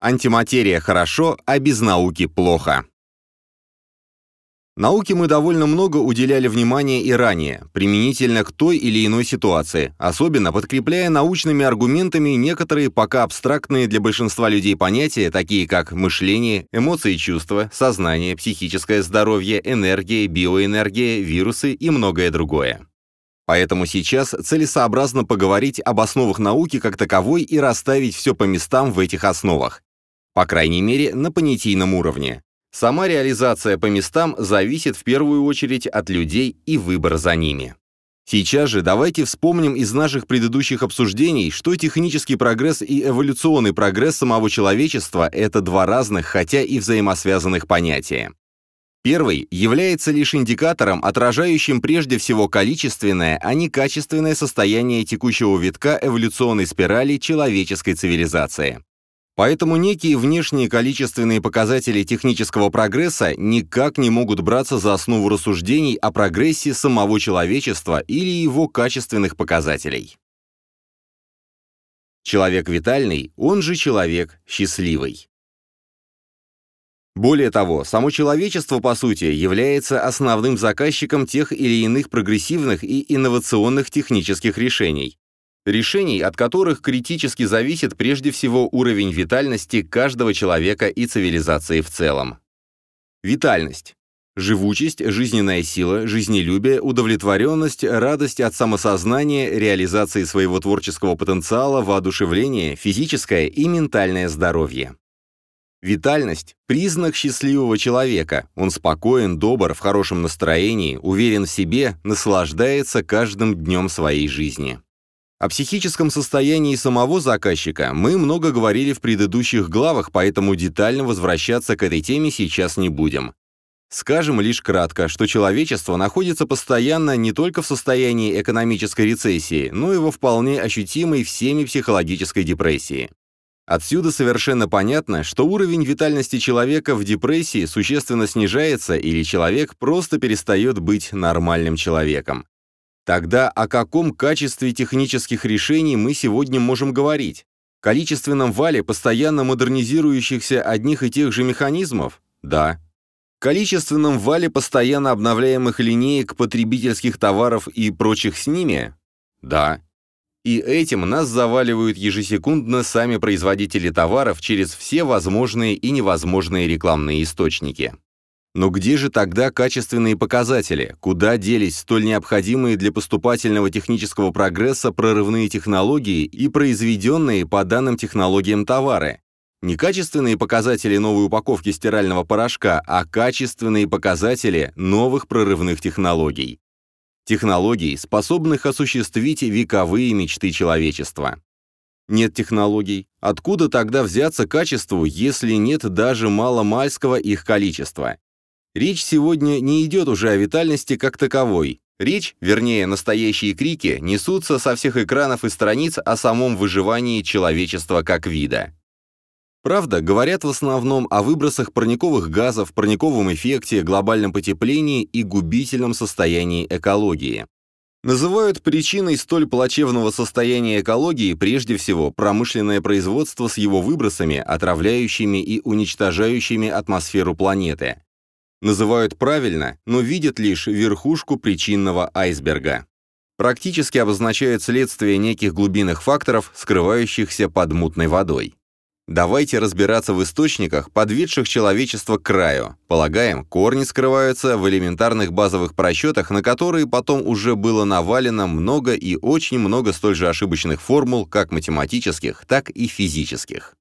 Антиматерия хорошо, а без науки плохо. Науке мы довольно много уделяли внимания и ранее, применительно к той или иной ситуации, особенно подкрепляя научными аргументами некоторые пока абстрактные для большинства людей понятия, такие как мышление, эмоции и чувства, сознание, психическое здоровье, энергия, биоэнергия, вирусы и многое другое. Поэтому сейчас целесообразно поговорить об основах науки как таковой и расставить все по местам в этих основах. По крайней мере, на понятийном уровне. Сама реализация по местам зависит в первую очередь от людей и выбор за ними. Сейчас же давайте вспомним из наших предыдущих обсуждений, что технический прогресс и эволюционный прогресс самого человечества – это два разных, хотя и взаимосвязанных понятия. Первый является лишь индикатором, отражающим прежде всего количественное, а не качественное состояние текущего витка эволюционной спирали человеческой цивилизации. Поэтому некие внешние количественные показатели технического прогресса никак не могут браться за основу рассуждений о прогрессе самого человечества или его качественных показателей. Человек витальный, он же человек счастливый. Более того, само человечество, по сути, является основным заказчиком тех или иных прогрессивных и инновационных технических решений, решений, от которых критически зависит прежде всего уровень витальности каждого человека и цивилизации в целом. Витальность. Живучесть, жизненная сила, жизнелюбие, удовлетворенность, радость от самосознания, реализации своего творческого потенциала, воодушевление, физическое и ментальное здоровье. Витальность – признак счастливого человека. Он спокоен, добр, в хорошем настроении, уверен в себе, наслаждается каждым днем своей жизни. О психическом состоянии самого заказчика мы много говорили в предыдущих главах, поэтому детально возвращаться к этой теме сейчас не будем. Скажем лишь кратко, что человечество находится постоянно не только в состоянии экономической рецессии, но и во вполне ощутимой всеми психологической депрессии. Отсюда совершенно понятно, что уровень витальности человека в депрессии существенно снижается или человек просто перестает быть нормальным человеком. Тогда о каком качестве технических решений мы сегодня можем говорить? Количественном вале постоянно модернизирующихся одних и тех же механизмов? Да. Количественном вале постоянно обновляемых линеек потребительских товаров и прочих с ними? Да. И этим нас заваливают ежесекундно сами производители товаров через все возможные и невозможные рекламные источники. Но где же тогда качественные показатели? Куда делись столь необходимые для поступательного технического прогресса прорывные технологии и произведенные по данным технологиям товары? Не качественные показатели новой упаковки стирального порошка, а качественные показатели новых прорывных технологий. Технологий, способных осуществить вековые мечты человечества. Нет технологий. Откуда тогда взяться качеству, если нет даже маломальского их количества? Речь сегодня не идет уже о витальности как таковой. Речь, вернее, настоящие крики, несутся со всех экранов и страниц о самом выживании человечества как вида. Правда, говорят в основном о выбросах парниковых газов, парниковом эффекте, глобальном потеплении и губительном состоянии экологии. Называют причиной столь плачевного состояния экологии прежде всего промышленное производство с его выбросами, отравляющими и уничтожающими атмосферу планеты называют правильно, но видят лишь верхушку причинного айсберга. Практически обозначают следствие неких глубинных факторов, скрывающихся под мутной водой. Давайте разбираться в источниках, подведших человечество к краю. Полагаем, корни скрываются в элементарных базовых просчетах, на которые потом уже было навалено много и очень много столь же ошибочных формул, как математических, так и физических.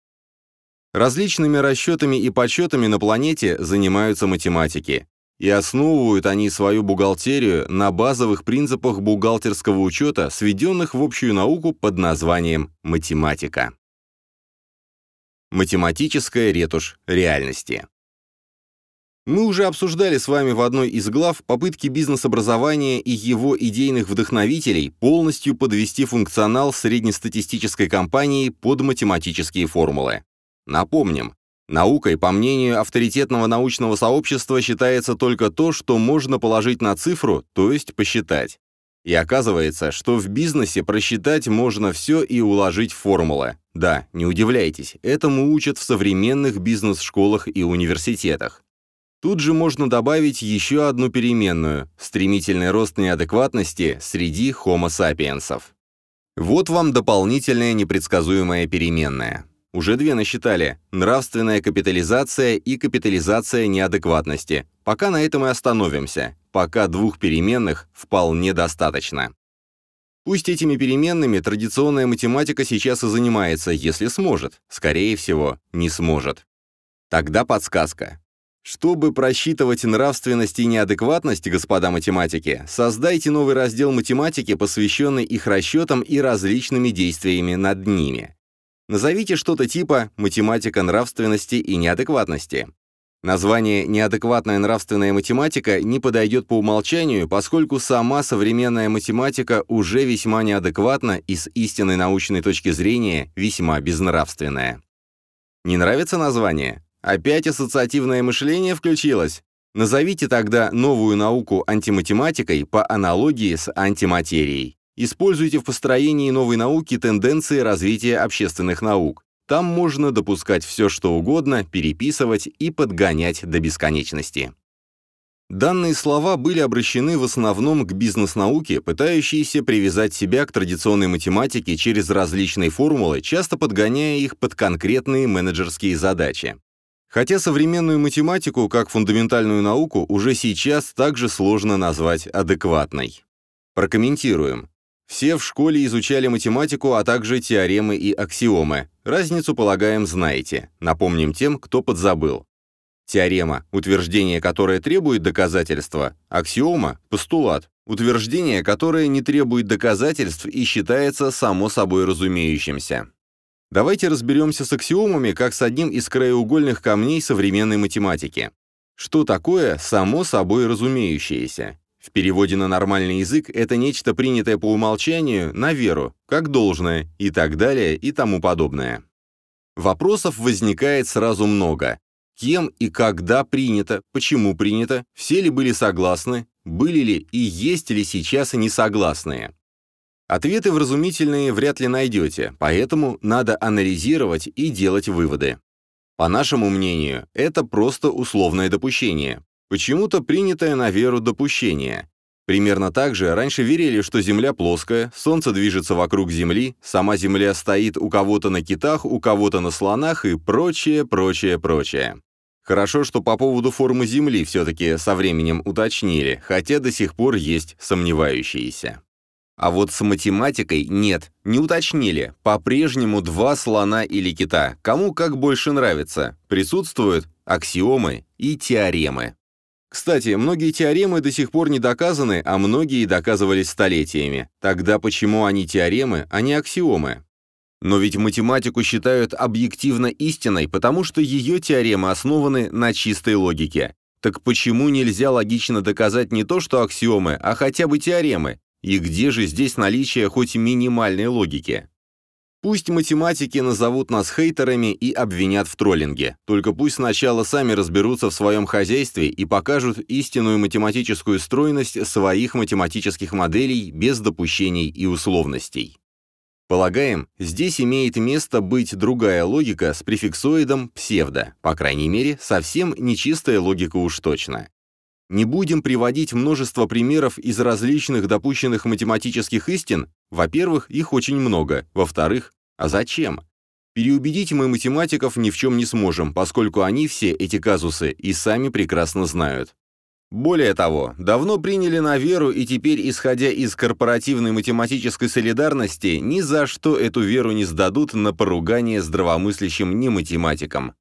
Различными расчетами и подсчетами на планете занимаются математики. И основывают они свою бухгалтерию на базовых принципах бухгалтерского учета, сведенных в общую науку под названием математика. Математическая ретушь реальности. Мы уже обсуждали с вами в одной из глав попытки бизнес-образования и его идейных вдохновителей полностью подвести функционал среднестатистической компании под математические формулы. Напомним, наукой, по мнению авторитетного научного сообщества, считается только то, что можно положить на цифру, то есть посчитать. И оказывается, что в бизнесе просчитать можно все и уложить в формулы. Да, не удивляйтесь, этому учат в современных бизнес-школах и университетах. Тут же можно добавить еще одну переменную – стремительный рост неадекватности среди homo сапиенсов. Вот вам дополнительная непредсказуемая переменная. Уже две насчитали – нравственная капитализация и капитализация неадекватности. Пока на этом и остановимся. Пока двух переменных вполне достаточно. Пусть этими переменными традиционная математика сейчас и занимается, если сможет. Скорее всего, не сможет. Тогда подсказка. Чтобы просчитывать нравственность и неадекватность, господа математики, создайте новый раздел математики, посвященный их расчетам и различными действиями над ними. Назовите что-то типа «математика нравственности и неадекватности». Название «неадекватная нравственная математика» не подойдет по умолчанию, поскольку сама современная математика уже весьма неадекватна и с истинной научной точки зрения весьма безнравственная. Не нравится название? Опять ассоциативное мышление включилось? Назовите тогда новую науку антиматематикой по аналогии с антиматерией. Используйте в построении новой науки тенденции развития общественных наук. Там можно допускать все, что угодно, переписывать и подгонять до бесконечности. Данные слова были обращены в основном к бизнес-науке, пытающейся привязать себя к традиционной математике через различные формулы, часто подгоняя их под конкретные менеджерские задачи. Хотя современную математику, как фундаментальную науку, уже сейчас также сложно назвать адекватной. Прокомментируем. Все в школе изучали математику, а также теоремы и аксиомы. Разницу, полагаем, знаете. Напомним тем, кто подзабыл. Теорема – утверждение, которое требует доказательства. Аксиома – постулат. Утверждение, которое не требует доказательств и считается само собой разумеющимся. Давайте разберемся с аксиомами как с одним из краеугольных камней современной математики. Что такое само собой разумеющееся? В переводе на нормальный язык это нечто принятое по умолчанию на веру, как должное, и так далее, и тому подобное. Вопросов возникает сразу много. Кем и когда принято, почему принято, все ли были согласны, были ли и есть ли сейчас несогласные. Ответы вразумительные вряд ли найдете, поэтому надо анализировать и делать выводы. По нашему мнению, это просто условное допущение, Почему-то принятое на веру допущение. Примерно так же раньше верили, что Земля плоская, Солнце движется вокруг Земли, сама Земля стоит у кого-то на китах, у кого-то на слонах и прочее, прочее, прочее. Хорошо, что по поводу формы Земли все-таки со временем уточнили, хотя до сих пор есть сомневающиеся. А вот с математикой нет, не уточнили. По-прежнему два слона или кита, кому как больше нравится. Присутствуют аксиомы и теоремы. Кстати, многие теоремы до сих пор не доказаны, а многие доказывались столетиями. Тогда почему они теоремы, а не аксиомы? Но ведь математику считают объективно истиной, потому что ее теоремы основаны на чистой логике. Так почему нельзя логично доказать не то, что аксиомы, а хотя бы теоремы? И где же здесь наличие хоть минимальной логики? Пусть математики назовут нас хейтерами и обвинят в троллинге, только пусть сначала сами разберутся в своем хозяйстве и покажут истинную математическую стройность своих математических моделей без допущений и условностей. Полагаем, здесь имеет место быть другая логика с префиксоидом псевдо, по крайней мере, совсем нечистая логика уж точно. Не будем приводить множество примеров из различных допущенных математических истин. Во-первых, их очень много. Во-вторых, а зачем? Переубедить мы математиков ни в чем не сможем, поскольку они все эти казусы и сами прекрасно знают. Более того, давно приняли на веру и теперь, исходя из корпоративной математической солидарности, ни за что эту веру не сдадут на поругание здравомыслящим нематематикам.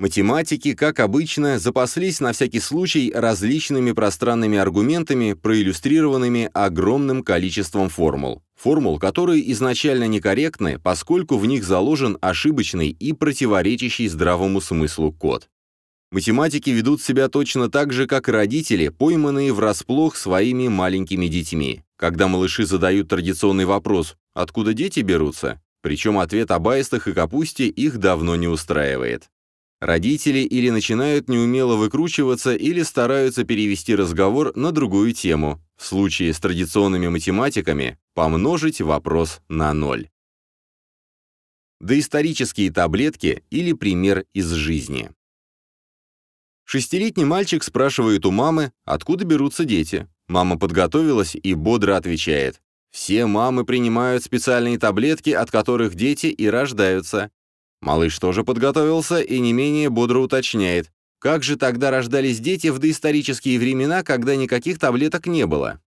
Математики, как обычно, запаслись на всякий случай различными пространными аргументами, проиллюстрированными огромным количеством формул. Формул, которые изначально некорректны, поскольку в них заложен ошибочный и противоречащий здравому смыслу код. Математики ведут себя точно так же, как родители, пойманные врасплох своими маленькими детьми. Когда малыши задают традиционный вопрос «Откуда дети берутся?», причем ответ об аистах и капусте их давно не устраивает. Родители или начинают неумело выкручиваться, или стараются перевести разговор на другую тему. В случае с традиционными математиками помножить вопрос на ноль. Доисторические таблетки или пример из жизни. Шестилетний мальчик спрашивает у мамы, откуда берутся дети. Мама подготовилась и бодро отвечает. Все мамы принимают специальные таблетки, от которых дети и рождаются. Малыш тоже подготовился и не менее бодро уточняет. Как же тогда рождались дети в доисторические времена, когда никаких таблеток не было?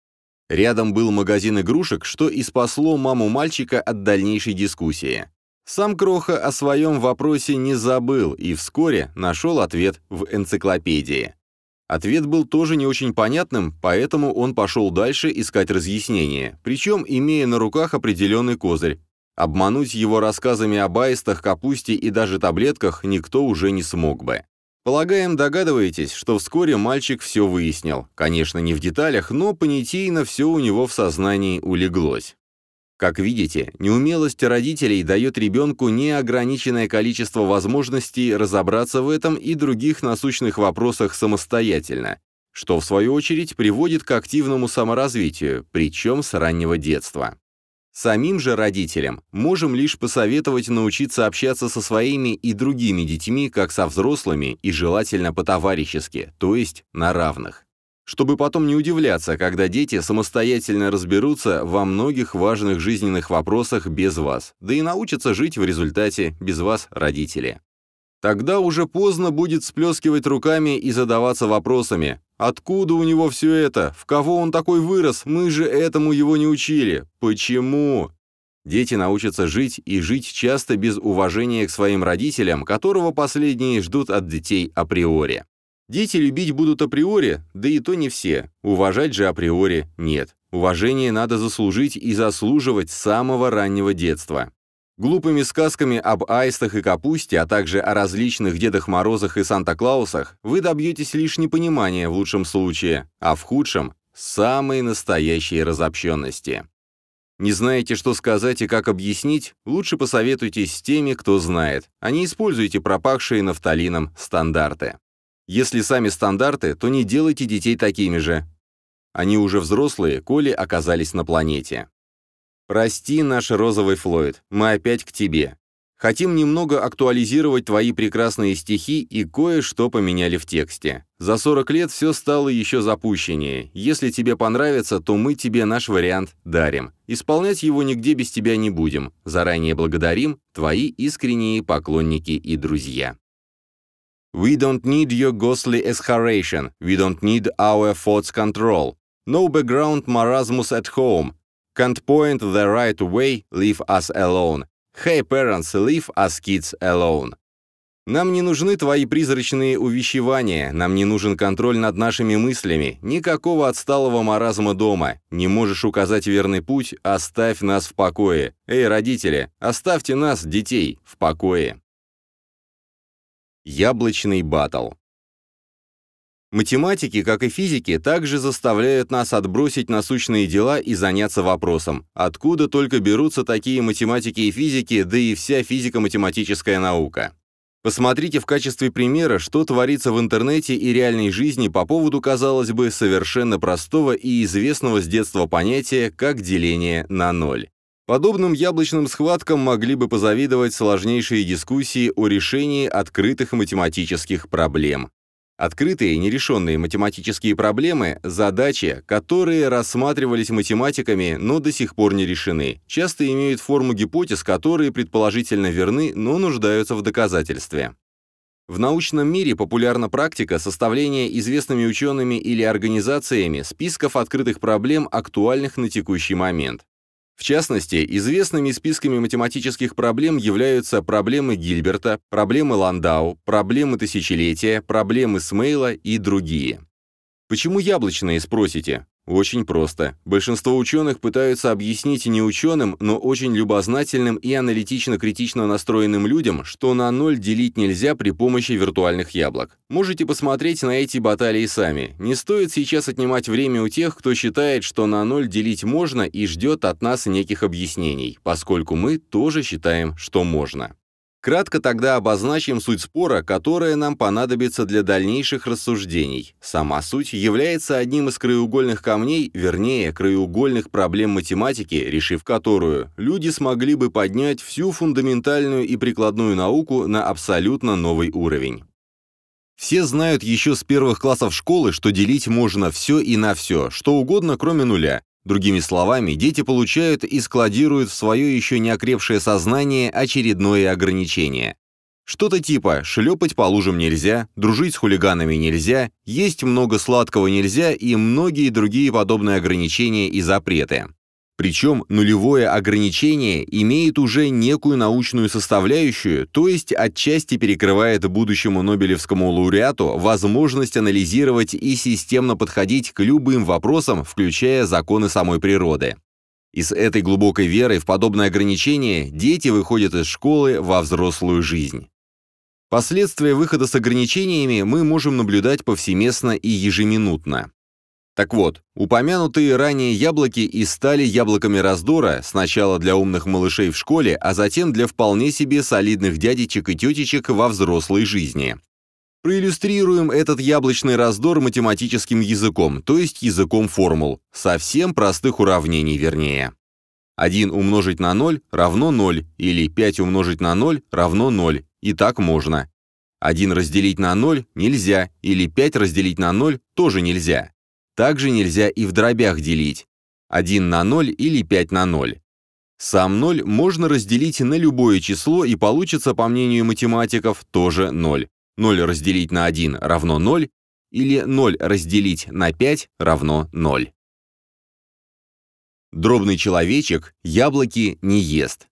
Рядом был магазин игрушек, что и спасло маму мальчика от дальнейшей дискуссии. Сам Кроха о своем вопросе не забыл и вскоре нашел ответ в энциклопедии. Ответ был тоже не очень понятным, поэтому он пошел дальше искать разъяснение, причем имея на руках определенный козырь. Обмануть его рассказами об аистах, капусте и даже таблетках никто уже не смог бы. Полагаем, догадываетесь, что вскоре мальчик все выяснил. Конечно, не в деталях, но понятийно все у него в сознании улеглось. Как видите, неумелость родителей дает ребенку неограниченное количество возможностей разобраться в этом и других насущных вопросах самостоятельно, что в свою очередь приводит к активному саморазвитию, причем с раннего детства. Самим же родителям можем лишь посоветовать научиться общаться со своими и другими детьми как со взрослыми и желательно по-товарищески, то есть на равных чтобы потом не удивляться, когда дети самостоятельно разберутся во многих важных жизненных вопросах без вас, да и научатся жить в результате без вас, родители. Тогда уже поздно будет сплескивать руками и задаваться вопросами, откуда у него все это, в кого он такой вырос, мы же этому его не учили, почему? Дети научатся жить и жить часто без уважения к своим родителям, которого последние ждут от детей априори. Дети любить будут априори, да и то не все. Уважать же априори нет. Уважение надо заслужить и заслуживать с самого раннего детства. Глупыми сказками об аистах и капусте, а также о различных Дедах Морозах и Санта-Клаусах вы добьетесь лишь непонимания в лучшем случае, а в худшем – самой настоящей разобщенности. Не знаете, что сказать и как объяснить? Лучше посоветуйтесь с теми, кто знает, а не используйте пропахшие нафталином стандарты. Если сами стандарты, то не делайте детей такими же. Они уже взрослые, коли оказались на планете. Прости, наш розовый Флойд, мы опять к тебе. Хотим немного актуализировать твои прекрасные стихи и кое-что поменяли в тексте. За 40 лет все стало еще запущеннее. Если тебе понравится, то мы тебе наш вариант дарим. Исполнять его нигде без тебя не будем. Заранее благодарим, твои искренние поклонники и друзья. We don't need your ghostly exharation. We don't need our thoughts control. No background marasmus at home. Can't point the right way, leave us alone. Hey, parents, leave us kids alone. Нам не нужны твои призрачные увещевания, нам не нужен контроль над нашими мыслями, никакого отсталого маразма дома. Не можешь указать верный путь, оставь нас в покое. Эй, родители, оставьте нас, детей, в покое. Яблочный батл. Математики, как и физики, также заставляют нас отбросить насущные дела и заняться вопросом, откуда только берутся такие математики и физики, да и вся физико-математическая наука. Посмотрите в качестве примера, что творится в интернете и реальной жизни по поводу, казалось бы, совершенно простого и известного с детства понятия, как деление на ноль. Подобным яблочным схваткам могли бы позавидовать сложнейшие дискуссии о решении открытых математических проблем. Открытые нерешенные математические проблемы – задачи, которые рассматривались математиками, но до сих пор не решены, часто имеют форму гипотез, которые предположительно верны, но нуждаются в доказательстве. В научном мире популярна практика составления известными учеными или организациями списков открытых проблем, актуальных на текущий момент. В частности, известными списками математических проблем являются проблемы Гильберта, проблемы Ландау, проблемы тысячелетия, проблемы Смейла и другие. Почему яблочные, спросите? Очень просто. Большинство ученых пытаются объяснить не ученым, но очень любознательным и аналитично-критично настроенным людям, что на ноль делить нельзя при помощи виртуальных яблок. Можете посмотреть на эти баталии сами. Не стоит сейчас отнимать время у тех, кто считает, что на ноль делить можно и ждет от нас неких объяснений, поскольку мы тоже считаем, что можно. Кратко тогда обозначим суть спора, которая нам понадобится для дальнейших рассуждений. Сама суть является одним из краеугольных камней, вернее, краеугольных проблем математики, решив которую, люди смогли бы поднять всю фундаментальную и прикладную науку на абсолютно новый уровень. Все знают еще с первых классов школы, что делить можно все и на все, что угодно, кроме нуля, Другими словами, дети получают и складируют в свое еще не окрепшее сознание очередное ограничение. Что-то типа «шлепать по лужам нельзя», «дружить с хулиганами нельзя», «есть много сладкого нельзя» и многие другие подобные ограничения и запреты. Причем нулевое ограничение имеет уже некую научную составляющую, то есть отчасти перекрывает будущему Нобелевскому лауреату возможность анализировать и системно подходить к любым вопросам, включая законы самой природы. И с этой глубокой верой в подобное ограничение дети выходят из школы во взрослую жизнь. Последствия выхода с ограничениями мы можем наблюдать повсеместно и ежеминутно. Так вот, упомянутые ранее яблоки и стали яблоками раздора сначала для умных малышей в школе, а затем для вполне себе солидных дядечек и тетечек во взрослой жизни. Проиллюстрируем этот яблочный раздор математическим языком, то есть языком формул, совсем простых уравнений вернее. 1 умножить на 0 равно 0, или 5 умножить на 0 равно 0, и так можно. 1 разделить на 0 нельзя, или 5 разделить на 0 тоже нельзя. Также нельзя и в дробях делить. 1 на 0 или 5 на 0. Сам 0 можно разделить на любое число и получится, по мнению математиков, тоже 0. 0 разделить на 1 равно 0, или 0 разделить на 5 равно 0. Дробный человечек яблоки не ест.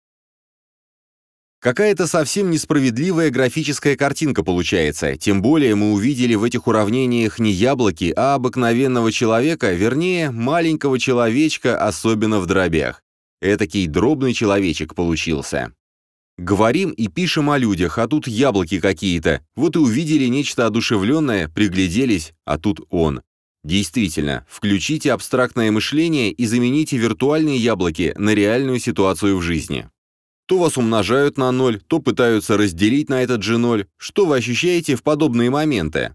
Какая-то совсем несправедливая графическая картинка получается, тем более мы увидели в этих уравнениях не яблоки, а обыкновенного человека, вернее, маленького человечка, особенно в дробях. Этакий дробный человечек получился. Говорим и пишем о людях, а тут яблоки какие-то. Вот и увидели нечто одушевленное, пригляделись, а тут он. Действительно, включите абстрактное мышление и замените виртуальные яблоки на реальную ситуацию в жизни. То вас умножают на ноль, то пытаются разделить на этот же ноль. Что вы ощущаете в подобные моменты?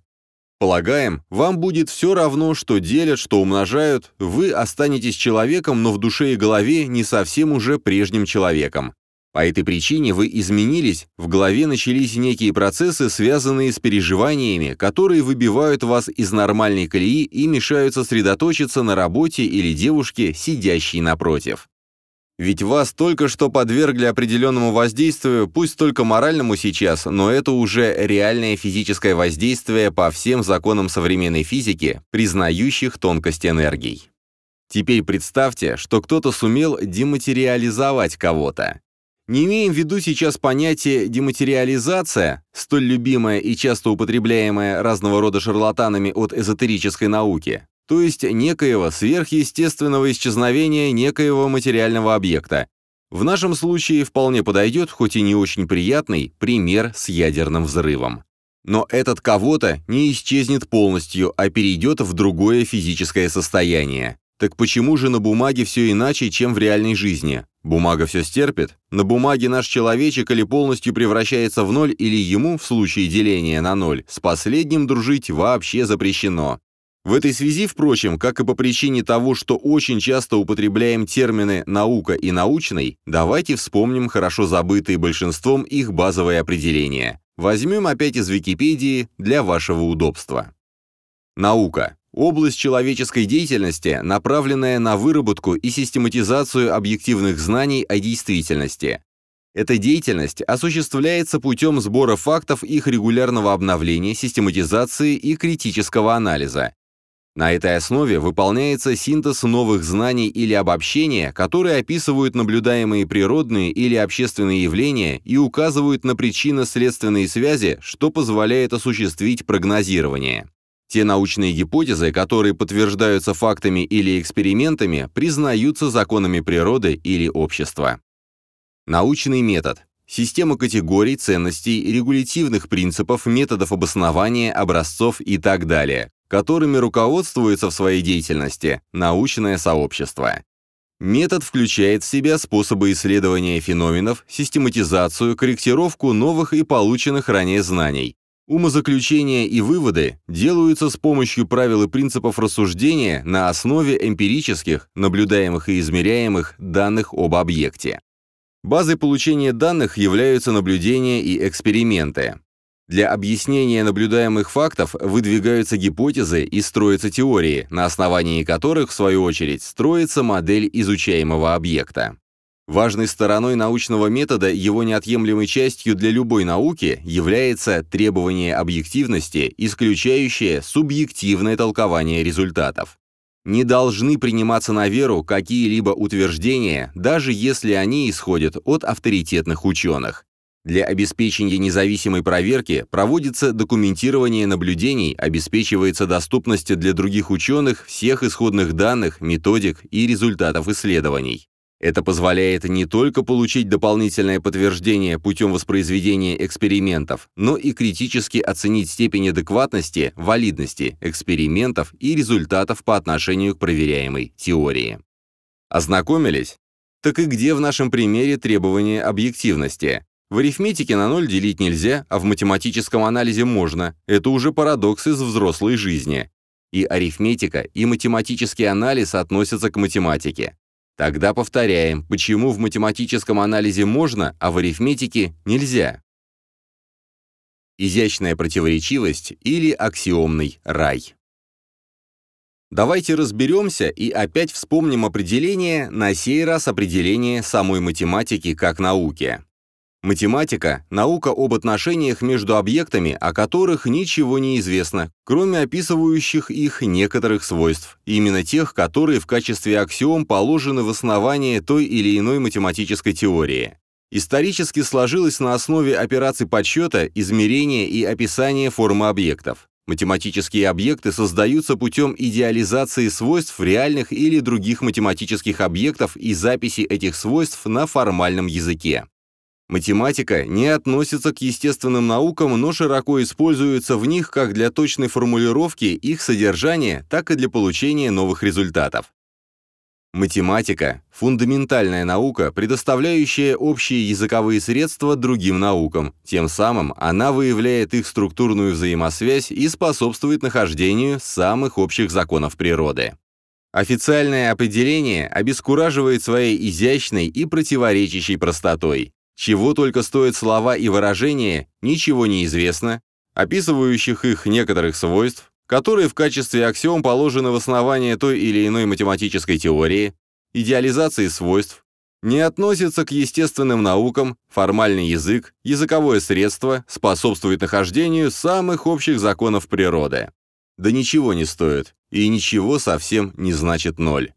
Полагаем, вам будет все равно, что делят, что умножают, вы останетесь человеком, но в душе и голове не совсем уже прежним человеком. По этой причине вы изменились, в голове начались некие процессы, связанные с переживаниями, которые выбивают вас из нормальной колеи и мешают сосредоточиться на работе или девушке, сидящей напротив. Ведь вас только что подвергли определенному воздействию, пусть только моральному сейчас, но это уже реальное физическое воздействие по всем законам современной физики, признающих тонкость энергий. Теперь представьте, что кто-то сумел дематериализовать кого-то. Не имеем в виду сейчас понятие «дематериализация», столь любимое и часто употребляемое разного рода шарлатанами от эзотерической науки то есть некоего сверхъестественного исчезновения некоего материального объекта. В нашем случае вполне подойдет, хоть и не очень приятный, пример с ядерным взрывом. Но этот кого-то не исчезнет полностью, а перейдет в другое физическое состояние. Так почему же на бумаге все иначе, чем в реальной жизни? Бумага все стерпит? На бумаге наш человечек или полностью превращается в ноль, или ему, в случае деления на ноль, с последним дружить вообще запрещено. В этой связи, впрочем, как и по причине того, что очень часто употребляем термины «наука» и «научный», давайте вспомним хорошо забытые большинством их базовые определения. Возьмем опять из Википедии для вашего удобства. Наука – область человеческой деятельности, направленная на выработку и систематизацию объективных знаний о действительности. Эта деятельность осуществляется путем сбора фактов, их регулярного обновления, систематизации и критического анализа, на этой основе выполняется синтез новых знаний или обобщения, которые описывают наблюдаемые природные или общественные явления и указывают на причинно-следственные связи, что позволяет осуществить прогнозирование. Те научные гипотезы, которые подтверждаются фактами или экспериментами, признаются законами природы или общества. Научный метод. Система категорий, ценностей, регулятивных принципов, методов обоснования, образцов и так далее, которыми руководствуется в своей деятельности научное сообщество. Метод включает в себя способы исследования феноменов, систематизацию, корректировку новых и полученных ранее знаний. Умозаключения и выводы делаются с помощью правил и принципов рассуждения на основе эмпирических, наблюдаемых и измеряемых данных об объекте. Базой получения данных являются наблюдения и эксперименты. Для объяснения наблюдаемых фактов выдвигаются гипотезы и строятся теории, на основании которых, в свою очередь, строится модель изучаемого объекта. Важной стороной научного метода, его неотъемлемой частью для любой науки, является требование объективности, исключающее субъективное толкование результатов. Не должны приниматься на веру какие-либо утверждения, даже если они исходят от авторитетных ученых. Для обеспечения независимой проверки проводится документирование наблюдений, обеспечивается доступность для других ученых всех исходных данных, методик и результатов исследований. Это позволяет не только получить дополнительное подтверждение путем воспроизведения экспериментов, но и критически оценить степень адекватности, валидности экспериментов и результатов по отношению к проверяемой теории. Ознакомились? Так и где в нашем примере требование объективности? В арифметике на ноль делить нельзя, а в математическом анализе можно. Это уже парадокс из взрослой жизни. И арифметика, и математический анализ относятся к математике. Тогда повторяем, почему в математическом анализе можно, а в арифметике нельзя. Изящная противоречивость или аксиомный рай. Давайте разберемся и опять вспомним определение, на сей раз определение самой математики как науки. Математика – наука об отношениях между объектами, о которых ничего не известно, кроме описывающих их некоторых свойств, именно тех, которые в качестве аксиом положены в основание той или иной математической теории. Исторически сложилась на основе операций подсчета, измерения и описания формы объектов. Математические объекты создаются путем идеализации свойств реальных или других математических объектов и записи этих свойств на формальном языке. Математика не относится к естественным наукам, но широко используется в них как для точной формулировки их содержания, так и для получения новых результатов. Математика – фундаментальная наука, предоставляющая общие языковые средства другим наукам. Тем самым она выявляет их структурную взаимосвязь и способствует нахождению самых общих законов природы. Официальное определение обескураживает своей изящной и противоречащей простотой. Чего только стоят слова и выражения, ничего не известно, описывающих их некоторых свойств, которые в качестве аксиом положены в основание той или иной математической теории, идеализации свойств, не относятся к естественным наукам, формальный язык, языковое средство способствует нахождению самых общих законов природы. Да ничего не стоит, и ничего совсем не значит ноль.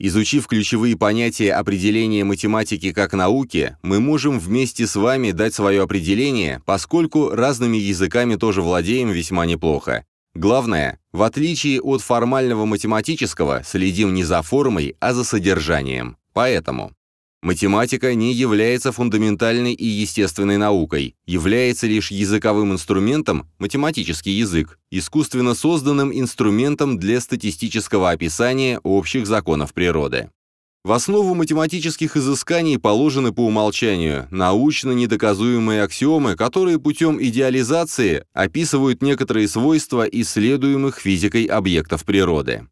Изучив ключевые понятия определения математики как науки, мы можем вместе с вами дать свое определение, поскольку разными языками тоже владеем весьма неплохо. Главное, в отличие от формального математического, следим не за формой, а за содержанием. Поэтому Математика не является фундаментальной и естественной наукой, является лишь языковым инструментом, математический язык, искусственно созданным инструментом для статистического описания общих законов природы. В основу математических изысканий положены по умолчанию научно недоказуемые аксиомы, которые путем идеализации описывают некоторые свойства исследуемых физикой объектов природы.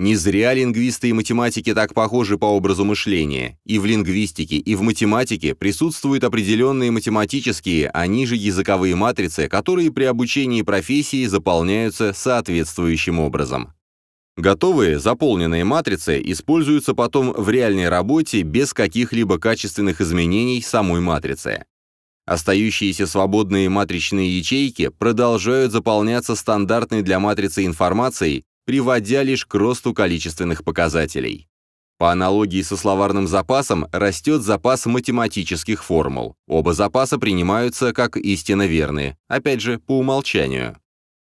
Не зря лингвисты и математики так похожи по образу мышления. И в лингвистике, и в математике присутствуют определенные математические, а ниже языковые матрицы, которые при обучении профессии заполняются соответствующим образом. Готовые, заполненные матрицы используются потом в реальной работе без каких-либо качественных изменений самой матрицы. Остающиеся свободные матричные ячейки продолжают заполняться стандартной для матрицы информацией, приводя лишь к росту количественных показателей. По аналогии со словарным запасом растет запас математических формул. Оба запаса принимаются как истинно верные, опять же, по умолчанию.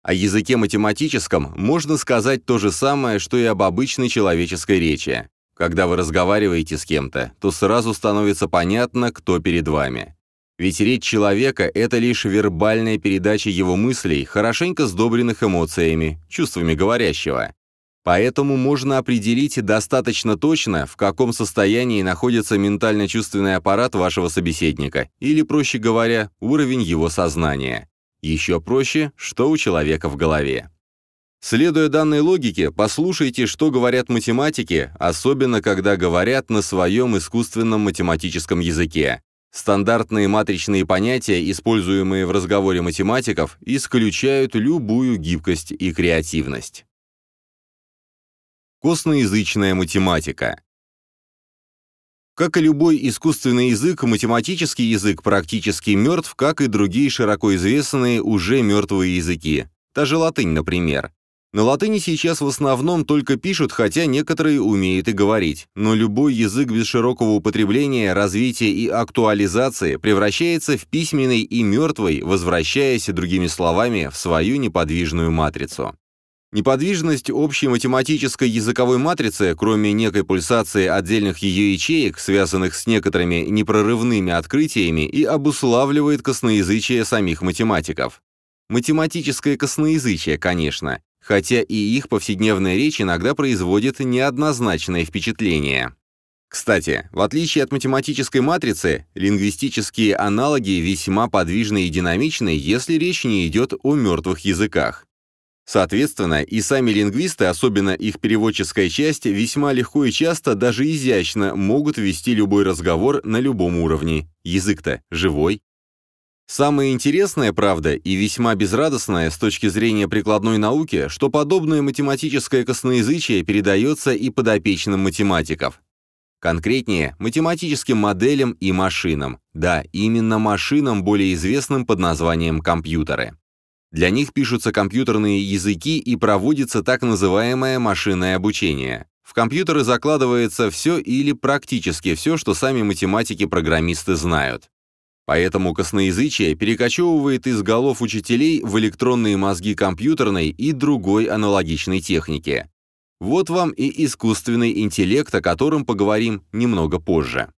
О языке математическом можно сказать то же самое, что и об обычной человеческой речи. Когда вы разговариваете с кем-то, то сразу становится понятно, кто перед вами. Ведь речь человека – это лишь вербальная передача его мыслей, хорошенько сдобренных эмоциями, чувствами говорящего. Поэтому можно определить достаточно точно, в каком состоянии находится ментально-чувственный аппарат вашего собеседника, или, проще говоря, уровень его сознания. Еще проще, что у человека в голове. Следуя данной логике, послушайте, что говорят математики, особенно когда говорят на своем искусственном математическом языке. Стандартные матричные понятия, используемые в разговоре математиков, исключают любую гибкость и креативность. Косноязычная математика. Как и любой искусственный язык, математический язык практически мертв, как и другие широко известные уже мертвые языки. Та же латынь, например. На латыни сейчас в основном только пишут, хотя некоторые умеют и говорить. Но любой язык без широкого употребления, развития и актуализации превращается в письменный и мертвый, возвращаясь, другими словами, в свою неподвижную матрицу. Неподвижность общей математической языковой матрицы, кроме некой пульсации отдельных ее ячеек, связанных с некоторыми непрорывными открытиями, и обуславливает косноязычие самих математиков. Математическое косноязычие, конечно, хотя и их повседневная речь иногда производит неоднозначное впечатление. Кстати, в отличие от математической матрицы, лингвистические аналоги весьма подвижны и динамичны, если речь не идет о мертвых языках. Соответственно, и сами лингвисты, особенно их переводческая часть, весьма легко и часто, даже изящно, могут вести любой разговор на любом уровне. Язык-то живой. Самое интересное, правда, и весьма безрадостное с точки зрения прикладной науки, что подобное математическое косноязычие передается и подопечным математиков. Конкретнее, математическим моделям и машинам. Да, именно машинам, более известным под названием компьютеры. Для них пишутся компьютерные языки и проводится так называемое машинное обучение. В компьютеры закладывается все или практически все, что сами математики-программисты знают. Поэтому косноязычие перекочевывает из голов учителей в электронные мозги компьютерной и другой аналогичной техники. Вот вам и искусственный интеллект, о котором поговорим немного позже.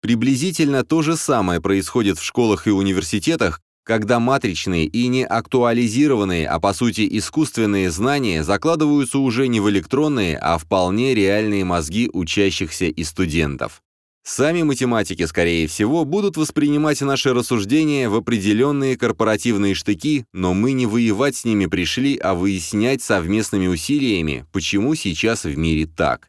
Приблизительно то же самое происходит в школах и университетах, когда матричные и не актуализированные, а по сути искусственные знания закладываются уже не в электронные, а вполне реальные мозги учащихся и студентов. Сами математики, скорее всего, будут воспринимать наши рассуждения в определенные корпоративные штыки, но мы не воевать с ними пришли, а выяснять совместными усилиями, почему сейчас в мире так.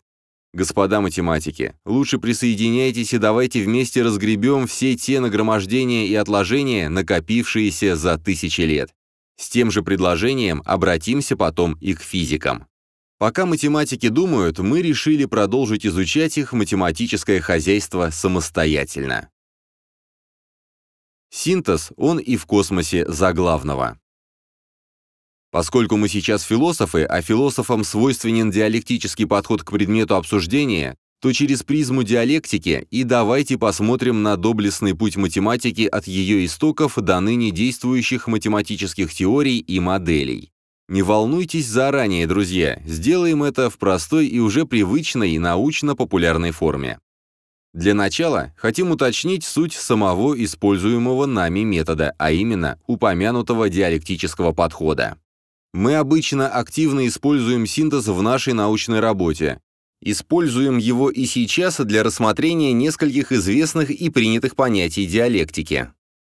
Господа математики, лучше присоединяйтесь и давайте вместе разгребем все те нагромождения и отложения, накопившиеся за тысячи лет. С тем же предложением обратимся потом и к физикам. Пока математики думают, мы решили продолжить изучать их математическое хозяйство самостоятельно. Синтез, он и в космосе за главного. Поскольку мы сейчас философы, а философам свойственен диалектический подход к предмету обсуждения, то через призму диалектики и давайте посмотрим на доблестный путь математики от ее истоков до ныне действующих математических теорий и моделей. Не волнуйтесь заранее, друзья, сделаем это в простой и уже привычной научно-популярной форме. Для начала хотим уточнить суть самого используемого нами метода, а именно упомянутого диалектического подхода. Мы обычно активно используем синтез в нашей научной работе. Используем его и сейчас для рассмотрения нескольких известных и принятых понятий диалектики.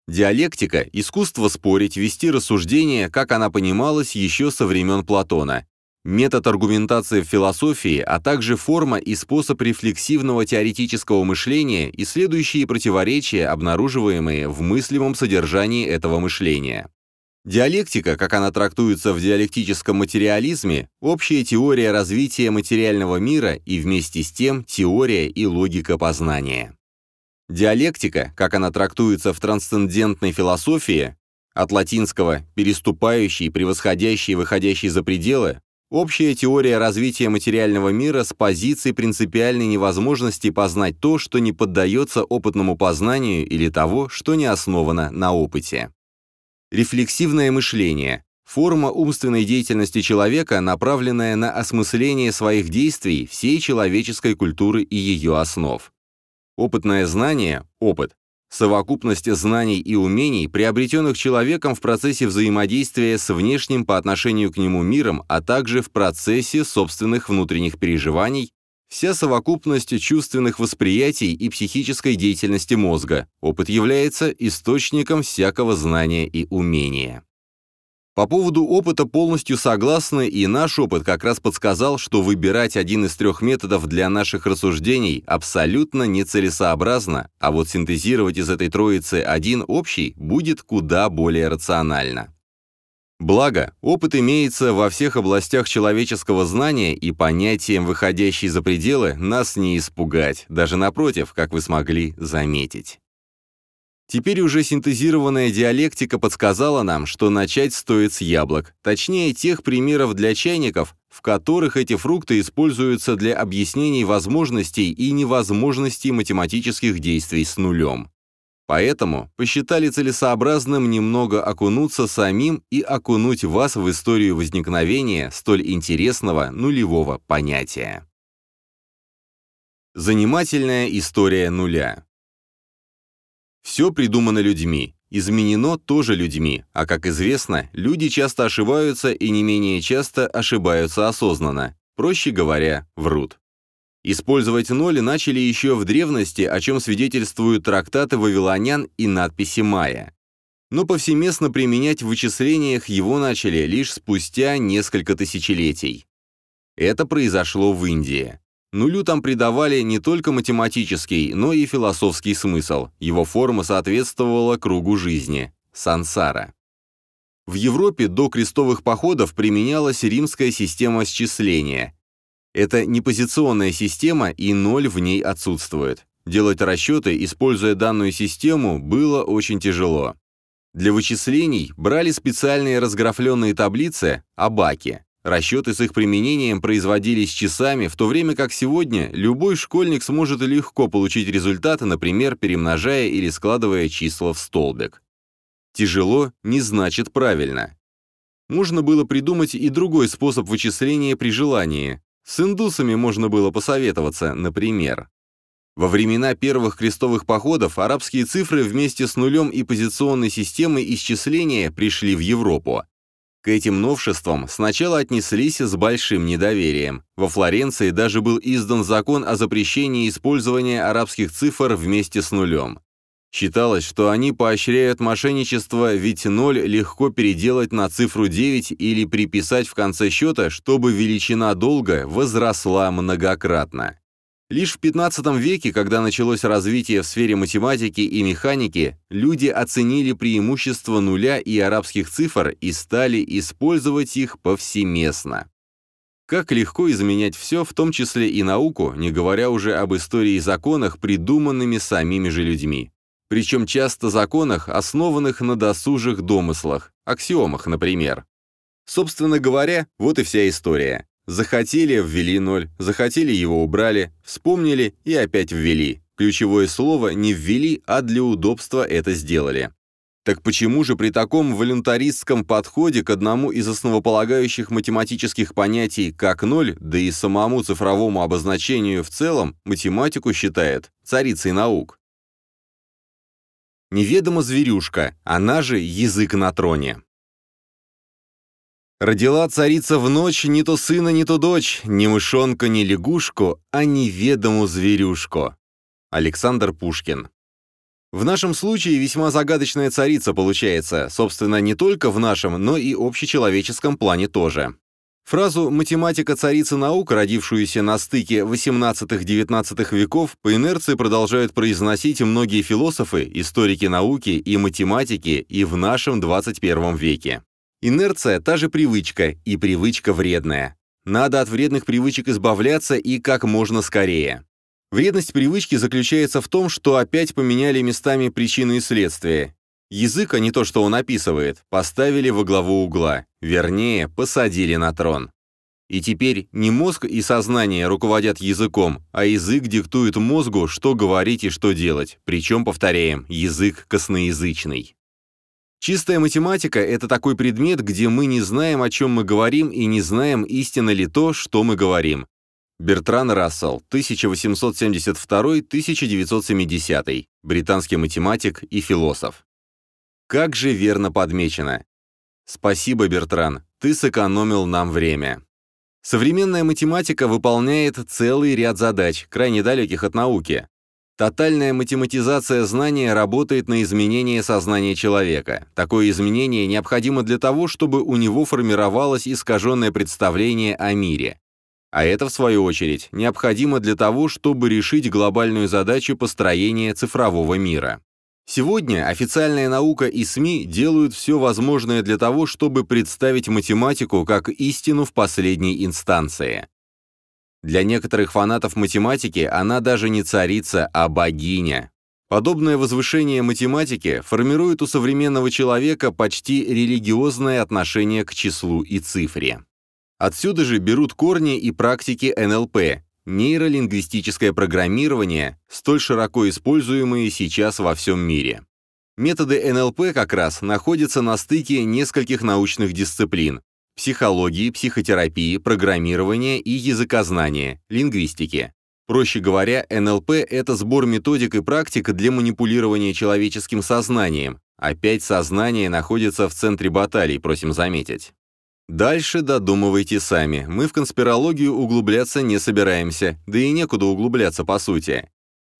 Диалектика – искусство спорить, вести рассуждения, как она понималась еще со времен Платона. Метод аргументации в философии, а также форма и способ рефлексивного теоретического мышления и следующие противоречия, обнаруживаемые в мыслимом содержании этого мышления. Диалектика, как она трактуется в диалектическом материализме, общая теория развития материального мира и вместе с тем теория и логика познания. Диалектика, как она трактуется в трансцендентной философии, от латинского «переступающий, превосходящий, выходящий за пределы», общая теория развития материального мира с позиции принципиальной невозможности познать то, что не поддается опытному познанию или того, что не основано на опыте. Рефлексивное мышление – форма умственной деятельности человека, направленная на осмысление своих действий, всей человеческой культуры и ее основ. Опытное знание – опыт. совокупность знаний и умений, приобретенных человеком в процессе взаимодействия с внешним по отношению к нему миром, а также в процессе собственных внутренних переживаний, вся совокупность чувственных восприятий и психической деятельности мозга. Опыт является источником всякого знания и умения. По поводу опыта полностью согласны, и наш опыт как раз подсказал, что выбирать один из трех методов для наших рассуждений абсолютно нецелесообразно, а вот синтезировать из этой троицы один общий будет куда более рационально. Благо, опыт имеется во всех областях человеческого знания, и понятием, выходящие за пределы, нас не испугать, даже напротив, как вы смогли заметить. Теперь уже синтезированная диалектика подсказала нам, что начать стоит с яблок, точнее тех примеров для чайников, в которых эти фрукты используются для объяснений возможностей и невозможностей математических действий с нулем. Поэтому посчитали целесообразным немного окунуться самим и окунуть вас в историю возникновения столь интересного нулевого понятия. Занимательная история нуля. Все придумано людьми, изменено тоже людьми, а как известно, люди часто ошибаются и не менее часто ошибаются осознанно, проще говоря, врут. Использовать ноль начали еще в древности, о чем свидетельствуют трактаты вавилонян и надписи майя. Но повсеместно применять в вычислениях его начали лишь спустя несколько тысячелетий. Это произошло в Индии. Нулю там придавали не только математический, но и философский смысл. Его форма соответствовала кругу жизни – сансара. В Европе до крестовых походов применялась римская система счисления. Это не позиционная система, и ноль в ней отсутствует. Делать расчеты, используя данную систему, было очень тяжело. Для вычислений брали специальные разграфленные таблицы – абаки. Расчеты с их применением производились часами, в то время как сегодня любой школьник сможет легко получить результаты, например, перемножая или складывая числа в столбик. Тяжело не значит правильно. Можно было придумать и другой способ вычисления при желании. С индусами можно было посоветоваться, например. Во времена первых крестовых походов арабские цифры вместе с нулем и позиционной системой исчисления пришли в Европу. К этим новшествам сначала отнеслись с большим недоверием. Во Флоренции даже был издан закон о запрещении использования арабских цифр вместе с нулем. Считалось, что они поощряют мошенничество, ведь ноль легко переделать на цифру 9 или приписать в конце счета, чтобы величина долга возросла многократно. Лишь в XV веке, когда началось развитие в сфере математики и механики, люди оценили преимущество нуля и арабских цифр и стали использовать их повсеместно. Как легко изменять все, в том числе и науку, не говоря уже об истории и законах, придуманными самими же людьми. Причем часто законах, основанных на досужих домыслах, аксиомах, например. Собственно говоря, вот и вся история. Захотели – ввели ноль, захотели – его убрали, вспомнили и опять ввели. Ключевое слово не ввели, а для удобства это сделали. Так почему же при таком волюнтаристском подходе к одному из основополагающих математических понятий как ноль, да и самому цифровому обозначению в целом, математику считает царицей наук? Неведома зверюшка, она же язык на троне. Родила царица в ночь не то сына, не то дочь, ни мышонка, ни лягушку, а неведому зверюшку. Александр Пушкин. В нашем случае весьма загадочная царица получается, собственно, не только в нашем, но и общечеловеческом плане тоже. Фразу «математика царица наук», родившуюся на стыке XVIII-XIX веков, по инерции продолжают произносить многие философы, историки науки и математики и в нашем XXI веке. Инерция – та же привычка, и привычка вредная. Надо от вредных привычек избавляться и как можно скорее. Вредность привычки заключается в том, что опять поменяли местами причины и следствия. Язык, а не то, что он описывает, поставили во главу угла, вернее, посадили на трон. И теперь не мозг и сознание руководят языком, а язык диктует мозгу, что говорить и что делать, причем, повторяем, язык косноязычный. Чистая математика – это такой предмет, где мы не знаем, о чем мы говорим, и не знаем, истинно ли то, что мы говорим. Бертран Рассел, 1872-1970, британский математик и философ. Как же верно подмечено. Спасибо, Бертран, ты сэкономил нам время. Современная математика выполняет целый ряд задач, крайне далеких от науки. Тотальная математизация знания работает на изменение сознания человека. Такое изменение необходимо для того, чтобы у него формировалось искаженное представление о мире. А это, в свою очередь, необходимо для того, чтобы решить глобальную задачу построения цифрового мира. Сегодня официальная наука и СМИ делают все возможное для того, чтобы представить математику как истину в последней инстанции. Для некоторых фанатов математики она даже не царица, а богиня. Подобное возвышение математики формирует у современного человека почти религиозное отношение к числу и цифре. Отсюда же берут корни и практики НЛП, нейролингвистическое программирование, столь широко используемые сейчас во всем мире. Методы НЛП как раз находятся на стыке нескольких научных дисциплин – психологии, психотерапии, программирования и языкознания, лингвистики. Проще говоря, НЛП – это сбор методик и практик для манипулирования человеческим сознанием. Опять сознание находится в центре баталий, просим заметить. Дальше додумывайте сами, мы в конспирологию углубляться не собираемся, да и некуда углубляться по сути.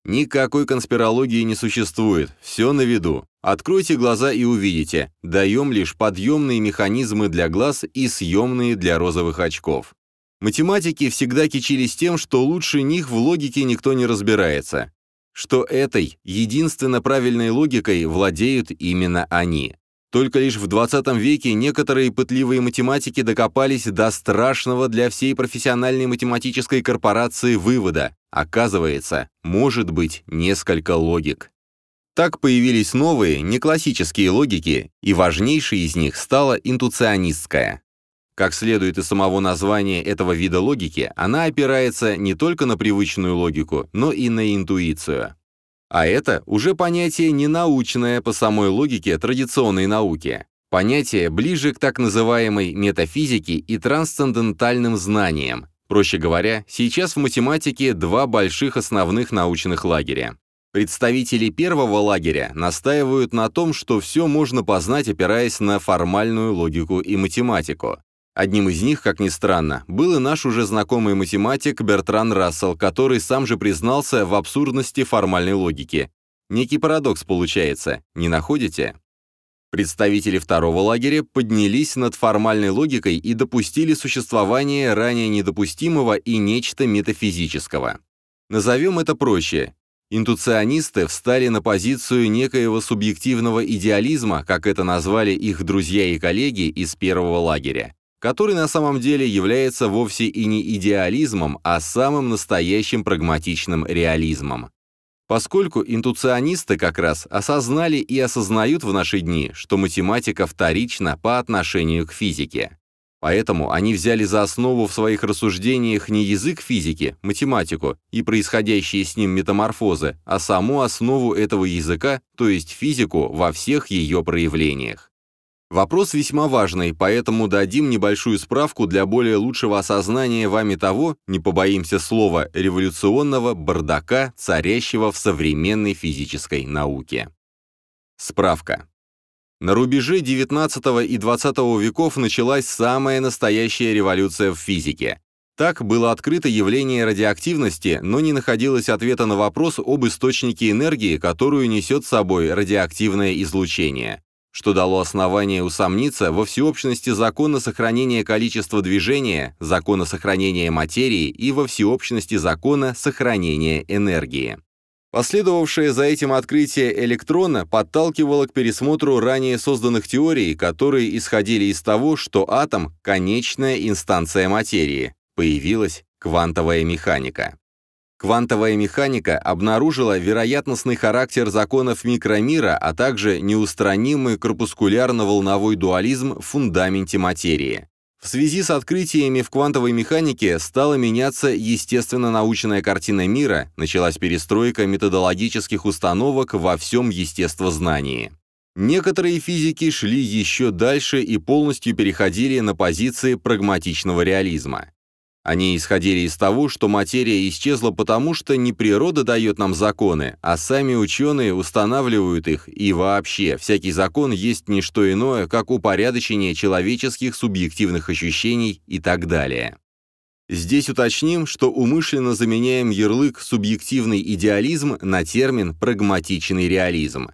Никакой конспирологии не существует, все на виду. Откройте глаза и увидите, даем лишь подъемные механизмы для глаз и съемные для розовых очков. Математики всегда кичились тем, что лучше них в логике никто не разбирается, что этой, единственно правильной логикой владеют именно они. Только лишь в 20 веке некоторые пытливые математики докопались до страшного для всей профессиональной математической корпорации вывода. Оказывается, может быть несколько логик. Так появились новые, неклассические логики, и важнейшей из них стала интуционистская. Как следует из самого названия этого вида логики, она опирается не только на привычную логику, но и на интуицию. А это уже понятие не научное по самой логике традиционной науки. Понятие ближе к так называемой метафизике и трансцендентальным знаниям. Проще говоря, сейчас в математике два больших основных научных лагеря. Представители первого лагеря настаивают на том, что все можно познать, опираясь на формальную логику и математику. Одним из них, как ни странно, был и наш уже знакомый математик Бертран Рассел, который сам же признался в абсурдности формальной логики. Некий парадокс получается, не находите? Представители второго лагеря поднялись над формальной логикой и допустили существование ранее недопустимого и нечто метафизического. Назовем это проще. Интуционисты встали на позицию некоего субъективного идеализма, как это назвали их друзья и коллеги из первого лагеря который на самом деле является вовсе и не идеализмом, а самым настоящим прагматичным реализмом. Поскольку интуционисты как раз осознали и осознают в наши дни, что математика вторична по отношению к физике. Поэтому они взяли за основу в своих рассуждениях не язык физики, математику и происходящие с ним метаморфозы, а саму основу этого языка, то есть физику во всех ее проявлениях. Вопрос весьма важный, поэтому дадим небольшую справку для более лучшего осознания вами того, не побоимся слова, революционного бардака, царящего в современной физической науке. Справка. На рубеже XIX и XX веков началась самая настоящая революция в физике. Так было открыто явление радиоактивности, но не находилось ответа на вопрос об источнике энергии, которую несет с собой радиоактивное излучение что дало основание усомниться во всеобщности закона сохранения количества движения, закона сохранения материи и во всеобщности закона сохранения энергии. Последовавшее за этим открытие электрона подталкивало к пересмотру ранее созданных теорий, которые исходили из того, что атом – конечная инстанция материи. Появилась квантовая механика. Квантовая механика обнаружила вероятностный характер законов микромира, а также неустранимый корпускулярно-волновой дуализм в фундаменте материи. В связи с открытиями в квантовой механике стала меняться естественно-научная картина мира, началась перестройка методологических установок во всем естествознании. Некоторые физики шли еще дальше и полностью переходили на позиции прагматичного реализма. Они исходили из того, что материя исчезла потому, что не природа дает нам законы, а сами ученые устанавливают их, и вообще, всякий закон есть не что иное, как упорядочение человеческих субъективных ощущений и так далее. Здесь уточним, что умышленно заменяем ярлык «субъективный идеализм» на термин «прагматичный реализм».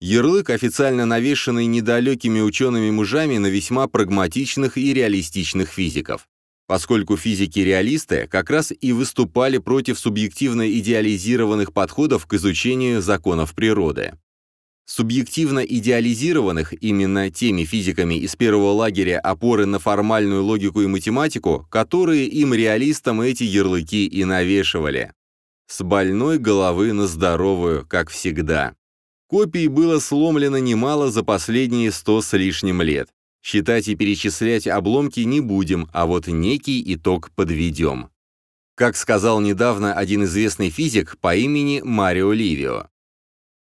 Ярлык, официально навешанный недалекими учеными-мужами на весьма прагматичных и реалистичных физиков поскольку физики-реалисты как раз и выступали против субъективно идеализированных подходов к изучению законов природы. Субъективно идеализированных именно теми физиками из первого лагеря опоры на формальную логику и математику, которые им реалистам эти ярлыки и навешивали. С больной головы на здоровую, как всегда. Копий было сломлено немало за последние сто с лишним лет. Считать и перечислять обломки не будем, а вот некий итог подведем. Как сказал недавно один известный физик по имени Марио Ливио.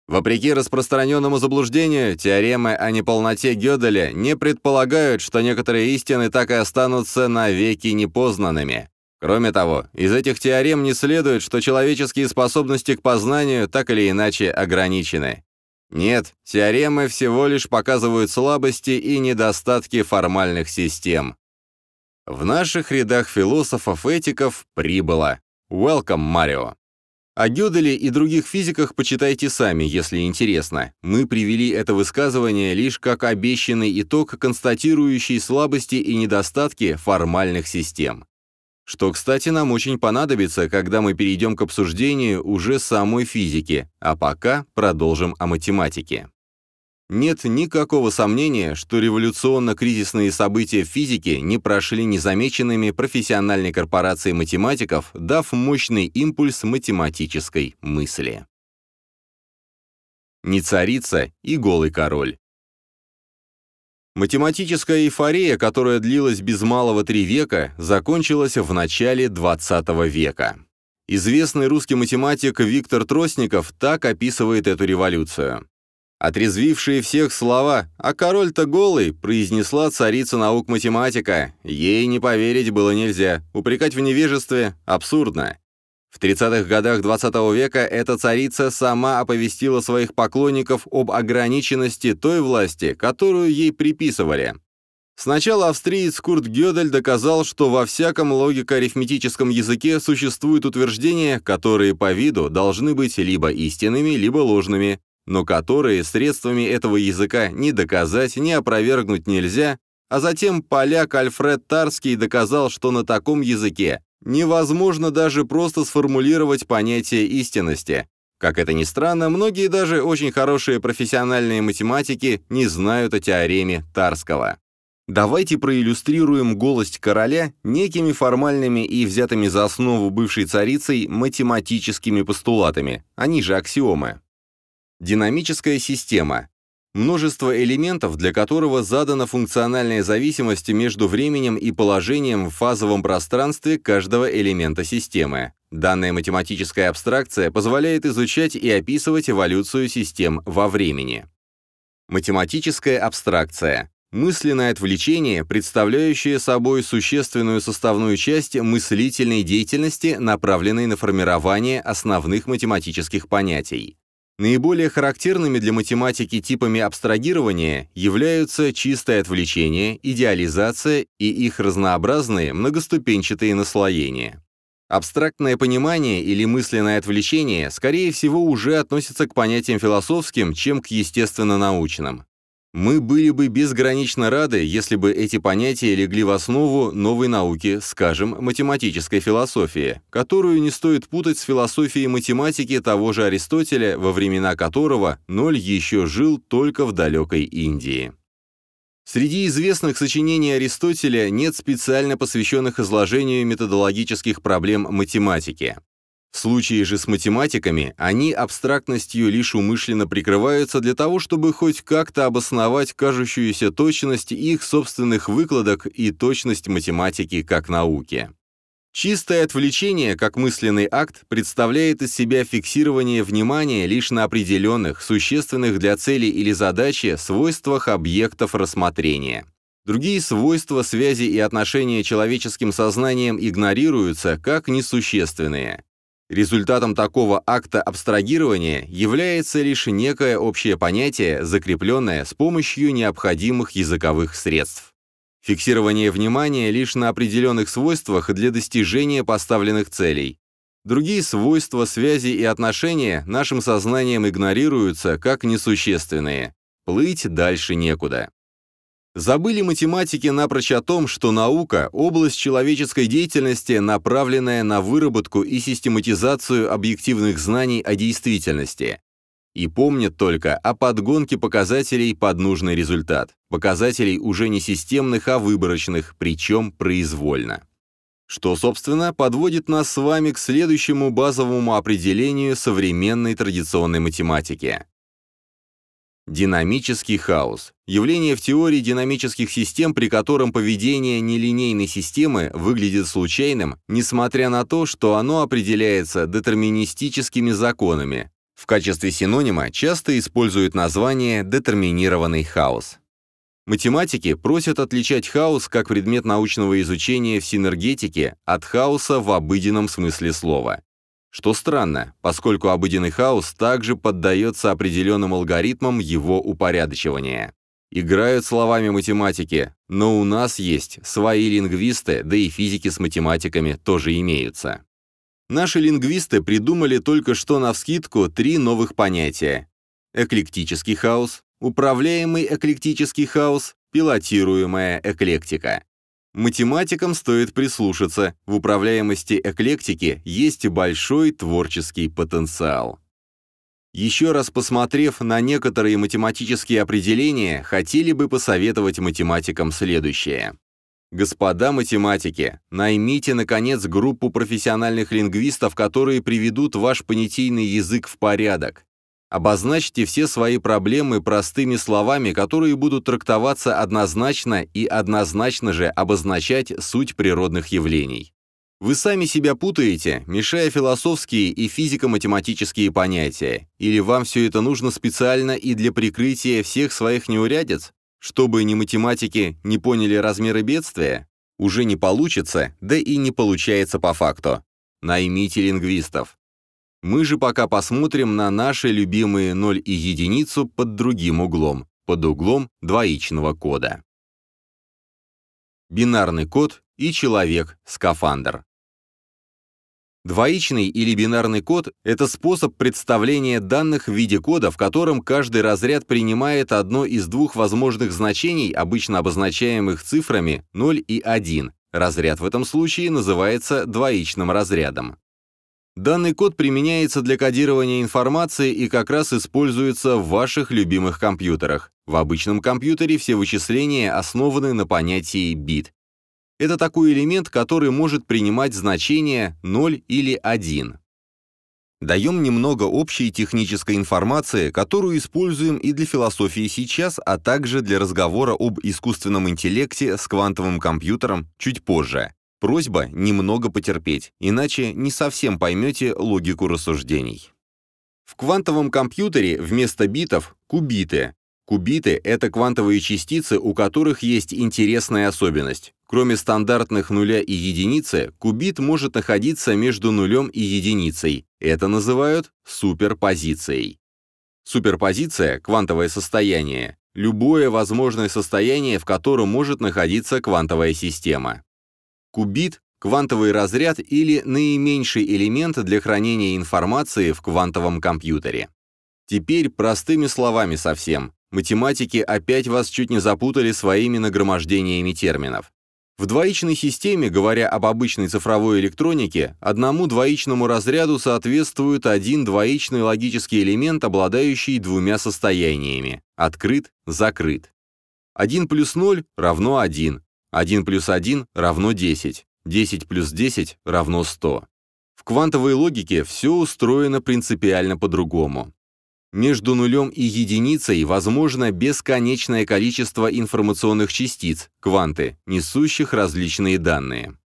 Вопреки распространенному заблуждению, теоремы о неполноте Гёделя не предполагают, что некоторые истины так и останутся навеки непознанными. Кроме того, из этих теорем не следует, что человеческие способности к познанию так или иначе ограничены. Нет, теоремы всего лишь показывают слабости и недостатки формальных систем. В наших рядах философов-этиков прибыло. Welcome, Марио. О Гёделе и других физиках почитайте сами, если интересно. Мы привели это высказывание лишь как обещанный итог, констатирующий слабости и недостатки формальных систем что, кстати, нам очень понадобится, когда мы перейдем к обсуждению уже самой физики, а пока продолжим о математике. Нет никакого сомнения, что революционно-кризисные события в физике не прошли незамеченными профессиональной корпорацией математиков, дав мощный импульс математической мысли. Не царица и голый король. Математическая эйфория, которая длилась без малого три века, закончилась в начале XX века. Известный русский математик Виктор Тросников так описывает эту революцию. Отрезвившие всех слова «А король-то голый» произнесла царица наук математика. Ей не поверить было нельзя, упрекать в невежестве абсурдно. В 30-х годах XX -го века эта царица сама оповестила своих поклонников об ограниченности той власти, которую ей приписывали. Сначала австриец Курт Гёдель доказал, что во всяком логико-арифметическом языке существуют утверждения, которые по виду должны быть либо истинными, либо ложными, но которые средствами этого языка ни доказать, ни опровергнуть нельзя, а затем поляк Альфред Тарский доказал, что на таком языке невозможно даже просто сформулировать понятие истинности. Как это ни странно, многие даже очень хорошие профессиональные математики не знают о теореме Тарского. Давайте проиллюстрируем голость короля некими формальными и взятыми за основу бывшей царицей математическими постулатами, они же аксиомы. Динамическая система множество элементов, для которого задана функциональная зависимость между временем и положением в фазовом пространстве каждого элемента системы. Данная математическая абстракция позволяет изучать и описывать эволюцию систем во времени. Математическая абстракция Мысленное отвлечение, представляющее собой существенную составную часть мыслительной деятельности, направленной на формирование основных математических понятий. Наиболее характерными для математики типами абстрагирования являются чистое отвлечение, идеализация и их разнообразные многоступенчатые наслоения. Абстрактное понимание или мысленное отвлечение, скорее всего, уже относятся к понятиям философским, чем к естественно-научным. Мы были бы безгранично рады, если бы эти понятия легли в основу новой науки, скажем, математической философии, которую не стоит путать с философией математики того же Аристотеля, во времена которого ноль еще жил только в далекой Индии. Среди известных сочинений Аристотеля нет специально посвященных изложению методологических проблем математики. В случае же с математиками, они абстрактностью лишь умышленно прикрываются для того, чтобы хоть как-то обосновать кажущуюся точность их собственных выкладок и точность математики как науки. Чистое отвлечение, как мысленный акт, представляет из себя фиксирование внимания лишь на определенных, существенных для цели или задачи свойствах объектов рассмотрения. Другие свойства связи и отношения человеческим сознанием игнорируются как несущественные. Результатом такого акта абстрагирования является лишь некое общее понятие, закрепленное с помощью необходимых языковых средств. Фиксирование внимания лишь на определенных свойствах для достижения поставленных целей. Другие свойства связи и отношения нашим сознанием игнорируются как несущественные. Плыть дальше некуда. Забыли математики напрочь о том, что наука – область человеческой деятельности, направленная на выработку и систематизацию объективных знаний о действительности. И помнят только о подгонке показателей под нужный результат, показателей уже не системных, а выборочных, причем произвольно. Что, собственно, подводит нас с вами к следующему базовому определению современной традиционной математики. Динамический хаос – явление в теории динамических систем, при котором поведение нелинейной системы выглядит случайным, несмотря на то, что оно определяется детерминистическими законами. В качестве синонима часто используют название «детерминированный хаос». Математики просят отличать хаос как предмет научного изучения в синергетике от хаоса в обыденном смысле слова. Что странно, поскольку обыденный хаос также поддается определенным алгоритмам его упорядочивания. Играют словами математики, но у нас есть свои лингвисты, да и физики с математиками тоже имеются. Наши лингвисты придумали только что навскидку три новых понятия. Эклектический хаос, управляемый эклектический хаос, пилотируемая эклектика. Математикам стоит прислушаться, в управляемости эклектики есть большой творческий потенциал. Еще раз посмотрев на некоторые математические определения, хотели бы посоветовать математикам следующее. Господа математики, наймите, наконец, группу профессиональных лингвистов, которые приведут ваш понятийный язык в порядок. Обозначьте все свои проблемы простыми словами, которые будут трактоваться однозначно и однозначно же обозначать суть природных явлений. Вы сами себя путаете, мешая философские и физико-математические понятия, или вам все это нужно специально и для прикрытия всех своих неурядиц, чтобы ни математики не поняли размеры бедствия? Уже не получится, да и не получается по факту. Наймите лингвистов. Мы же пока посмотрим на наши любимые 0 и единицу под другим углом, под углом двоичного кода. Бинарный код и человек-скафандр. Двоичный или бинарный код – это способ представления данных в виде кода, в котором каждый разряд принимает одно из двух возможных значений, обычно обозначаемых цифрами 0 и 1. Разряд в этом случае называется двоичным разрядом. Данный код применяется для кодирования информации и как раз используется в ваших любимых компьютерах. В обычном компьютере все вычисления основаны на понятии бит. Это такой элемент, который может принимать значения 0 или 1. Даем немного общей технической информации, которую используем и для философии сейчас, а также для разговора об искусственном интеллекте с квантовым компьютером чуть позже. Просьба немного потерпеть, иначе не совсем поймете логику рассуждений. В квантовом компьютере вместо битов – кубиты. Кубиты – это квантовые частицы, у которых есть интересная особенность. Кроме стандартных нуля и единицы, кубит может находиться между нулем и единицей. Это называют суперпозицией. Суперпозиция – квантовое состояние. Любое возможное состояние, в котором может находиться квантовая система. Кубит – квантовый разряд или наименьший элемент для хранения информации в квантовом компьютере. Теперь простыми словами совсем. Математики опять вас чуть не запутали своими нагромождениями терминов. В двоичной системе, говоря об обычной цифровой электронике, одному двоичному разряду соответствует один двоичный логический элемент, обладающий двумя состояниями – открыт, закрыт. 1 плюс 0 равно 1, 1 плюс 1 равно 10, 10 плюс 10 равно 100. В квантовой логике все устроено принципиально по-другому. Между нулем и единицей возможно бесконечное количество информационных частиц, кванты, несущих различные данные.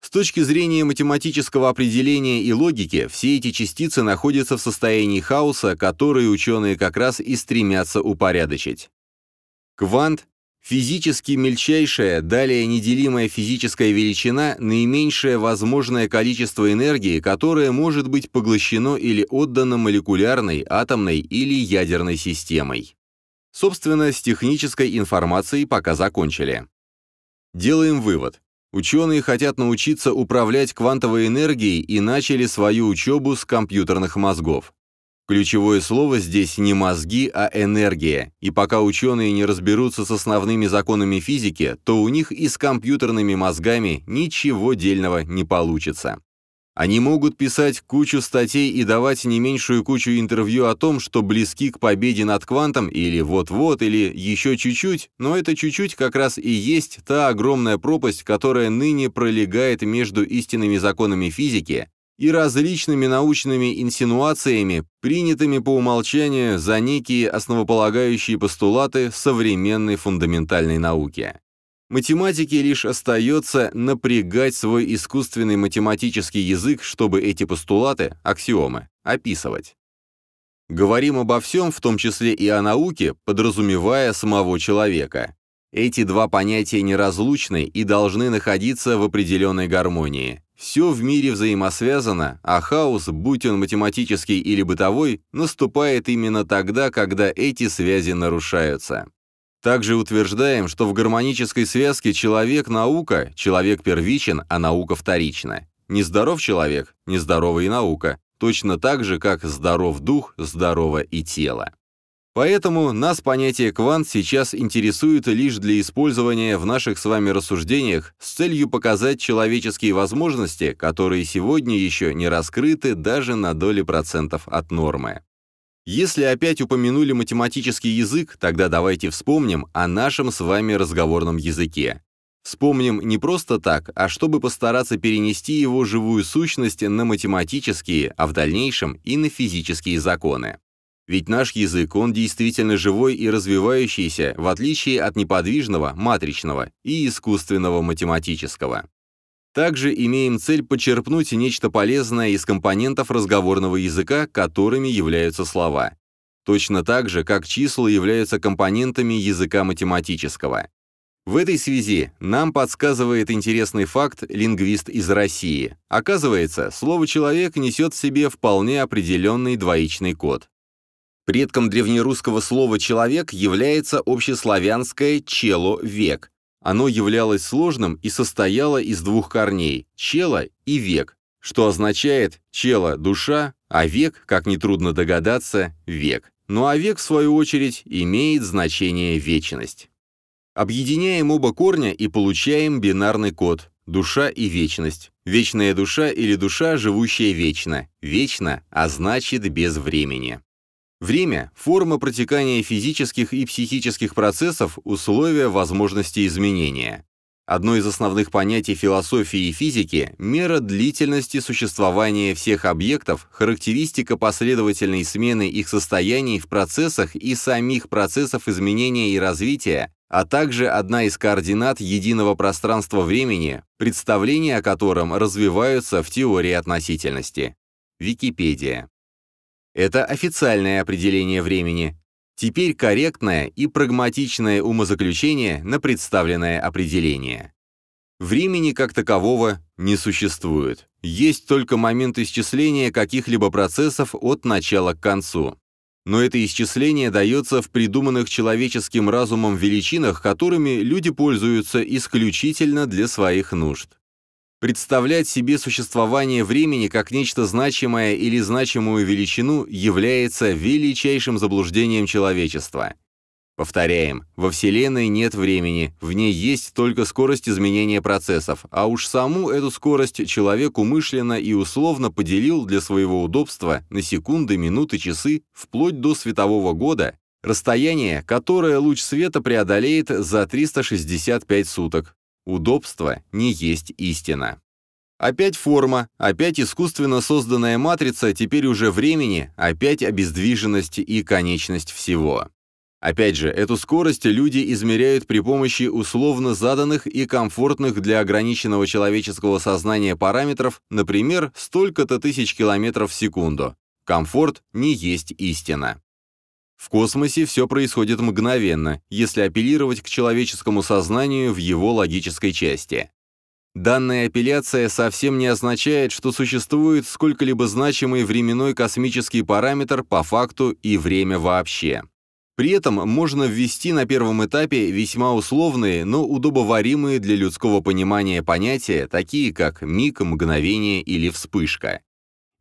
С точки зрения математического определения и логики, все эти частицы находятся в состоянии хаоса, который ученые как раз и стремятся упорядочить. Квант Физически мельчайшая, далее неделимая физическая величина – наименьшее возможное количество энергии, которое может быть поглощено или отдано молекулярной, атомной или ядерной системой. Собственно, с технической информацией пока закончили. Делаем вывод. Ученые хотят научиться управлять квантовой энергией и начали свою учебу с компьютерных мозгов. Ключевое слово здесь не мозги, а энергия, и пока ученые не разберутся с основными законами физики, то у них и с компьютерными мозгами ничего дельного не получится. Они могут писать кучу статей и давать не меньшую кучу интервью о том, что близки к победе над квантом, или вот-вот, или еще чуть-чуть, но это чуть-чуть как раз и есть та огромная пропасть, которая ныне пролегает между истинными законами физики и различными научными инсинуациями, принятыми по умолчанию за некие основополагающие постулаты современной фундаментальной науки. Математике лишь остается напрягать свой искусственный математический язык, чтобы эти постулаты, аксиомы, описывать. Говорим обо всем, в том числе и о науке, подразумевая самого человека. Эти два понятия неразлучны и должны находиться в определенной гармонии. Все в мире взаимосвязано, а хаос, будь он математический или бытовой, наступает именно тогда, когда эти связи нарушаются. Также утверждаем, что в гармонической связке человек-наука, человек первичен, а наука вторична. Нездоров человек, нездорова и наука, точно так же, как здоров дух, здорово и тело. Поэтому нас понятие «квант» сейчас интересует лишь для использования в наших с вами рассуждениях с целью показать человеческие возможности, которые сегодня еще не раскрыты даже на доли процентов от нормы. Если опять упомянули математический язык, тогда давайте вспомним о нашем с вами разговорном языке. Вспомним не просто так, а чтобы постараться перенести его живую сущность на математические, а в дальнейшем и на физические законы. Ведь наш язык, он действительно живой и развивающийся, в отличие от неподвижного, матричного и искусственного математического. Также имеем цель почерпнуть нечто полезное из компонентов разговорного языка, которыми являются слова. Точно так же, как числа являются компонентами языка математического. В этой связи нам подсказывает интересный факт лингвист из России. Оказывается, слово «человек» несет в себе вполне определенный двоичный код. Предком древнерусского слова «человек» является общеславянское «чело» — «век». Оно являлось сложным и состояло из двух корней — «чело» и «век», что означает «чело» — душа, а «век», как нетрудно догадаться, «век». Ну а «век», в свою очередь, имеет значение «вечность». Объединяем оба корня и получаем бинарный код — душа и вечность. Вечная душа или душа, живущая вечно. Вечно, а значит без времени. Время – форма протекания физических и психических процессов, условия возможности изменения. Одно из основных понятий философии и физики – мера длительности существования всех объектов, характеристика последовательной смены их состояний в процессах и самих процессов изменения и развития, а также одна из координат единого пространства-времени, представления о котором развиваются в теории относительности. Википедия. Это официальное определение времени. Теперь корректное и прагматичное умозаключение на представленное определение. Времени как такового не существует. Есть только момент исчисления каких-либо процессов от начала к концу. Но это исчисление дается в придуманных человеческим разумом величинах, которыми люди пользуются исключительно для своих нужд. Представлять себе существование времени как нечто значимое или значимую величину является величайшим заблуждением человечества. Повторяем, во Вселенной нет времени, в ней есть только скорость изменения процессов, а уж саму эту скорость человек умышленно и условно поделил для своего удобства на секунды, минуты, часы, вплоть до светового года, расстояние, которое луч света преодолеет за 365 суток, Удобство не есть истина. Опять форма, опять искусственно созданная матрица, теперь уже времени, опять обездвиженность и конечность всего. Опять же, эту скорость люди измеряют при помощи условно заданных и комфортных для ограниченного человеческого сознания параметров, например, столько-то тысяч километров в секунду. Комфорт не есть истина. В космосе все происходит мгновенно, если апеллировать к человеческому сознанию в его логической части. Данная апелляция совсем не означает, что существует сколько-либо значимый временной космический параметр по факту и время вообще. При этом можно ввести на первом этапе весьма условные, но удобоваримые для людского понимания понятия, такие как миг, мгновение или вспышка.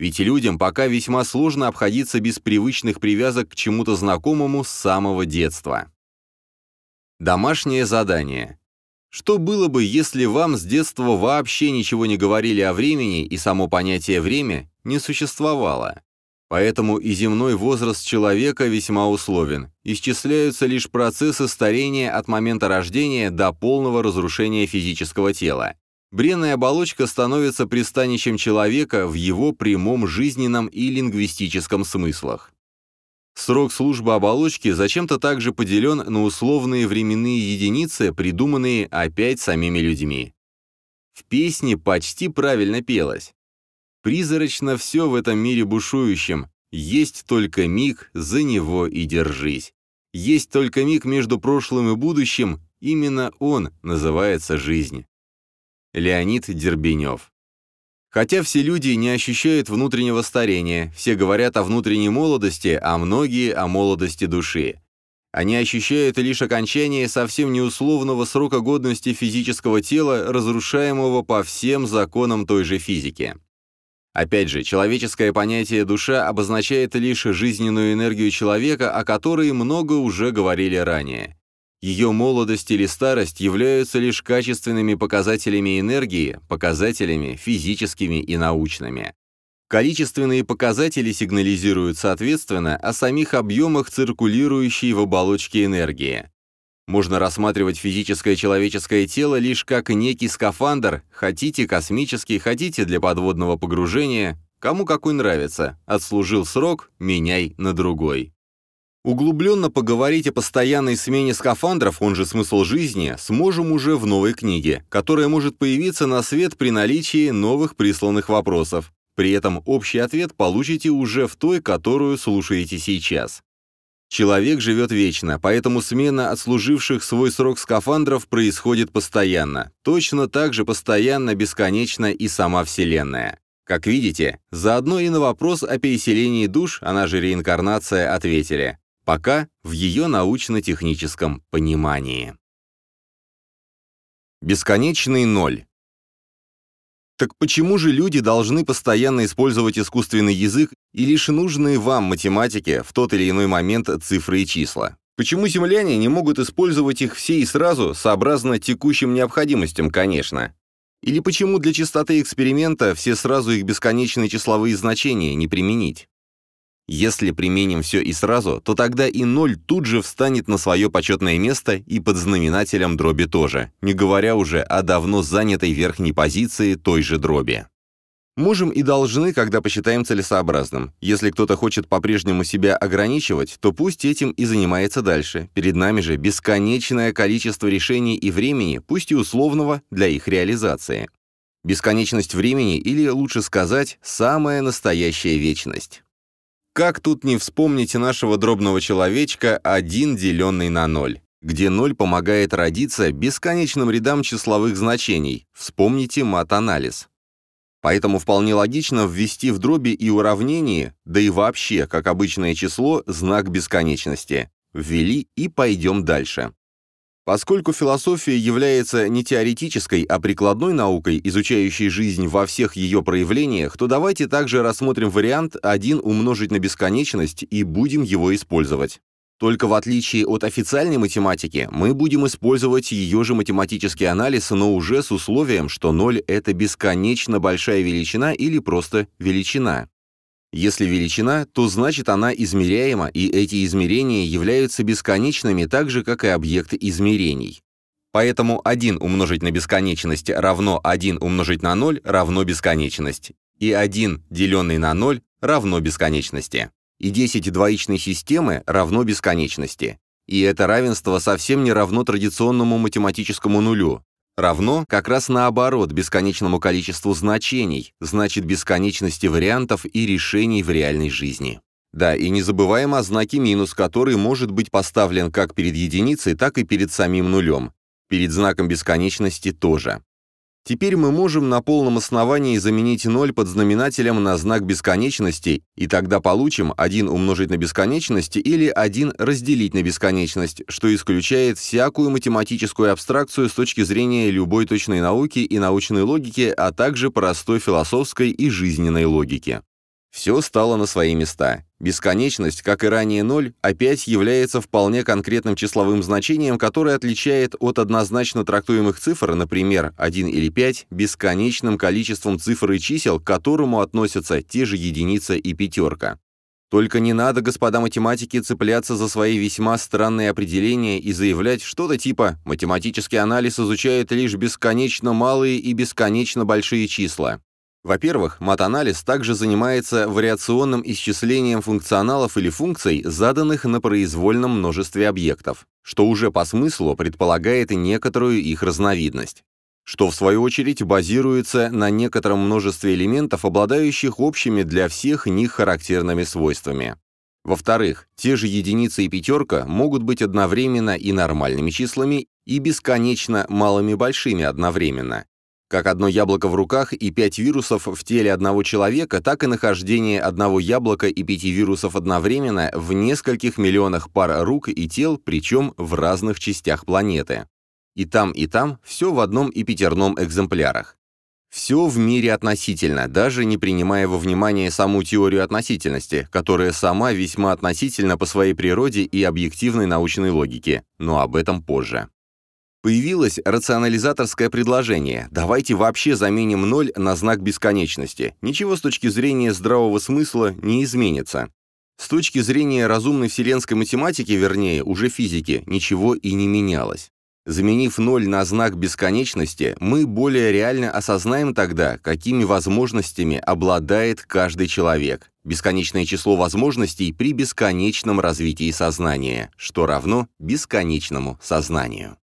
Ведь людям пока весьма сложно обходиться без привычных привязок к чему-то знакомому с самого детства. Домашнее задание. Что было бы, если вам с детства вообще ничего не говорили о времени и само понятие «время» не существовало? Поэтому и земной возраст человека весьма условен. Исчисляются лишь процессы старения от момента рождения до полного разрушения физического тела. Бренная оболочка становится пристанищем человека в его прямом жизненном и лингвистическом смыслах. Срок службы оболочки зачем-то также поделен на условные временные единицы, придуманные опять самими людьми. В песне почти правильно пелось. Призрачно все в этом мире бушующем, есть только миг, за него и держись. Есть только миг между прошлым и будущим, именно он называется жизнь. Леонид Дербенев. Хотя все люди не ощущают внутреннего старения, все говорят о внутренней молодости, а многие о молодости души. Они ощущают лишь окончание совсем неусловного срока годности физического тела, разрушаемого по всем законам той же физики. Опять же, человеческое понятие «душа» обозначает лишь жизненную энергию человека, о которой много уже говорили ранее. Ее молодость или старость являются лишь качественными показателями энергии, показателями физическими и научными. Количественные показатели сигнализируют соответственно о самих объемах циркулирующей в оболочке энергии. Можно рассматривать физическое человеческое тело лишь как некий скафандр, хотите космический, хотите для подводного погружения, кому какой нравится, отслужил срок, меняй на другой. Углубленно поговорить о постоянной смене скафандров, он же смысл жизни, сможем уже в новой книге, которая может появиться на свет при наличии новых присланных вопросов. При этом общий ответ получите уже в той, которую слушаете сейчас. Человек живет вечно, поэтому смена отслуживших свой срок скафандров происходит постоянно. Точно так же постоянно, бесконечно и сама Вселенная. Как видите, заодно и на вопрос о переселении душ, она же реинкарнация, ответили пока в ее научно-техническом понимании. Бесконечный ноль. Так почему же люди должны постоянно использовать искусственный язык и лишь нужные вам математике в тот или иной момент цифры и числа? Почему земляне не могут использовать их все и сразу, сообразно текущим необходимостям, конечно? Или почему для чистоты эксперимента все сразу их бесконечные числовые значения не применить? Если применим все и сразу, то тогда и ноль тут же встанет на свое почетное место и под знаменателем дроби тоже, не говоря уже о давно занятой верхней позиции той же дроби. Можем и должны, когда посчитаем целесообразным. Если кто-то хочет по-прежнему себя ограничивать, то пусть этим и занимается дальше. Перед нами же бесконечное количество решений и времени, пусть и условного, для их реализации. Бесконечность времени, или лучше сказать, самая настоящая вечность. Как тут не вспомнить нашего дробного человечка, один деленный на ноль, где ноль помогает родиться бесконечным рядам числовых значений. Вспомните мат-анализ. Поэтому вполне логично ввести в дроби и уравнении, да и вообще, как обычное число, знак бесконечности. Ввели и пойдем дальше. Поскольку философия является не теоретической, а прикладной наукой, изучающей жизнь во всех ее проявлениях, то давайте также рассмотрим вариант 1 умножить на бесконечность и будем его использовать. Только в отличие от официальной математики, мы будем использовать ее же математический анализ, но уже с условием, что 0 — это бесконечно большая величина или просто величина. Если величина, то значит она измеряема, и эти измерения являются бесконечными так же, как и объекты измерений. Поэтому 1 умножить на бесконечность равно 1 умножить на 0 равно бесконечность, и 1 деленный на 0 равно бесконечности, и 10 двоичной системы равно бесконечности. И это равенство совсем не равно традиционному математическому нулю, равно как раз наоборот бесконечному количеству значений, значит бесконечности вариантов и решений в реальной жизни. Да, и не забываем о знаке минус, который может быть поставлен как перед единицей, так и перед самим нулем. Перед знаком бесконечности тоже. Теперь мы можем на полном основании заменить 0 под знаменателем на знак бесконечности, и тогда получим 1 умножить на бесконечность или 1 разделить на бесконечность, что исключает всякую математическую абстракцию с точки зрения любой точной науки и научной логики, а также простой философской и жизненной логики. Все стало на свои места. Бесконечность, как и ранее ноль, опять является вполне конкретным числовым значением, которое отличает от однозначно трактуемых цифр, например, 1 или 5, бесконечным количеством цифр и чисел, к которому относятся те же единица и пятерка. Только не надо, господа математики, цепляться за свои весьма странные определения и заявлять что-то типа «математический анализ изучает лишь бесконечно малые и бесконечно большие числа». Во-первых, матанализ также занимается вариационным исчислением функционалов или функций, заданных на произвольном множестве объектов, что уже по смыслу предполагает некоторую их разновидность, что в свою очередь базируется на некотором множестве элементов, обладающих общими для всех них характерными свойствами. Во-вторых, те же единицы и пятерка могут быть одновременно и нормальными числами, и бесконечно малыми большими одновременно, как одно яблоко в руках и пять вирусов в теле одного человека, так и нахождение одного яблока и пяти вирусов одновременно в нескольких миллионах пар рук и тел, причем в разных частях планеты. И там, и там все в одном и пятерном экземплярах. Все в мире относительно, даже не принимая во внимание саму теорию относительности, которая сама весьма относительна по своей природе и объективной научной логике, но об этом позже. Появилось рационализаторское предложение «давайте вообще заменим ноль на знак бесконечности». Ничего с точки зрения здравого смысла не изменится. С точки зрения разумной вселенской математики, вернее, уже физики, ничего и не менялось. Заменив ноль на знак бесконечности, мы более реально осознаем тогда, какими возможностями обладает каждый человек. Бесконечное число возможностей при бесконечном развитии сознания, что равно бесконечному сознанию.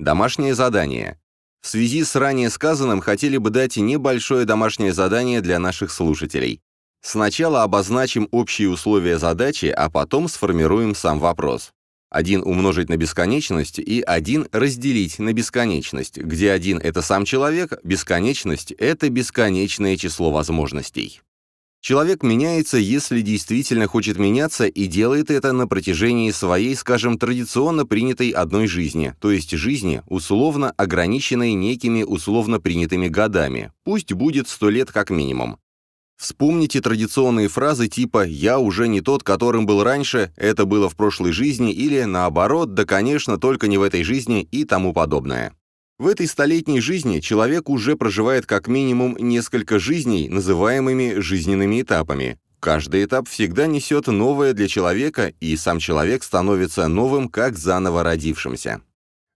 Домашнее задание. В связи с ранее сказанным хотели бы дать небольшое домашнее задание для наших слушателей. Сначала обозначим общие условия задачи, а потом сформируем сам вопрос. 1 умножить на бесконечность и 1 разделить на бесконечность, где 1 — это сам человек, бесконечность — это бесконечное число возможностей. Человек меняется, если действительно хочет меняться, и делает это на протяжении своей, скажем, традиционно принятой одной жизни, то есть жизни, условно ограниченной некими условно принятыми годами, пусть будет сто лет как минимум. Вспомните традиционные фразы типа «я уже не тот, которым был раньше», «это было в прошлой жизни» или наоборот «да, конечно, только не в этой жизни» и тому подобное. В этой столетней жизни человек уже проживает как минимум несколько жизней, называемыми жизненными этапами. Каждый этап всегда несет новое для человека, и сам человек становится новым, как заново родившимся.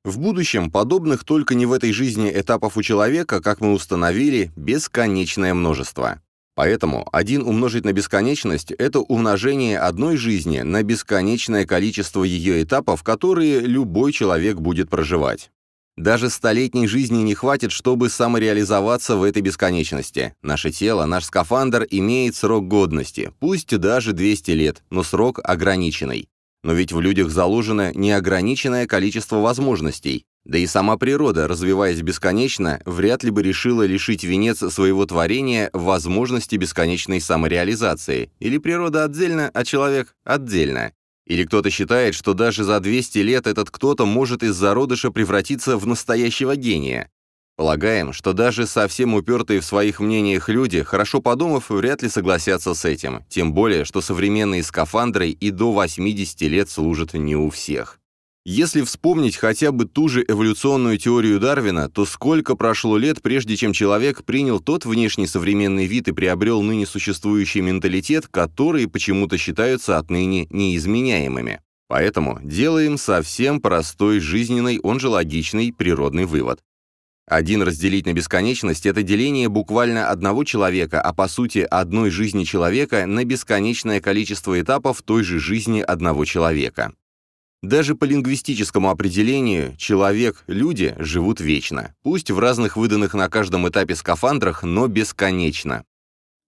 В будущем подобных только не в этой жизни этапов у человека, как мы установили, бесконечное множество. Поэтому 1 умножить на бесконечность – это умножение одной жизни на бесконечное количество ее этапов, которые любой человек будет проживать. Даже столетней жизни не хватит, чтобы самореализоваться в этой бесконечности. Наше тело, наш скафандр имеет срок годности, пусть даже 200 лет, но срок ограниченный. Но ведь в людях заложено неограниченное количество возможностей. Да и сама природа, развиваясь бесконечно, вряд ли бы решила лишить венец своего творения возможности бесконечной самореализации. Или природа отдельно, а человек отдельно. Или кто-то считает, что даже за 200 лет этот кто-то может из зародыша превратиться в настоящего гения. Полагаем, что даже совсем упертые в своих мнениях люди, хорошо подумав, вряд ли согласятся с этим, тем более, что современные скафандры и до 80 лет служат не у всех. Если вспомнить хотя бы ту же эволюционную теорию Дарвина, то сколько прошло лет, прежде чем человек принял тот внешний современный вид и приобрел ныне существующий менталитет, которые почему-то считаются отныне неизменяемыми. Поэтому делаем совсем простой жизненный, он же логичный, природный вывод. Один разделить на бесконечность – это деление буквально одного человека, а по сути одной жизни человека на бесконечное количество этапов той же жизни одного человека. Даже по лингвистическому определению человек, люди живут вечно, пусть в разных выданных на каждом этапе скафандрах, но бесконечно.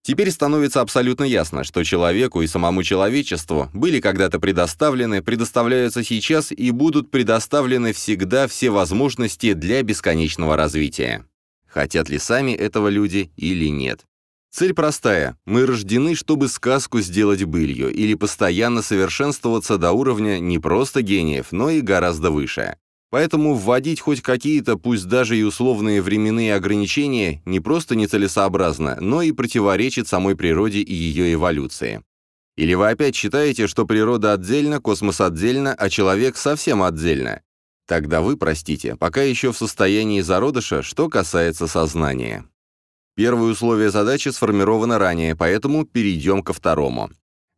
Теперь становится абсолютно ясно, что человеку и самому человечеству были когда-то предоставлены, предоставляются сейчас и будут предоставлены всегда все возможности для бесконечного развития. Хотят ли сами этого люди или нет. Цель простая. Мы рождены, чтобы сказку сделать былью или постоянно совершенствоваться до уровня не просто гениев, но и гораздо выше. Поэтому вводить хоть какие-то, пусть даже и условные временные ограничения, не просто нецелесообразно, но и противоречит самой природе и ее эволюции. Или вы опять считаете, что природа отдельно, космос отдельно, а человек совсем отдельно? Тогда вы, простите, пока еще в состоянии зародыша, что касается сознания. Первое условие задачи сформировано ранее, поэтому перейдем ко второму.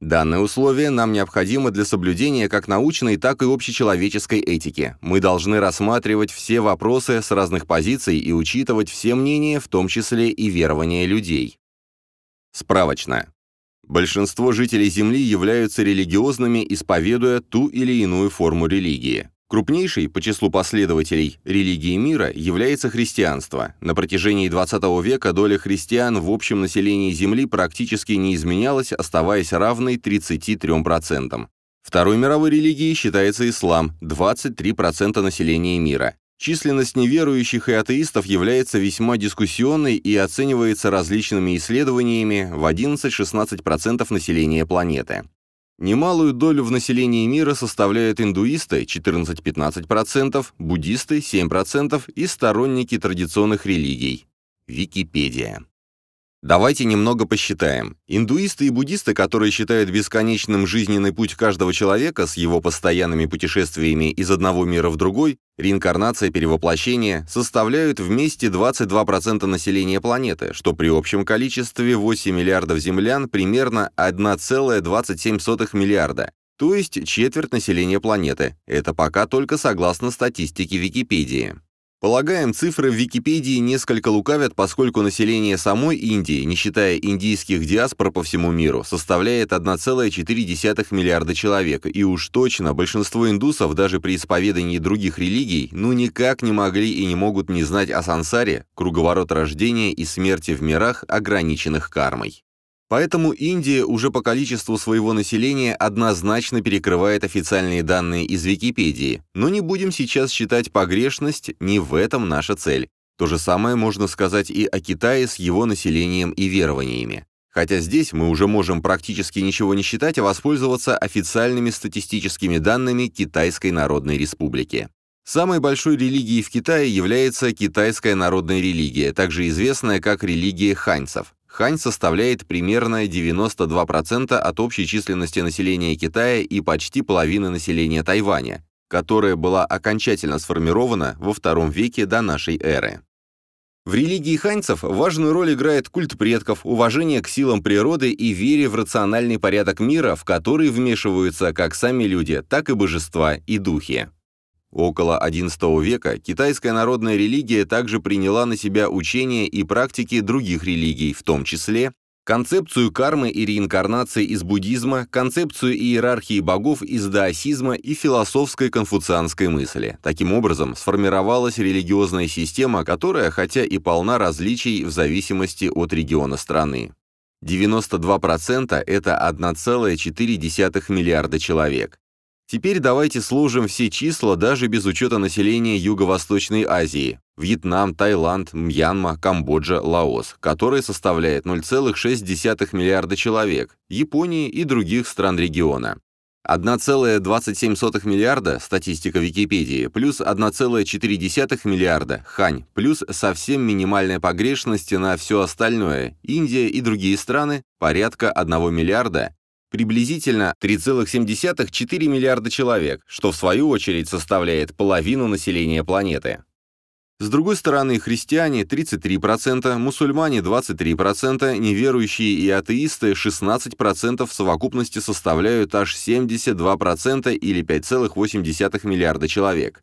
Данное условие нам необходимо для соблюдения как научной, так и общечеловеческой этики. Мы должны рассматривать все вопросы с разных позиций и учитывать все мнения, в том числе и верования людей. Справочная. Большинство жителей Земли являются религиозными, исповедуя ту или иную форму религии. Крупнейшей по числу последователей религии мира является христианство. На протяжении XX века доля христиан в общем населении Земли практически не изменялась, оставаясь равной 33%. Второй мировой религией считается ислам – 23% населения мира. Численность неверующих и атеистов является весьма дискуссионной и оценивается различными исследованиями в 11-16% населения планеты. Немалую долю в населении мира составляют индуисты 14-15%, буддисты 7% и сторонники традиционных религий. Википедия. Давайте немного посчитаем. Индуисты и буддисты, которые считают бесконечным жизненный путь каждого человека с его постоянными путешествиями из одного мира в другой, реинкарнация, перевоплощение, составляют вместе 22% населения планеты, что при общем количестве 8 миллиардов землян примерно 1,27 миллиарда, то есть четверть населения планеты. Это пока только согласно статистике Википедии. Полагаем, цифры в Википедии несколько лукавят, поскольку население самой Индии, не считая индийских диаспор по всему миру, составляет 1,4 миллиарда человек, и уж точно большинство индусов даже при исповедании других религий ну никак не могли и не могут не знать о сансаре, круговорот рождения и смерти в мирах, ограниченных кармой. Поэтому Индия уже по количеству своего населения однозначно перекрывает официальные данные из Википедии, но не будем сейчас считать погрешность, не в этом наша цель. То же самое можно сказать и о Китае с его населением и верованиями. Хотя здесь мы уже можем практически ничего не считать, а воспользоваться официальными статистическими данными Китайской Народной Республики. Самой большой религией в Китае является Китайская народная религия, также известная как религия ханьцев. Хань составляет примерно 92% от общей численности населения Китая и почти половины населения Тайваня, которая была окончательно сформирована во II веке до нашей эры. В религии ханьцев важную роль играет культ предков, уважение к силам природы и вере в рациональный порядок мира, в который вмешиваются как сами люди, так и божества и духи. Около XI века китайская народная религия также приняла на себя учения и практики других религий, в том числе концепцию кармы и реинкарнации из буддизма, концепцию иерархии богов из даосизма и философской конфуцианской мысли. Таким образом, сформировалась религиозная система, которая, хотя и полна различий в зависимости от региона страны. 92% — это 1,4 миллиарда человек. Теперь давайте сложим все числа даже без учета населения Юго-Восточной Азии, Вьетнам, Таиланд, Мьянма, Камбоджа, Лаос, который составляет 0,6 миллиарда человек, Японии и других стран региона. 1,27 миллиарда, статистика Википедии, плюс 1,4 миллиарда, Хань, плюс совсем минимальная погрешность на все остальное, Индия и другие страны, порядка 1 миллиарда, приблизительно 3,7-4 миллиарда человек, что в свою очередь составляет половину населения планеты. С другой стороны, христиане 33%, мусульмане 23%, неверующие и атеисты 16% в совокупности составляют аж 72% или 5,8 миллиарда человек.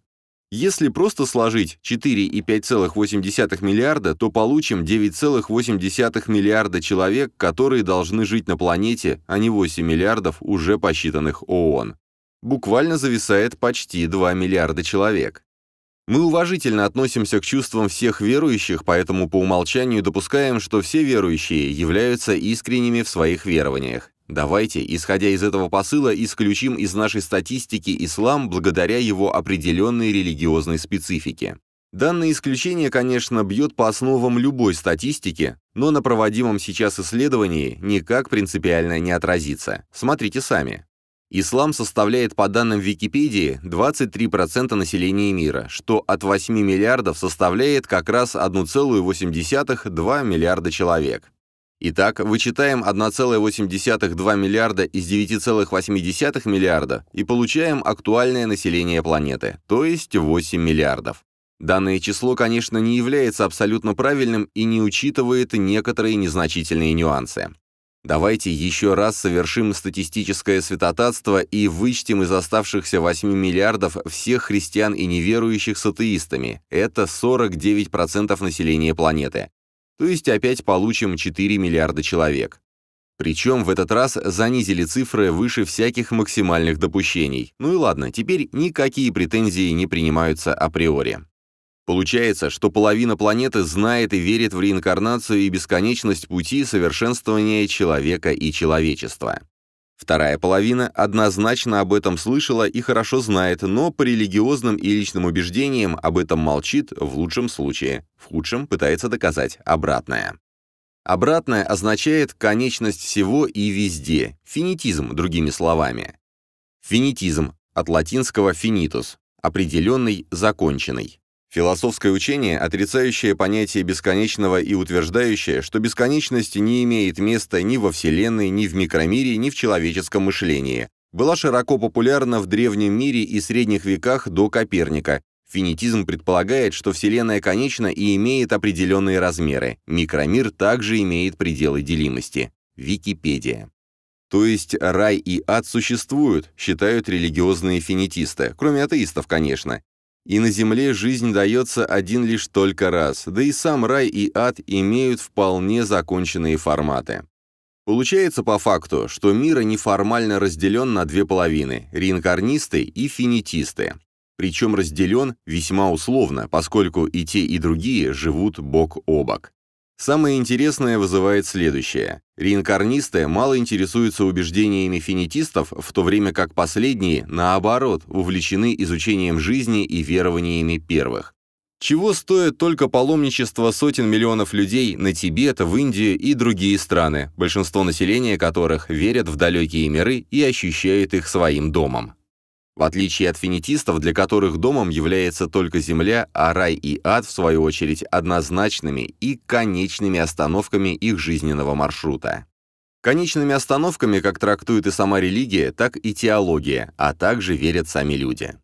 Если просто сложить 4 и 5,8 миллиарда, то получим 9,8 миллиарда человек, которые должны жить на планете, а не 8 миллиардов, уже посчитанных ООН. Буквально зависает почти 2 миллиарда человек. Мы уважительно относимся к чувствам всех верующих, поэтому по умолчанию допускаем, что все верующие являются искренними в своих верованиях. Давайте, исходя из этого посыла, исключим из нашей статистики ислам благодаря его определенной религиозной специфике. Данное исключение, конечно, бьет по основам любой статистики, но на проводимом сейчас исследовании никак принципиально не отразится. Смотрите сами. Ислам составляет, по данным Википедии, 23% населения мира, что от 8 миллиардов составляет как раз 1,8-2 миллиарда человек. Итак, вычитаем 1,8-2 миллиарда из 9,8 миллиарда и получаем актуальное население планеты, то есть 8 миллиардов. Данное число, конечно, не является абсолютно правильным и не учитывает некоторые незначительные нюансы. Давайте еще раз совершим статистическое святотатство и вычтем из оставшихся 8 миллиардов всех христиан и неверующих с атеистами. Это 49% населения планеты. То есть опять получим 4 миллиарда человек. Причем в этот раз занизили цифры выше всяких максимальных допущений. Ну и ладно, теперь никакие претензии не принимаются априори. Получается, что половина планеты знает и верит в реинкарнацию и бесконечность пути совершенствования человека и человечества. Вторая половина однозначно об этом слышала и хорошо знает, но по религиозным и личным убеждениям об этом молчит в лучшем случае, в худшем пытается доказать обратное. Обратное означает конечность всего и везде, финитизм, другими словами. Финитизм от латинского finitus, определенный, законченный. Философское учение, отрицающее понятие бесконечного и утверждающее, что бесконечность не имеет места ни во Вселенной, ни в микромире, ни в человеческом мышлении, была широко популярна в древнем мире и средних веках до Коперника. Финитизм предполагает, что Вселенная конечна и имеет определенные размеры. Микромир также имеет пределы делимости. Википедия. То есть рай и ад существуют, считают религиозные финитисты, кроме атеистов, конечно. И на земле жизнь дается один лишь только раз, да и сам рай и ад имеют вполне законченные форматы. Получается по факту, что мир неформально разделен на две половины – реинкарнисты и финитисты. Причем разделен весьма условно, поскольку и те, и другие живут бок о бок. Самое интересное вызывает следующее. Реинкарнисты мало интересуются убеждениями финитистов, в то время как последние, наоборот, увлечены изучением жизни и верованиями первых. Чего стоит только паломничество сотен миллионов людей на Тибет, в Индию и другие страны, большинство населения которых верят в далекие миры и ощущают их своим домом. В отличие от финитистов, для которых домом является только земля, а рай и ад, в свою очередь, однозначными и конечными остановками их жизненного маршрута. Конечными остановками, как трактует и сама религия, так и теология, а также верят сами люди.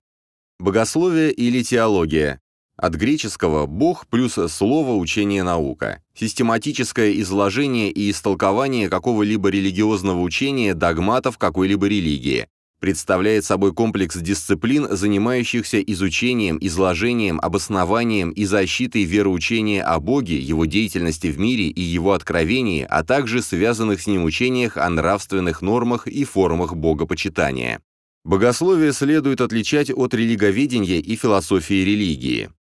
Богословие или теология от греческого «бог» плюс слово «учение наука». Систематическое изложение и истолкование какого-либо религиозного учения, догматов какой-либо религии, представляет собой комплекс дисциплин, занимающихся изучением, изложением, обоснованием и защитой вероучения о Боге, его деятельности в мире и его откровении, а также связанных с ним учениях о нравственных нормах и формах богопочитания. Богословие следует отличать от религоведения и философии религии.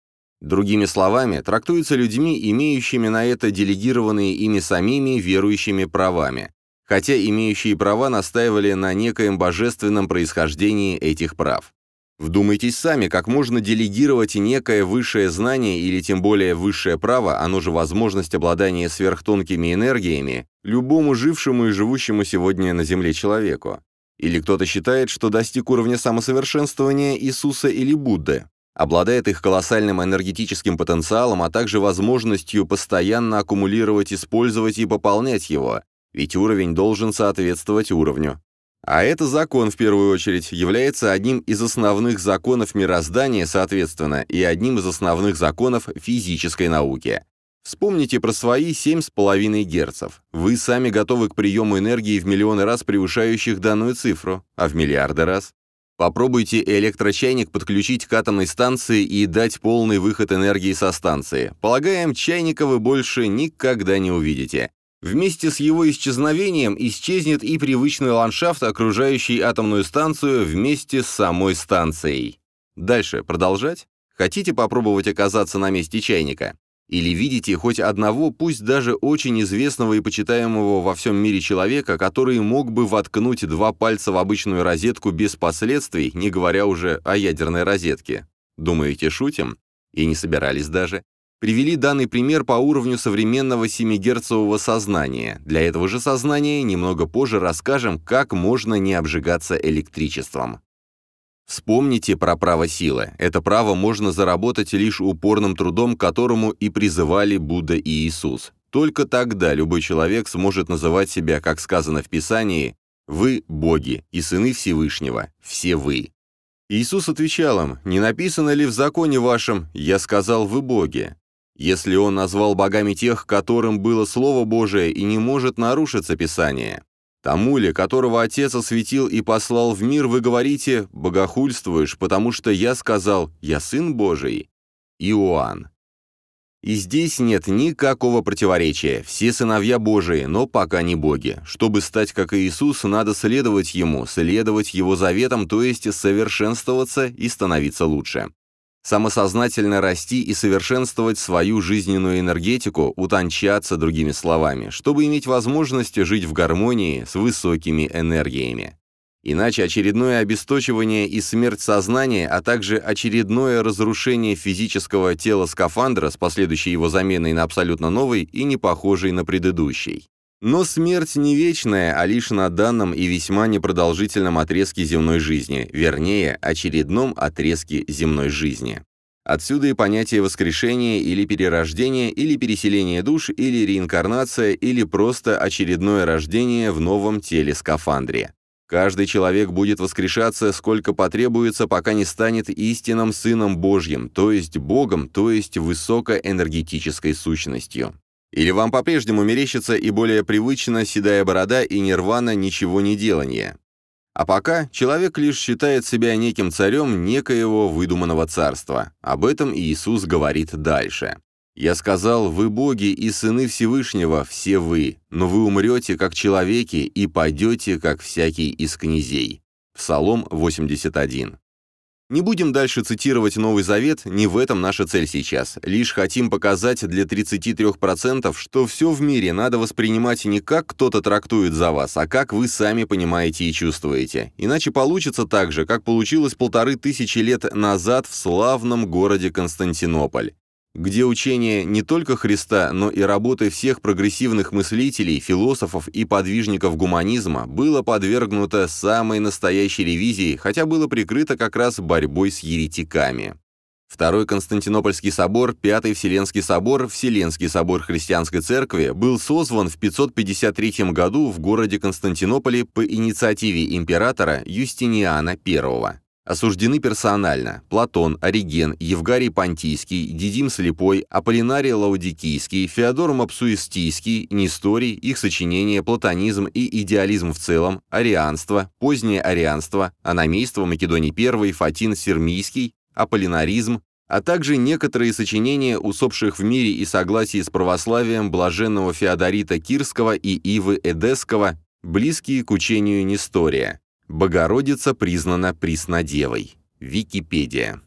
Другими словами, трактуется людьми, имеющими на это делегированные ими самими верующими правами хотя имеющие права настаивали на некоем божественном происхождении этих прав. Вдумайтесь сами, как можно делегировать некое высшее знание или тем более высшее право, оно же возможность обладания сверхтонкими энергиями, любому жившему и живущему сегодня на Земле человеку. Или кто-то считает, что достиг уровня самосовершенствования Иисуса или Будды, обладает их колоссальным энергетическим потенциалом, а также возможностью постоянно аккумулировать, использовать и пополнять его, ведь уровень должен соответствовать уровню. А это закон, в первую очередь, является одним из основных законов мироздания, соответственно, и одним из основных законов физической науки. Вспомните про свои 7,5 Гц. Вы сами готовы к приему энергии в миллионы раз превышающих данную цифру, а в миллиарды раз. Попробуйте электрочайник подключить к атомной станции и дать полный выход энергии со станции. Полагаем, чайника вы больше никогда не увидите. Вместе с его исчезновением исчезнет и привычный ландшафт, окружающий атомную станцию вместе с самой станцией. Дальше продолжать? Хотите попробовать оказаться на месте чайника? Или видите хоть одного, пусть даже очень известного и почитаемого во всем мире человека, который мог бы воткнуть два пальца в обычную розетку без последствий, не говоря уже о ядерной розетке? Думаете, шутим? И не собирались даже. Привели данный пример по уровню современного 7-герцового сознания. Для этого же сознания немного позже расскажем, как можно не обжигаться электричеством. Вспомните про право силы. Это право можно заработать лишь упорным трудом, которому и призывали Будда и Иисус. Только тогда любой человек сможет называть себя, как сказано в Писании, «Вы – боги и сыны Всевышнего, все вы». Иисус отвечал им, «Не написано ли в законе вашем, я сказал, вы боги?» Если он назвал богами тех, которым было Слово Божие, и не может нарушиться Писание. Тому ли, которого Отец осветил и послал в мир, вы говорите «богохульствуешь, потому что я сказал, я Сын Божий». Иоанн. И здесь нет никакого противоречия. Все сыновья Божии, но пока не боги. Чтобы стать как Иисус, надо следовать Ему, следовать Его заветам, то есть совершенствоваться и становиться лучше самосознательно расти и совершенствовать свою жизненную энергетику, утончаться другими словами, чтобы иметь возможность жить в гармонии с высокими энергиями. Иначе очередное обесточивание и смерть сознания, а также очередное разрушение физического тела скафандра с последующей его заменой на абсолютно новый и не похожий на предыдущий. Но смерть не вечная, а лишь на данном и весьма непродолжительном отрезке земной жизни, вернее, очередном отрезке земной жизни. Отсюда и понятие воскрешения или перерождения, или переселения душ, или реинкарнация, или просто очередное рождение в новом теле-скафандре. Каждый человек будет воскрешаться, сколько потребуется, пока не станет истинным Сыном Божьим, то есть Богом, то есть высокоэнергетической сущностью. Или вам по-прежнему мерещится и более привычно седая борода и нирвана ничего не делания? А пока человек лишь считает себя неким царем некоего выдуманного царства. Об этом Иисус говорит дальше. «Я сказал, вы боги и сыны Всевышнего, все вы, но вы умрете, как человеки, и пойдете, как всякий из князей». Псалом 81. Не будем дальше цитировать Новый Завет, не в этом наша цель сейчас. Лишь хотим показать для 33%, что все в мире надо воспринимать не как кто-то трактует за вас, а как вы сами понимаете и чувствуете. Иначе получится так же, как получилось полторы тысячи лет назад в славном городе Константинополь где учение не только Христа, но и работы всех прогрессивных мыслителей, философов и подвижников гуманизма было подвергнуто самой настоящей ревизии, хотя было прикрыто как раз борьбой с еретиками. Второй Константинопольский собор, Пятый Вселенский собор, Вселенский собор Христианской Церкви был созван в 553 году в городе Константинополе по инициативе императора Юстиниана I. Осуждены персонально Платон, Ориген, Евгарий Понтийский, Дидим Слепой, Аполлинарий Лаудикийский, Феодор Мапсуистийский, Несторий, их сочинения, платонизм и идеализм в целом, арианство, позднее арианство, аномейство Македоний I, Фатин Сермийский, аполлинаризм, а также некоторые сочинения усопших в мире и согласии с православием блаженного Феодорита Кирского и Ивы Эдесского, близкие к учению Нестория. Богородица признана Преснодевой. Википедия.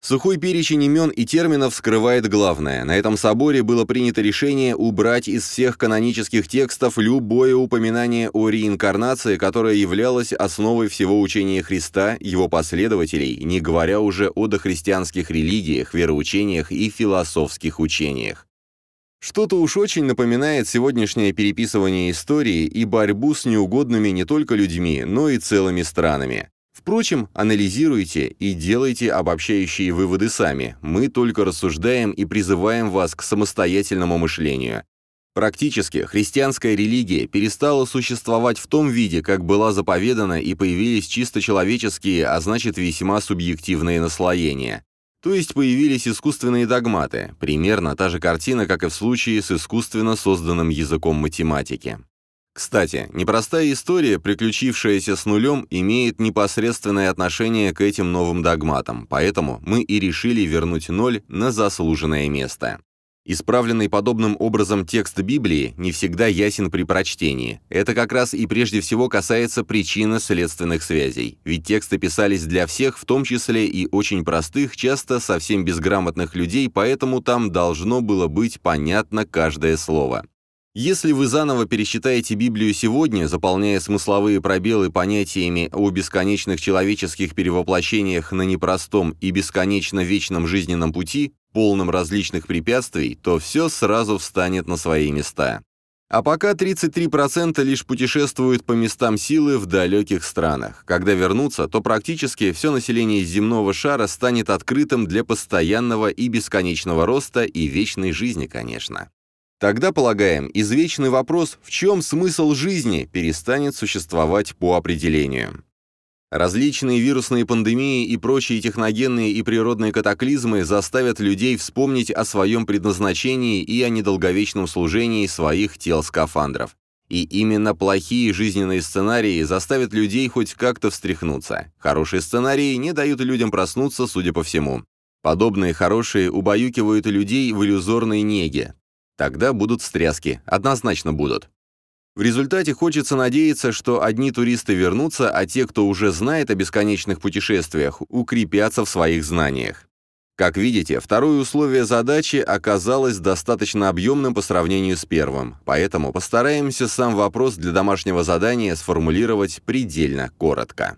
Сухой перечень имен и терминов скрывает главное. На этом соборе было принято решение убрать из всех канонических текстов любое упоминание о реинкарнации, которое являлось основой всего учения Христа, его последователей, не говоря уже о дохристианских религиях, вероучениях и философских учениях. Что-то уж очень напоминает сегодняшнее переписывание истории и борьбу с неугодными не только людьми, но и целыми странами. Впрочем, анализируйте и делайте обобщающие выводы сами. Мы только рассуждаем и призываем вас к самостоятельному мышлению. Практически христианская религия перестала существовать в том виде, как была заповедана, и появились чисто человеческие, а значит весьма субъективные наслоения. То есть появились искусственные догматы, примерно та же картина, как и в случае с искусственно созданным языком математики. Кстати, непростая история, приключившаяся с нулем, имеет непосредственное отношение к этим новым догматам, поэтому мы и решили вернуть ноль на заслуженное место. Исправленный подобным образом текст Библии не всегда ясен при прочтении. Это как раз и прежде всего касается причинно-следственных связей, ведь тексты писались для всех, в том числе и очень простых, часто совсем безграмотных людей, поэтому там должно было быть понятно каждое слово. Если вы заново пересчитаете Библию сегодня, заполняя смысловые пробелы понятиями о бесконечных человеческих перевоплощениях на непростом и бесконечно вечном жизненном пути, полном различных препятствий, то все сразу встанет на свои места. А пока 33% лишь путешествуют по местам силы в далеких странах. Когда вернутся, то практически все население земного шара станет открытым для постоянного и бесконечного роста и вечной жизни, конечно. Тогда, полагаем, извечный вопрос «в чем смысл жизни?» перестанет существовать по определению. Различные вирусные пандемии и прочие техногенные и природные катаклизмы заставят людей вспомнить о своем предназначении и о недолговечном служении своих тел-скафандров. И именно плохие жизненные сценарии заставят людей хоть как-то встряхнуться. Хорошие сценарии не дают людям проснуться, судя по всему. Подобные хорошие убаюкивают людей в иллюзорной неге. Тогда будут встряски, однозначно будут. В результате хочется надеяться, что одни туристы вернутся, а те, кто уже знает о бесконечных путешествиях, укрепятся в своих знаниях. Как видите, второе условие задачи оказалось достаточно объемным по сравнению с первым, поэтому постараемся сам вопрос для домашнего задания сформулировать предельно коротко.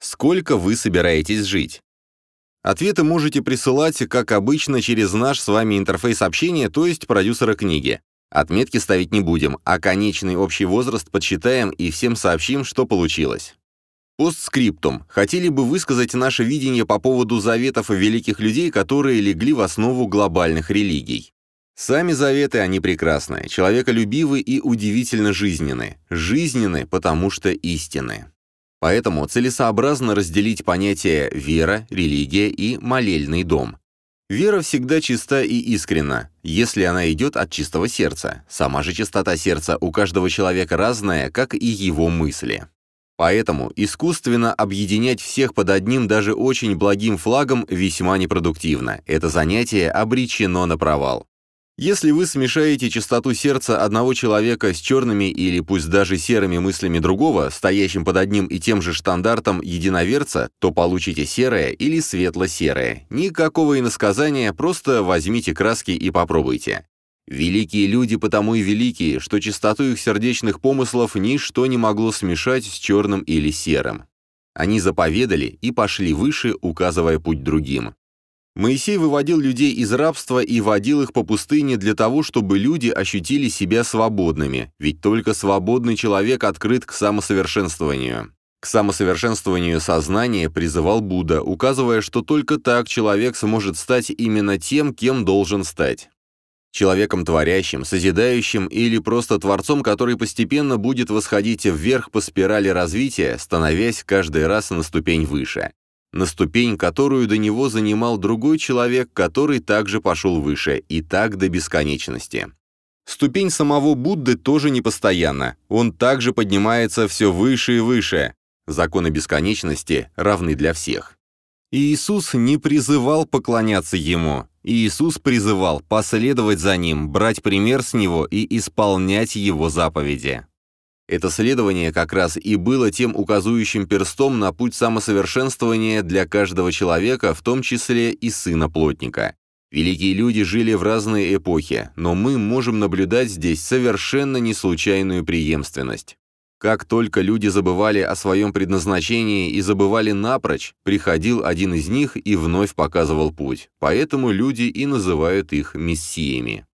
Сколько вы собираетесь жить? Ответы можете присылать, как обычно, через наш с вами интерфейс общения, то есть продюсера книги. Отметки ставить не будем, а конечный общий возраст подсчитаем и всем сообщим, что получилось. Постскриптум. Хотели бы высказать наше видение по поводу заветов великих людей, которые легли в основу глобальных религий. Сами заветы, они прекрасны, человеколюбивы и удивительно жизненны. Жизненны, потому что истины. Поэтому целесообразно разделить понятия «вера», «религия» и «молельный дом». Вера всегда чиста и искренна, если она идет от чистого сердца. Сама же чистота сердца у каждого человека разная, как и его мысли. Поэтому искусственно объединять всех под одним даже очень благим флагом весьма непродуктивно. Это занятие обречено на провал. Если вы смешаете чистоту сердца одного человека с черными или пусть даже серыми мыслями другого, стоящим под одним и тем же штандартом единоверца, то получите серое или светло-серое. Никакого иносказания, просто возьмите краски и попробуйте. Великие люди потому и великие, что чистоту их сердечных помыслов ничто не могло смешать с черным или серым. Они заповедали и пошли выше, указывая путь другим. Моисей выводил людей из рабства и водил их по пустыне для того, чтобы люди ощутили себя свободными, ведь только свободный человек открыт к самосовершенствованию. К самосовершенствованию сознания призывал Будда, указывая, что только так человек сможет стать именно тем, кем должен стать. Человеком творящим, созидающим или просто творцом, который постепенно будет восходить вверх по спирали развития, становясь каждый раз на ступень выше на ступень, которую до него занимал другой человек, который также пошел выше, и так до бесконечности. Ступень самого Будды тоже непостоянна, он также поднимается все выше и выше. Законы бесконечности равны для всех. Иисус не призывал поклоняться Ему. Иисус призывал последовать за Ним, брать пример с Него и исполнять Его заповеди. Это следование как раз и было тем указующим перстом на путь самосовершенствования для каждого человека, в том числе и сына плотника. Великие люди жили в разные эпохи, но мы можем наблюдать здесь совершенно неслучайную преемственность. Как только люди забывали о своем предназначении и забывали напрочь, приходил один из них и вновь показывал путь, поэтому люди и называют их мессиями.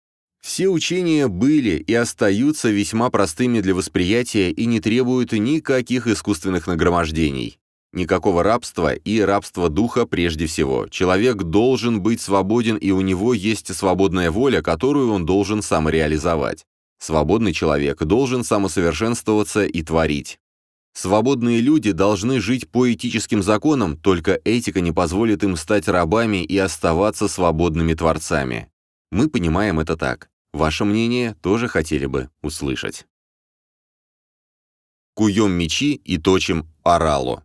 Все учения были и остаются весьма простыми для восприятия и не требуют никаких искусственных нагромождений. Никакого рабства и рабства духа прежде всего. Человек должен быть свободен, и у него есть свободная воля, которую он должен самореализовать. Свободный человек должен самосовершенствоваться и творить. Свободные люди должны жить по этическим законам, только этика не позволит им стать рабами и оставаться свободными творцами. Мы понимаем это так. Ваше мнение тоже хотели бы услышать. Куем мечи и точим оралу.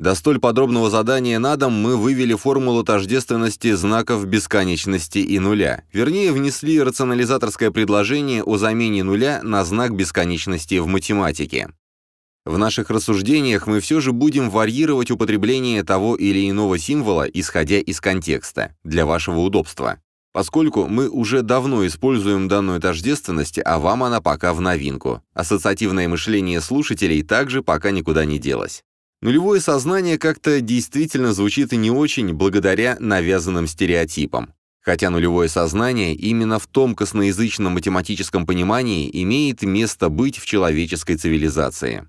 До столь подробного задания на дом мы вывели формулу тождественности знаков бесконечности и нуля. Вернее, внесли рационализаторское предложение о замене нуля на знак бесконечности в математике. В наших рассуждениях мы все же будем варьировать употребление того или иного символа, исходя из контекста, для вашего удобства. Поскольку мы уже давно используем данную тождественность, а вам она пока в новинку. Ассоциативное мышление слушателей также пока никуда не делось. Нулевое сознание как-то действительно звучит и не очень благодаря навязанным стереотипам. Хотя нулевое сознание именно в том косноязычном математическом понимании имеет место быть в человеческой цивилизации.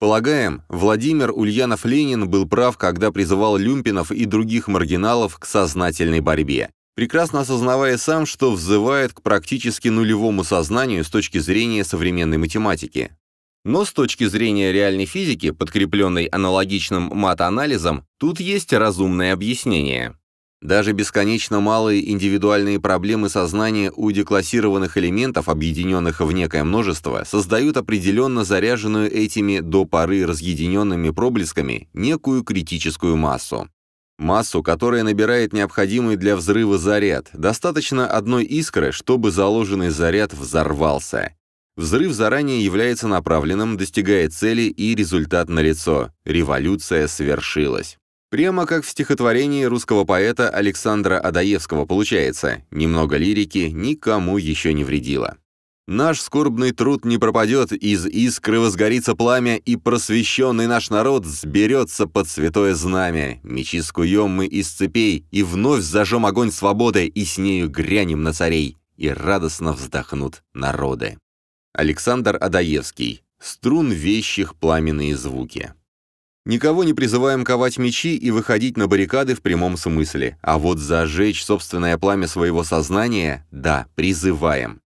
Полагаем, Владимир Ульянов-Ленин был прав, когда призывал люмпинов и других маргиналов к сознательной борьбе, прекрасно осознавая сам, что взывает к практически нулевому сознанию с точки зрения современной математики. Но с точки зрения реальной физики, подкрепленной аналогичным мат-анализом, тут есть разумное объяснение. Даже бесконечно малые индивидуальные проблемы сознания у деклассированных элементов, объединенных в некое множество, создают определенно заряженную этими до поры разъединенными проблесками некую критическую массу. Массу, которая набирает необходимый для взрыва заряд. Достаточно одной искры, чтобы заложенный заряд взорвался. Взрыв заранее является направленным, достигает цели и результат налицо. Революция свершилась. Прямо как в стихотворении русского поэта Александра Адаевского получается «Немного лирики никому еще не вредило». Наш скорбный труд не пропадет, из искры возгорится пламя, и просвещенный наш народ сберется под святое знамя. Мечи скуем мы из цепей, и вновь зажжем огонь свободы, и с нею грянем на царей, и радостно вздохнут народы. Александр Адаевский. Струн вещих пламенные звуки. Никого не призываем ковать мечи и выходить на баррикады в прямом смысле, а вот зажечь собственное пламя своего сознания – да, призываем.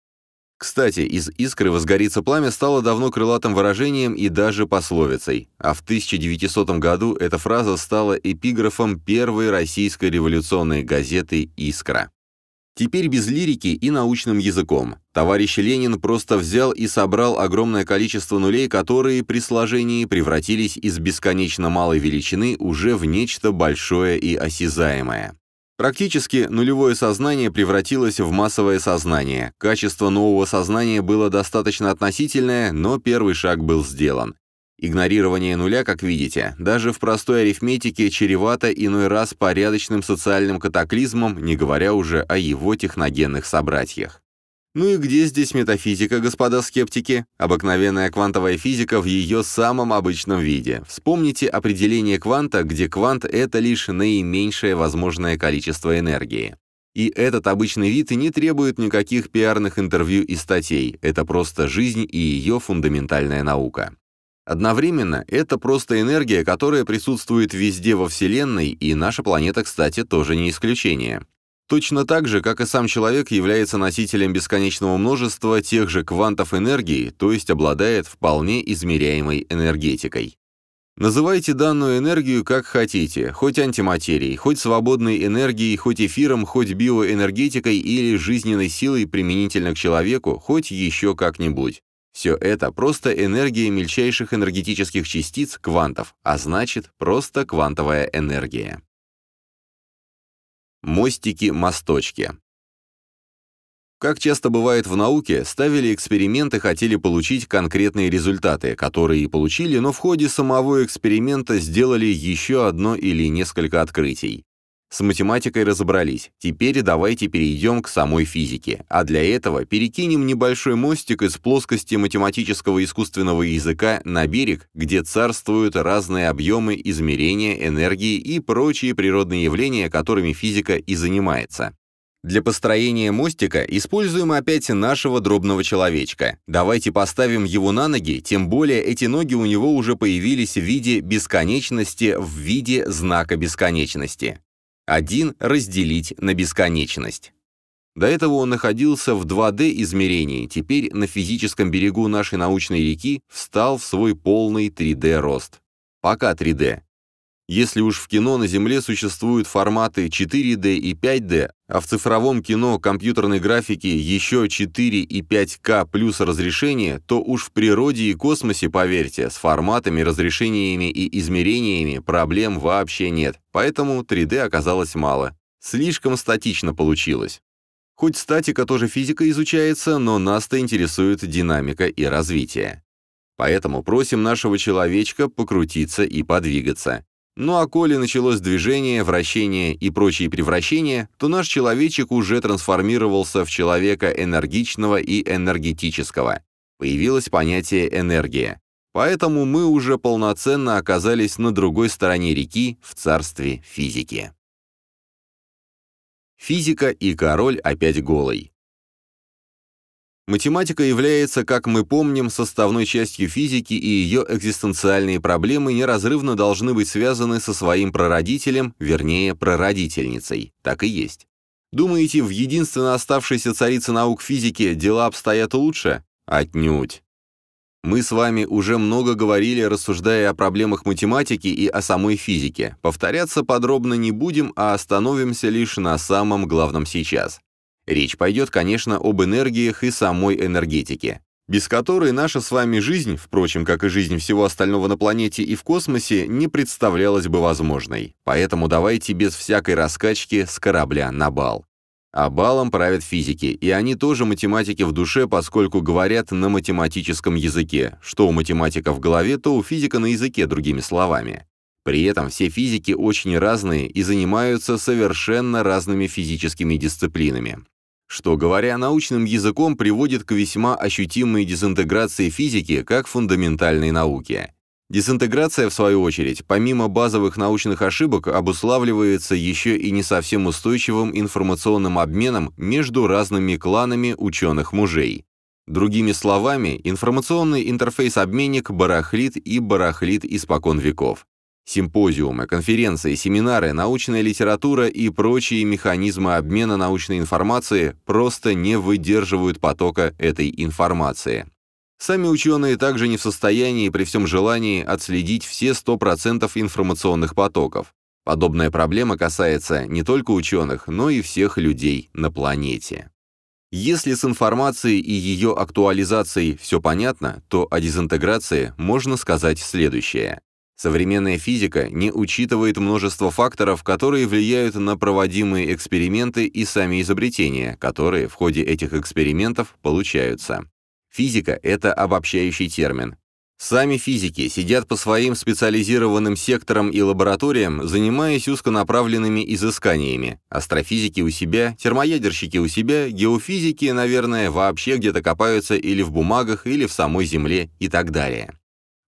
Кстати, из искры возгорится пламя стало давно крылатым выражением и даже пословицей, а в 1900 году эта фраза стала эпиграфом первой российской революционной газеты «Искра». Теперь без лирики и научным языком. Товарищ Ленин просто взял и собрал огромное количество нулей, которые при сложении превратились из бесконечно малой величины уже в нечто большое и осязаемое. Практически нулевое сознание превратилось в массовое сознание. Качество нового сознания было достаточно относительное, но первый шаг был сделан. Игнорирование нуля, как видите, даже в простой арифметике чревато иной раз порядочным социальным катаклизмом, не говоря уже о его техногенных собратьях. Ну и где здесь метафизика, господа скептики? Обыкновенная квантовая физика в ее самом обычном виде. Вспомните определение кванта, где квант — это лишь наименьшее возможное количество энергии. И этот обычный вид не требует никаких пиарных интервью и статей, это просто жизнь и ее фундаментальная наука. Одновременно это просто энергия, которая присутствует везде во Вселенной, и наша планета, кстати, тоже не исключение. Точно так же, как и сам человек является носителем бесконечного множества тех же квантов энергии, то есть обладает вполне измеряемой энергетикой. Называйте данную энергию как хотите, хоть антиматерией, хоть свободной энергией, хоть эфиром, хоть биоэнергетикой или жизненной силой применительно к человеку, хоть еще как-нибудь. Все это просто энергия мельчайших энергетических частиц квантов, а значит, просто квантовая энергия. Мостики-мосточки. Как часто бывает в науке, ставили эксперименты, хотели получить конкретные результаты, которые и получили, но в ходе самого эксперимента сделали еще одно или несколько открытий. С математикой разобрались. Теперь давайте перейдем к самой физике. А для этого перекинем небольшой мостик из плоскости математического искусственного языка на берег, где царствуют разные объемы измерения, энергии и прочие природные явления, которыми физика и занимается. Для построения мостика используем опять нашего дробного человечка. Давайте поставим его на ноги, тем более эти ноги у него уже появились в виде бесконечности, в виде знака бесконечности. 1 разделить на бесконечность. До этого он находился в 2D измерении, теперь на физическом берегу нашей научной реки встал в свой полный 3D рост. Пока 3D. Если уж в кино на Земле существуют форматы 4D и 5D, а в цифровом кино компьютерной графики еще 4 и 5К плюс разрешение, то уж в природе и космосе, поверьте, с форматами, разрешениями и измерениями проблем вообще нет, поэтому 3D оказалось мало. Слишком статично получилось. Хоть статика тоже физика изучается, но нас-то интересует динамика и развитие. Поэтому просим нашего человечка покрутиться и подвигаться. Ну а коли началось движение, вращение и прочие превращения, то наш человечек уже трансформировался в человека энергичного и энергетического. Появилось понятие «энергия». Поэтому мы уже полноценно оказались на другой стороне реки в царстве физики. Физика и король опять голый. Математика является, как мы помним, составной частью физики, и ее экзистенциальные проблемы неразрывно должны быть связаны со своим прародителем, вернее, прародительницей. Так и есть. Думаете, в единственно оставшейся царице наук физики дела обстоят лучше? Отнюдь. Мы с вами уже много говорили, рассуждая о проблемах математики и о самой физике. Повторяться подробно не будем, а остановимся лишь на самом главном сейчас. Речь пойдет, конечно, об энергиях и самой энергетике, без которой наша с вами жизнь, впрочем, как и жизнь всего остального на планете и в космосе, не представлялась бы возможной. Поэтому давайте без всякой раскачки с корабля на бал. А балом правят физики, и они тоже математики в душе, поскольку говорят на математическом языке. Что у математика в голове, то у физика на языке, другими словами. При этом все физики очень разные и занимаются совершенно разными физическими дисциплинами что, говоря научным языком, приводит к весьма ощутимой дезинтеграции физики как фундаментальной науки. Дезинтеграция, в свою очередь, помимо базовых научных ошибок, обуславливается еще и не совсем устойчивым информационным обменом между разными кланами ученых-мужей. Другими словами, информационный интерфейс-обменник барахлит и барахлит испокон веков. Симпозиумы, конференции, семинары, научная литература и прочие механизмы обмена научной информации просто не выдерживают потока этой информации. Сами ученые также не в состоянии при всем желании отследить все 100% информационных потоков. Подобная проблема касается не только ученых, но и всех людей на планете. Если с информацией и ее актуализацией все понятно, то о дезинтеграции можно сказать следующее. Современная физика не учитывает множество факторов, которые влияют на проводимые эксперименты и сами изобретения, которые в ходе этих экспериментов получаются. Физика — это обобщающий термин. Сами физики сидят по своим специализированным секторам и лабораториям, занимаясь узконаправленными изысканиями. Астрофизики у себя, термоядерщики у себя, геофизики, наверное, вообще где-то копаются или в бумагах, или в самой Земле и так далее.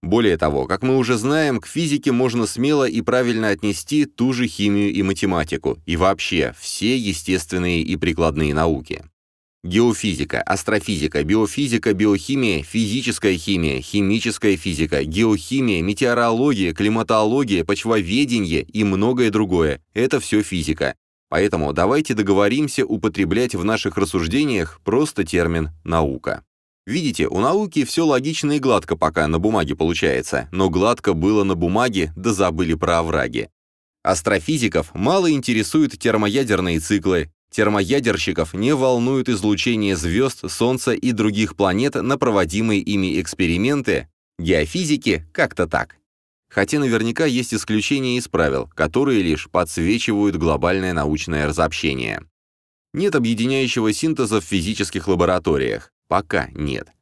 Более того, как мы уже знаем, к физике можно смело и правильно отнести ту же химию и математику, и вообще все естественные и прикладные науки. Геофизика, астрофизика, биофизика, биохимия, физическая химия, химическая физика, геохимия, метеорология, климатология, почвоведение и многое другое – это все физика. Поэтому давайте договоримся употреблять в наших рассуждениях просто термин «наука». Видите, у науки все логично и гладко пока на бумаге получается, но гладко было на бумаге, да забыли про овраги. Астрофизиков мало интересуют термоядерные циклы, термоядерщиков не волнуют излучение звезд, Солнца и других планет на проводимые ими эксперименты, геофизики как-то так. Хотя наверняка есть исключения из правил, которые лишь подсвечивают глобальное научное разобщение. Нет объединяющего синтеза в физических лабораториях. Пока нет.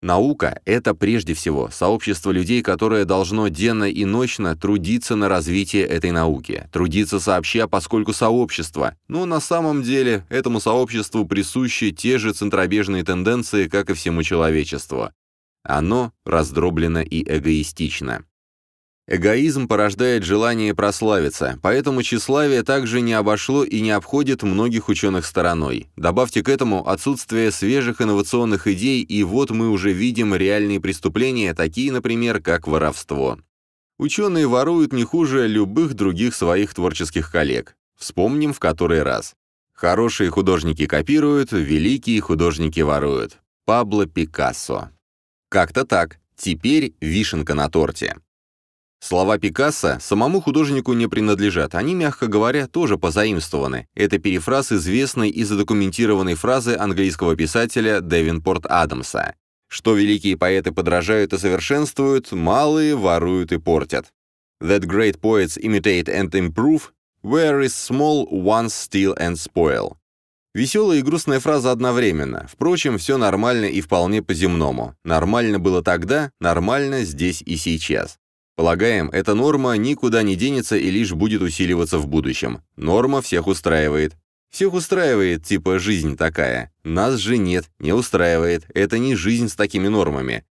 Наука — это прежде всего сообщество людей, которое должно денно и ночно трудиться на развитие этой науки, трудиться сообща, поскольку сообщество, но на самом деле этому сообществу присущи те же центробежные тенденции, как и всему человечеству. Оно раздроблено и эгоистично. Эгоизм порождает желание прославиться, поэтому тщеславие также не обошло и не обходит многих ученых стороной. Добавьте к этому отсутствие свежих инновационных идей, и вот мы уже видим реальные преступления, такие, например, как воровство. Ученые воруют не хуже любых других своих творческих коллег. Вспомним в который раз. Хорошие художники копируют, великие художники воруют. Пабло Пикассо. Как-то так. Теперь вишенка на торте. Слова Пикассо самому художнику не принадлежат, они, мягко говоря, тоже позаимствованы. Это перефраз известной и задокументированной фразы английского писателя Девинпорт Адамса. Что великие поэты подражают и совершенствуют, малые воруют и портят. That great poets imitate and improve, where is small ones steal and spoil. Веселая и грустная фраза одновременно. Впрочем, все нормально и вполне по-земному. Нормально было тогда, нормально здесь и сейчас. Полагаем, эта норма никуда не денется и лишь будет усиливаться в будущем. Норма всех устраивает. Всех устраивает, типа, жизнь такая. Нас же нет, не устраивает. Это не жизнь с такими нормами.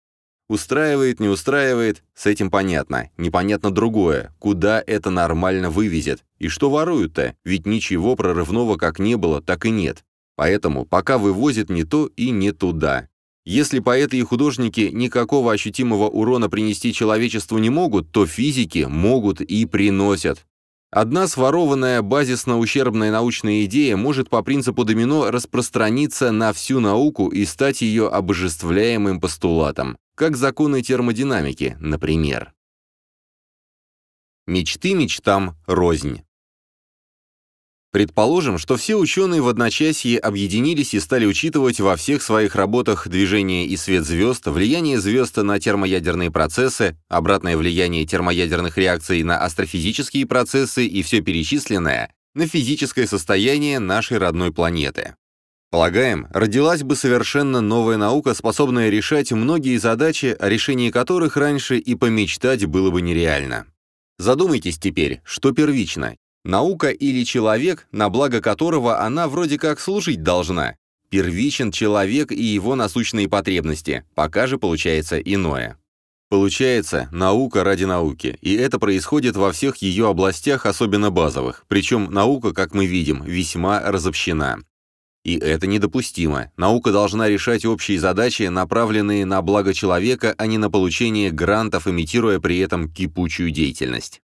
Устраивает, не устраивает, с этим понятно. Непонятно другое, куда это нормально вывезет. И что воруют-то? Ведь ничего прорывного как не было, так и нет. Поэтому пока вывозят не то и не туда. Если поэты и художники никакого ощутимого урона принести человечеству не могут, то физики могут и приносят. Одна сворованная базисно-ущербная научная идея может по принципу домино распространиться на всю науку и стать ее обожествляемым постулатом, как законы термодинамики, например. Мечты мечтам рознь. Предположим, что все ученые в одночасье объединились и стали учитывать во всех своих работах движение и свет звезд, влияние звезд на термоядерные процессы, обратное влияние термоядерных реакций на астрофизические процессы и все перечисленное на физическое состояние нашей родной планеты. Полагаем, родилась бы совершенно новая наука, способная решать многие задачи, о решении которых раньше и помечтать было бы нереально. Задумайтесь теперь, что первично, Наука или человек, на благо которого она вроде как служить должна. Первичен человек и его насущные потребности, пока же получается иное. Получается наука ради науки, и это происходит во всех ее областях, особенно базовых, причем наука, как мы видим, весьма разобщена. И это недопустимо. Наука должна решать общие задачи, направленные на благо человека, а не на получение грантов, имитируя при этом кипучую деятельность.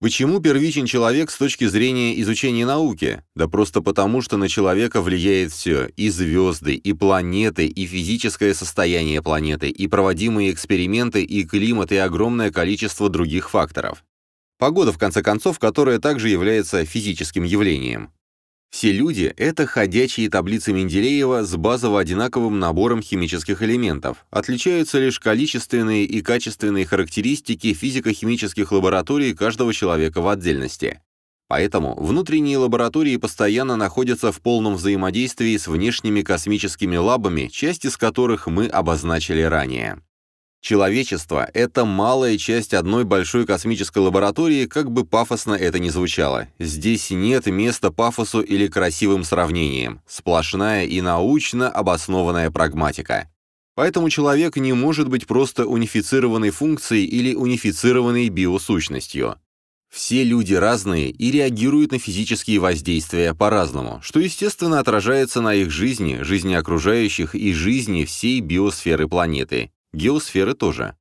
Почему первичен человек с точки зрения изучения науки? Да просто потому, что на человека влияет все, и звезды, и планеты, и физическое состояние планеты, и проводимые эксперименты, и климат, и огромное количество других факторов. Погода, в конце концов, которая также является физическим явлением. Все люди — это ходячие таблицы Менделеева с базово одинаковым набором химических элементов. Отличаются лишь количественные и качественные характеристики физико-химических лабораторий каждого человека в отдельности. Поэтому внутренние лаборатории постоянно находятся в полном взаимодействии с внешними космическими лабами, часть из которых мы обозначили ранее. Человечество — это малая часть одной большой космической лаборатории, как бы пафосно это ни звучало. Здесь нет места пафосу или красивым сравнениям. Сплошная и научно обоснованная прагматика. Поэтому человек не может быть просто унифицированной функцией или унифицированной биосущностью. Все люди разные и реагируют на физические воздействия по-разному, что, естественно, отражается на их жизни, жизни окружающих и жизни всей биосферы планеты, Геосферы тоже.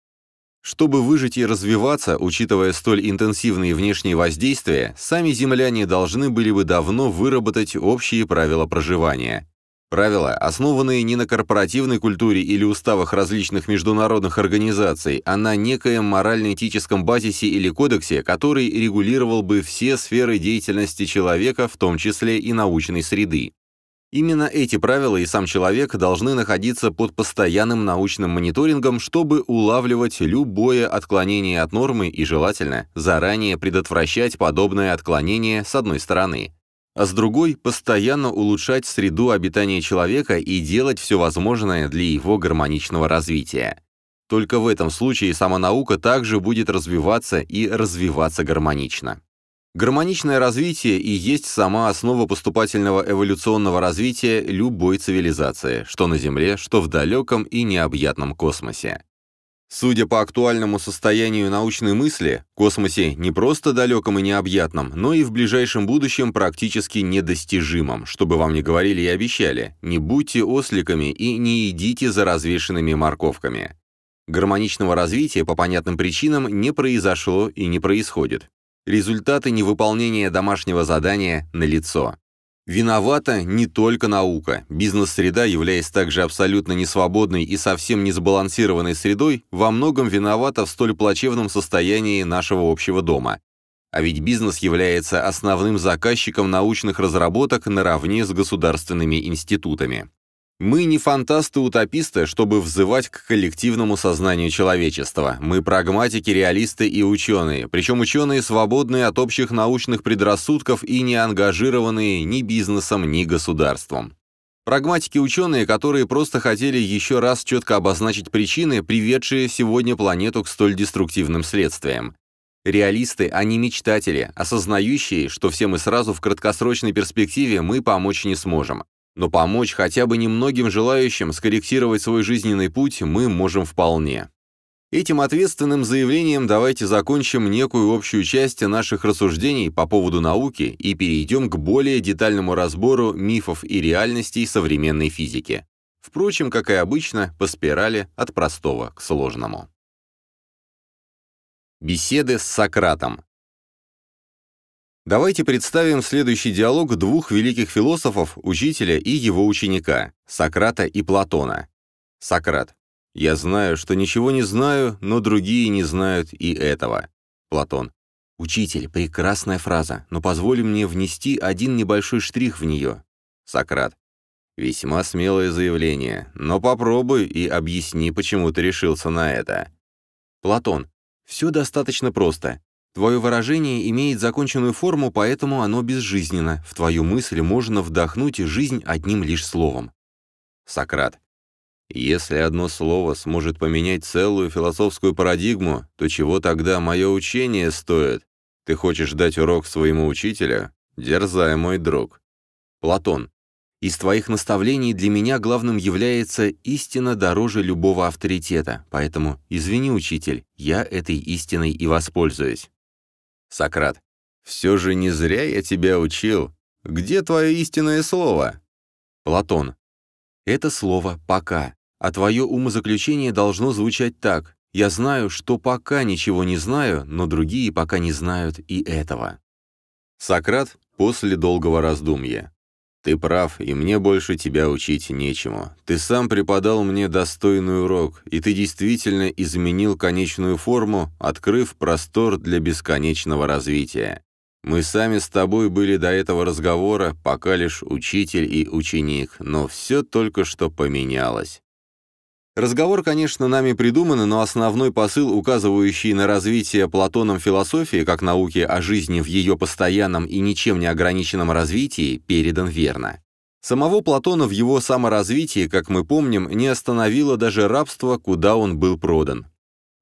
Чтобы выжить и развиваться, учитывая столь интенсивные внешние воздействия, сами земляне должны были бы давно выработать общие правила проживания. Правила, основанные не на корпоративной культуре или уставах различных международных организаций, а на некоем морально-этическом базисе или кодексе, который регулировал бы все сферы деятельности человека, в том числе и научной среды. Именно эти правила и сам человек должны находиться под постоянным научным мониторингом, чтобы улавливать любое отклонение от нормы и, желательно, заранее предотвращать подобное отклонение с одной стороны. А с другой – постоянно улучшать среду обитания человека и делать все возможное для его гармоничного развития. Только в этом случае сама наука также будет развиваться и развиваться гармонично. Гармоничное развитие и есть сама основа поступательного эволюционного развития любой цивилизации, что на Земле, что в далеком и необъятном космосе. Судя по актуальному состоянию научной мысли, космосе не просто далеком и необъятном, но и в ближайшем будущем практически недостижимом, чтобы вам не говорили и обещали, не будьте осликами и не идите за развешенными морковками. Гармоничного развития по понятным причинам не произошло и не происходит. Результаты невыполнения домашнего задания налицо. Виновата не только наука. Бизнес-среда, являясь также абсолютно несвободной и совсем не сбалансированной средой, во многом виновата в столь плачевном состоянии нашего общего дома. А ведь бизнес является основным заказчиком научных разработок наравне с государственными институтами. Мы не фантасты-утописты, чтобы взывать к коллективному сознанию человечества. Мы прагматики, реалисты и ученые, причем ученые, свободные от общих научных предрассудков и не ангажированные ни бизнесом, ни государством. Прагматики-ученые, которые просто хотели еще раз четко обозначить причины, приведшие сегодня планету к столь деструктивным следствиям. Реалисты, а не мечтатели, осознающие, что всем и сразу в краткосрочной перспективе мы помочь не сможем. Но помочь хотя бы немногим желающим скорректировать свой жизненный путь мы можем вполне. Этим ответственным заявлением давайте закончим некую общую часть наших рассуждений по поводу науки и перейдем к более детальному разбору мифов и реальностей современной физики. Впрочем, как и обычно, по спирали от простого к сложному. Беседы с Сократом. Давайте представим следующий диалог двух великих философов, учителя и его ученика, Сократа и Платона. Сократ. «Я знаю, что ничего не знаю, но другие не знают и этого». Платон. «Учитель, прекрасная фраза, но позволь мне внести один небольшой штрих в нее». Сократ. «Весьма смелое заявление, но попробуй и объясни, почему ты решился на это». Платон. «Все достаточно просто. Твое выражение имеет законченную форму, поэтому оно безжизненно. В твою мысль можно вдохнуть жизнь одним лишь словом. Сократ. Если одно слово сможет поменять целую философскую парадигму, то чего тогда мое учение стоит? Ты хочешь дать урок своему учителю? Дерзай, мой друг. Платон. Из твоих наставлений для меня главным является истина дороже любого авторитета, поэтому, извини, учитель, я этой истиной и воспользуюсь. Сократ. «Все же не зря я тебя учил. Где твое истинное слово?» Платон. «Это слово «пока», а твое умозаключение должно звучать так. Я знаю, что пока ничего не знаю, но другие пока не знают и этого». Сократ после долгого раздумья. «Ты прав, и мне больше тебя учить нечему. Ты сам преподал мне достойный урок, и ты действительно изменил конечную форму, открыв простор для бесконечного развития. Мы сами с тобой были до этого разговора, пока лишь учитель и ученик, но все только что поменялось. Разговор, конечно, нами придуман, но основной посыл, указывающий на развитие Платоном философии как науки о жизни в ее постоянном и ничем не ограниченном развитии, передан верно. Самого Платона в его саморазвитии, как мы помним, не остановило даже рабство, куда он был продан.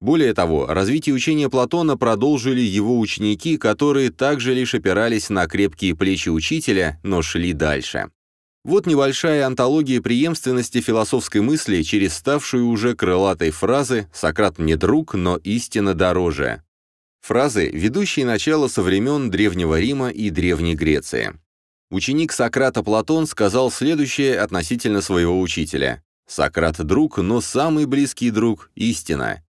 Более того, развитие учения Платона продолжили его ученики, которые также лишь опирались на крепкие плечи учителя, но шли дальше. Вот небольшая антология преемственности философской мысли через ставшую уже крылатой фразы «Сократ не друг, но истина дороже». Фразы, ведущие начало со времен Древнего Рима и Древней Греции. Ученик Сократа Платон сказал следующее относительно своего учителя. «Сократ друг, но самый близкий друг – истина».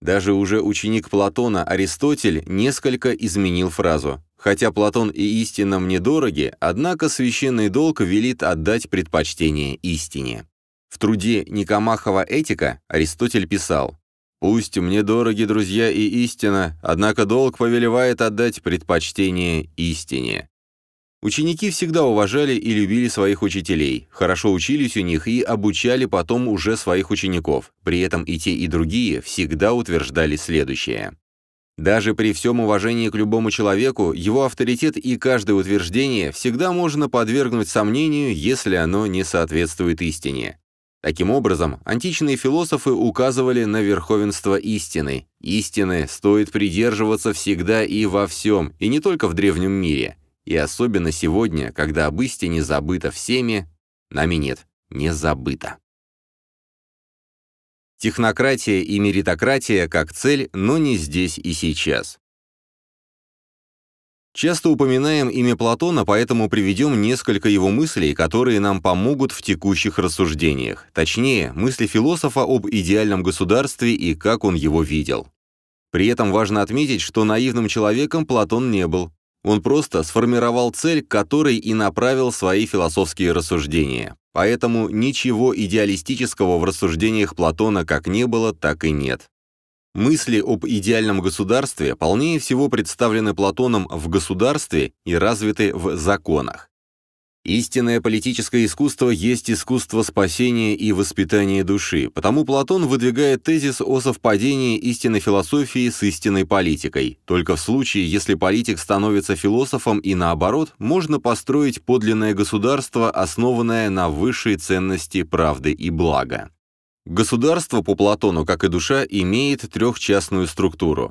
Даже уже ученик Платона Аристотель несколько изменил фразу. Хотя Платон и истина мне дороги, однако священный долг велит отдать предпочтение истине. В труде Никомахова «Этика» Аристотель писал «Пусть мне дороги друзья и истина, однако долг повелевает отдать предпочтение истине». Ученики всегда уважали и любили своих учителей, хорошо учились у них и обучали потом уже своих учеников, при этом и те, и другие всегда утверждали следующее. Даже при всем уважении к любому человеку, его авторитет и каждое утверждение всегда можно подвергнуть сомнению, если оно не соответствует истине. Таким образом, античные философы указывали на верховенство истины. Истины стоит придерживаться всегда и во всем, и не только в древнем мире. И особенно сегодня, когда об истине забыто всеми, нами нет, не забыто. Технократия и меритократия как цель, но не здесь и сейчас. Часто упоминаем имя Платона, поэтому приведем несколько его мыслей, которые нам помогут в текущих рассуждениях, точнее, мысли философа об идеальном государстве и как он его видел. При этом важно отметить, что наивным человеком Платон не был. Он просто сформировал цель, к которой и направил свои философские рассуждения. Поэтому ничего идеалистического в рассуждениях Платона как не было, так и нет. Мысли об идеальном государстве полнее всего представлены Платоном в государстве и развиты в законах. Истинное политическое искусство есть искусство спасения и воспитания души, потому Платон выдвигает тезис о совпадении истинной философии с истинной политикой. Только в случае, если политик становится философом и наоборот, можно построить подлинное государство, основанное на высшей ценности правды и блага. Государство по Платону, как и душа, имеет трехчастную структуру.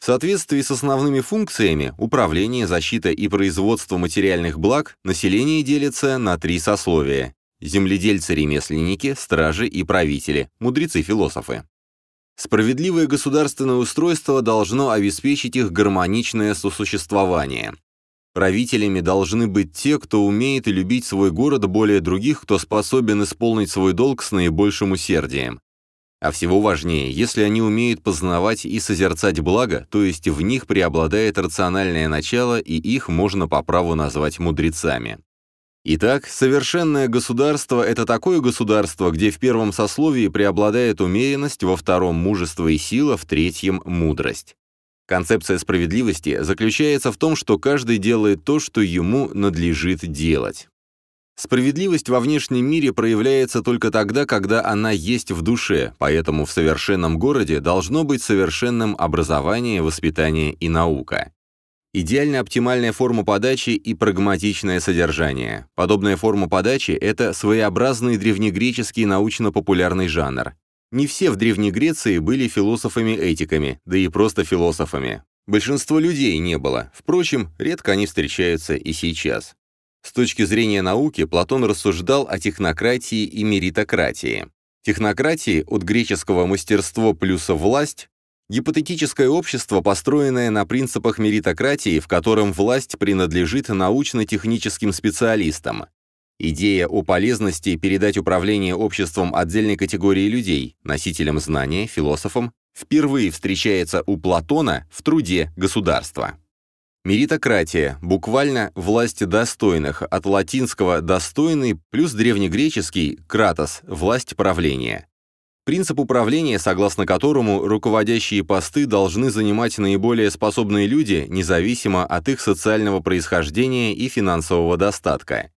В соответствии с основными функциями управление, защита и производство материальных благ население делится на три сословия – земледельцы-ремесленники, стражи и правители, мудрецы-философы. Справедливое государственное устройство должно обеспечить их гармоничное сосуществование. Правителями должны быть те, кто умеет любить свой город более других, кто способен исполнить свой долг с наибольшим усердием. А всего важнее, если они умеют познавать и созерцать благо, то есть в них преобладает рациональное начало, и их можно по праву назвать мудрецами. Итак, совершенное государство – это такое государство, где в первом сословии преобладает умеренность, во втором – мужество и сила, в третьем – мудрость. Концепция справедливости заключается в том, что каждый делает то, что ему надлежит делать. Справедливость во внешнем мире проявляется только тогда, когда она есть в душе, поэтому в совершенном городе должно быть совершенным образование, воспитание и наука. Идеально оптимальная форма подачи и прагматичное содержание. Подобная форма подачи – это своеобразный древнегреческий научно-популярный жанр. Не все в Древней Греции были философами-этиками, да и просто философами. Большинство людей не было, впрочем, редко они встречаются и сейчас. С точки зрения науки Платон рассуждал о технократии и меритократии. Технократии от греческого мастерство плюс власть Гипотетическое общество, построенное на принципах меритократии, в котором власть принадлежит научно-техническим специалистам. Идея о полезности передать управление обществом отдельной категории людей, носителям знания, философам, впервые встречается у Платона в труде «Государство». Меритократия, буквально «власть достойных», от латинского «достойный» плюс древнегреческий «кратос» – «власть правления». Принцип управления, согласно которому руководящие посты должны занимать наиболее способные люди, независимо от их социального происхождения и финансового достатка.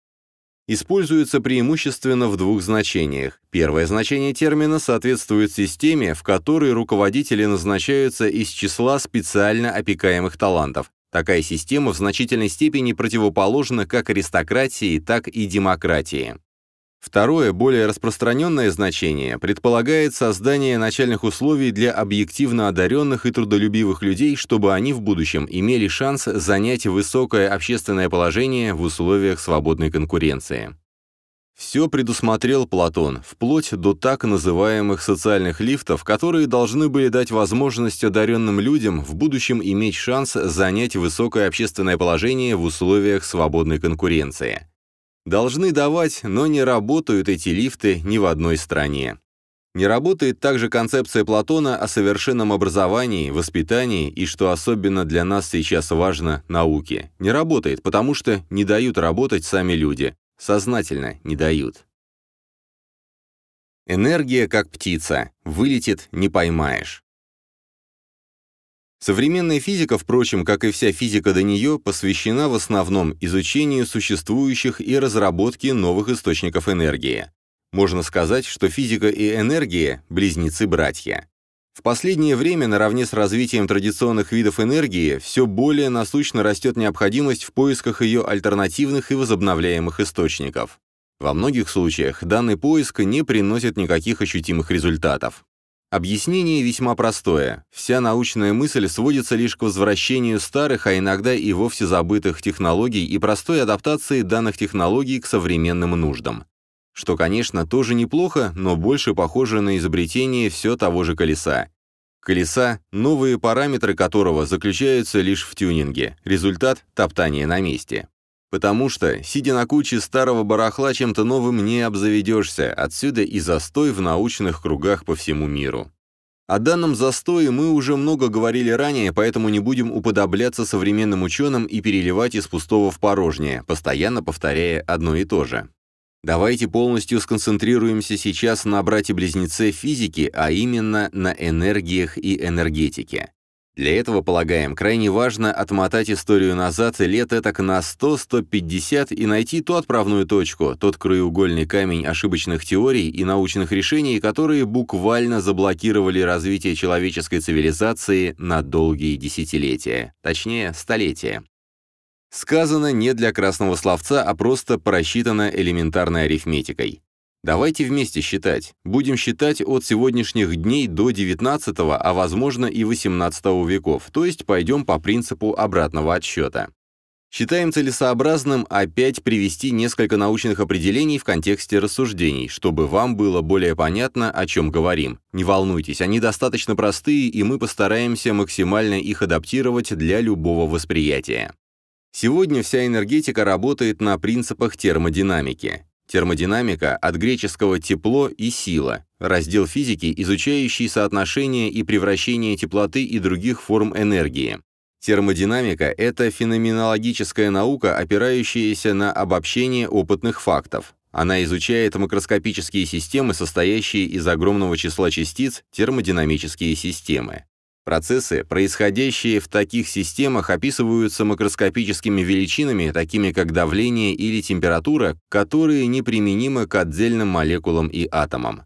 Используется преимущественно в двух значениях. Первое значение термина соответствует системе, в которой руководители назначаются из числа специально опекаемых талантов, Такая система в значительной степени противоположна как аристократии, так и демократии. Второе, более распространенное значение предполагает создание начальных условий для объективно одаренных и трудолюбивых людей, чтобы они в будущем имели шанс занять высокое общественное положение в условиях свободной конкуренции. Все предусмотрел Платон, вплоть до так называемых социальных лифтов, которые должны были дать возможность одаренным людям в будущем иметь шанс занять высокое общественное положение в условиях свободной конкуренции. Должны давать, но не работают эти лифты ни в одной стране. Не работает также концепция Платона о совершенном образовании, воспитании и, что особенно для нас сейчас важно, науке. Не работает, потому что не дают работать сами люди. Сознательно не дают. Энергия как птица. Вылетит, не поймаешь. Современная физика, впрочем, как и вся физика до нее, посвящена в основном изучению существующих и разработке новых источников энергии. Можно сказать, что физика и энергия – близнецы-братья. В последнее время, наравне с развитием традиционных видов энергии, все более насущно растет необходимость в поисках ее альтернативных и возобновляемых источников. Во многих случаях данный поиск не приносит никаких ощутимых результатов. Объяснение весьма простое. Вся научная мысль сводится лишь к возвращению старых, а иногда и вовсе забытых технологий и простой адаптации данных технологий к современным нуждам. Что, конечно, тоже неплохо, но больше похоже на изобретение все того же колеса. Колеса, новые параметры которого заключаются лишь в тюнинге, результат – топтание на месте. Потому что, сидя на куче старого барахла, чем-то новым не обзаведешься, отсюда и застой в научных кругах по всему миру. О данном застое мы уже много говорили ранее, поэтому не будем уподобляться современным ученым и переливать из пустого в порожнее, постоянно повторяя одно и то же. Давайте полностью сконцентрируемся сейчас на брате-близнеце физики, а именно на энергиях и энергетике. Для этого, полагаем, крайне важно отмотать историю назад лет этак на 100-150 и найти ту отправную точку, тот краеугольный камень ошибочных теорий и научных решений, которые буквально заблокировали развитие человеческой цивилизации на долгие десятилетия, точнее, столетия. Сказано не для красного словца, а просто просчитано элементарной арифметикой. Давайте вместе считать. Будем считать от сегодняшних дней до 19 а возможно и 18 веков, то есть пойдем по принципу обратного отсчета. Считаем целесообразным опять привести несколько научных определений в контексте рассуждений, чтобы вам было более понятно, о чем говорим. Не волнуйтесь, они достаточно простые, и мы постараемся максимально их адаптировать для любого восприятия. Сегодня вся энергетика работает на принципах термодинамики. Термодинамика от греческого «тепло» и «сила», раздел физики, изучающий соотношение и превращение теплоты и других форм энергии. Термодинамика – это феноменологическая наука, опирающаяся на обобщение опытных фактов. Она изучает макроскопические системы, состоящие из огромного числа частиц, термодинамические системы. Процессы, происходящие в таких системах, описываются макроскопическими величинами, такими как давление или температура, которые неприменимы к отдельным молекулам и атомам.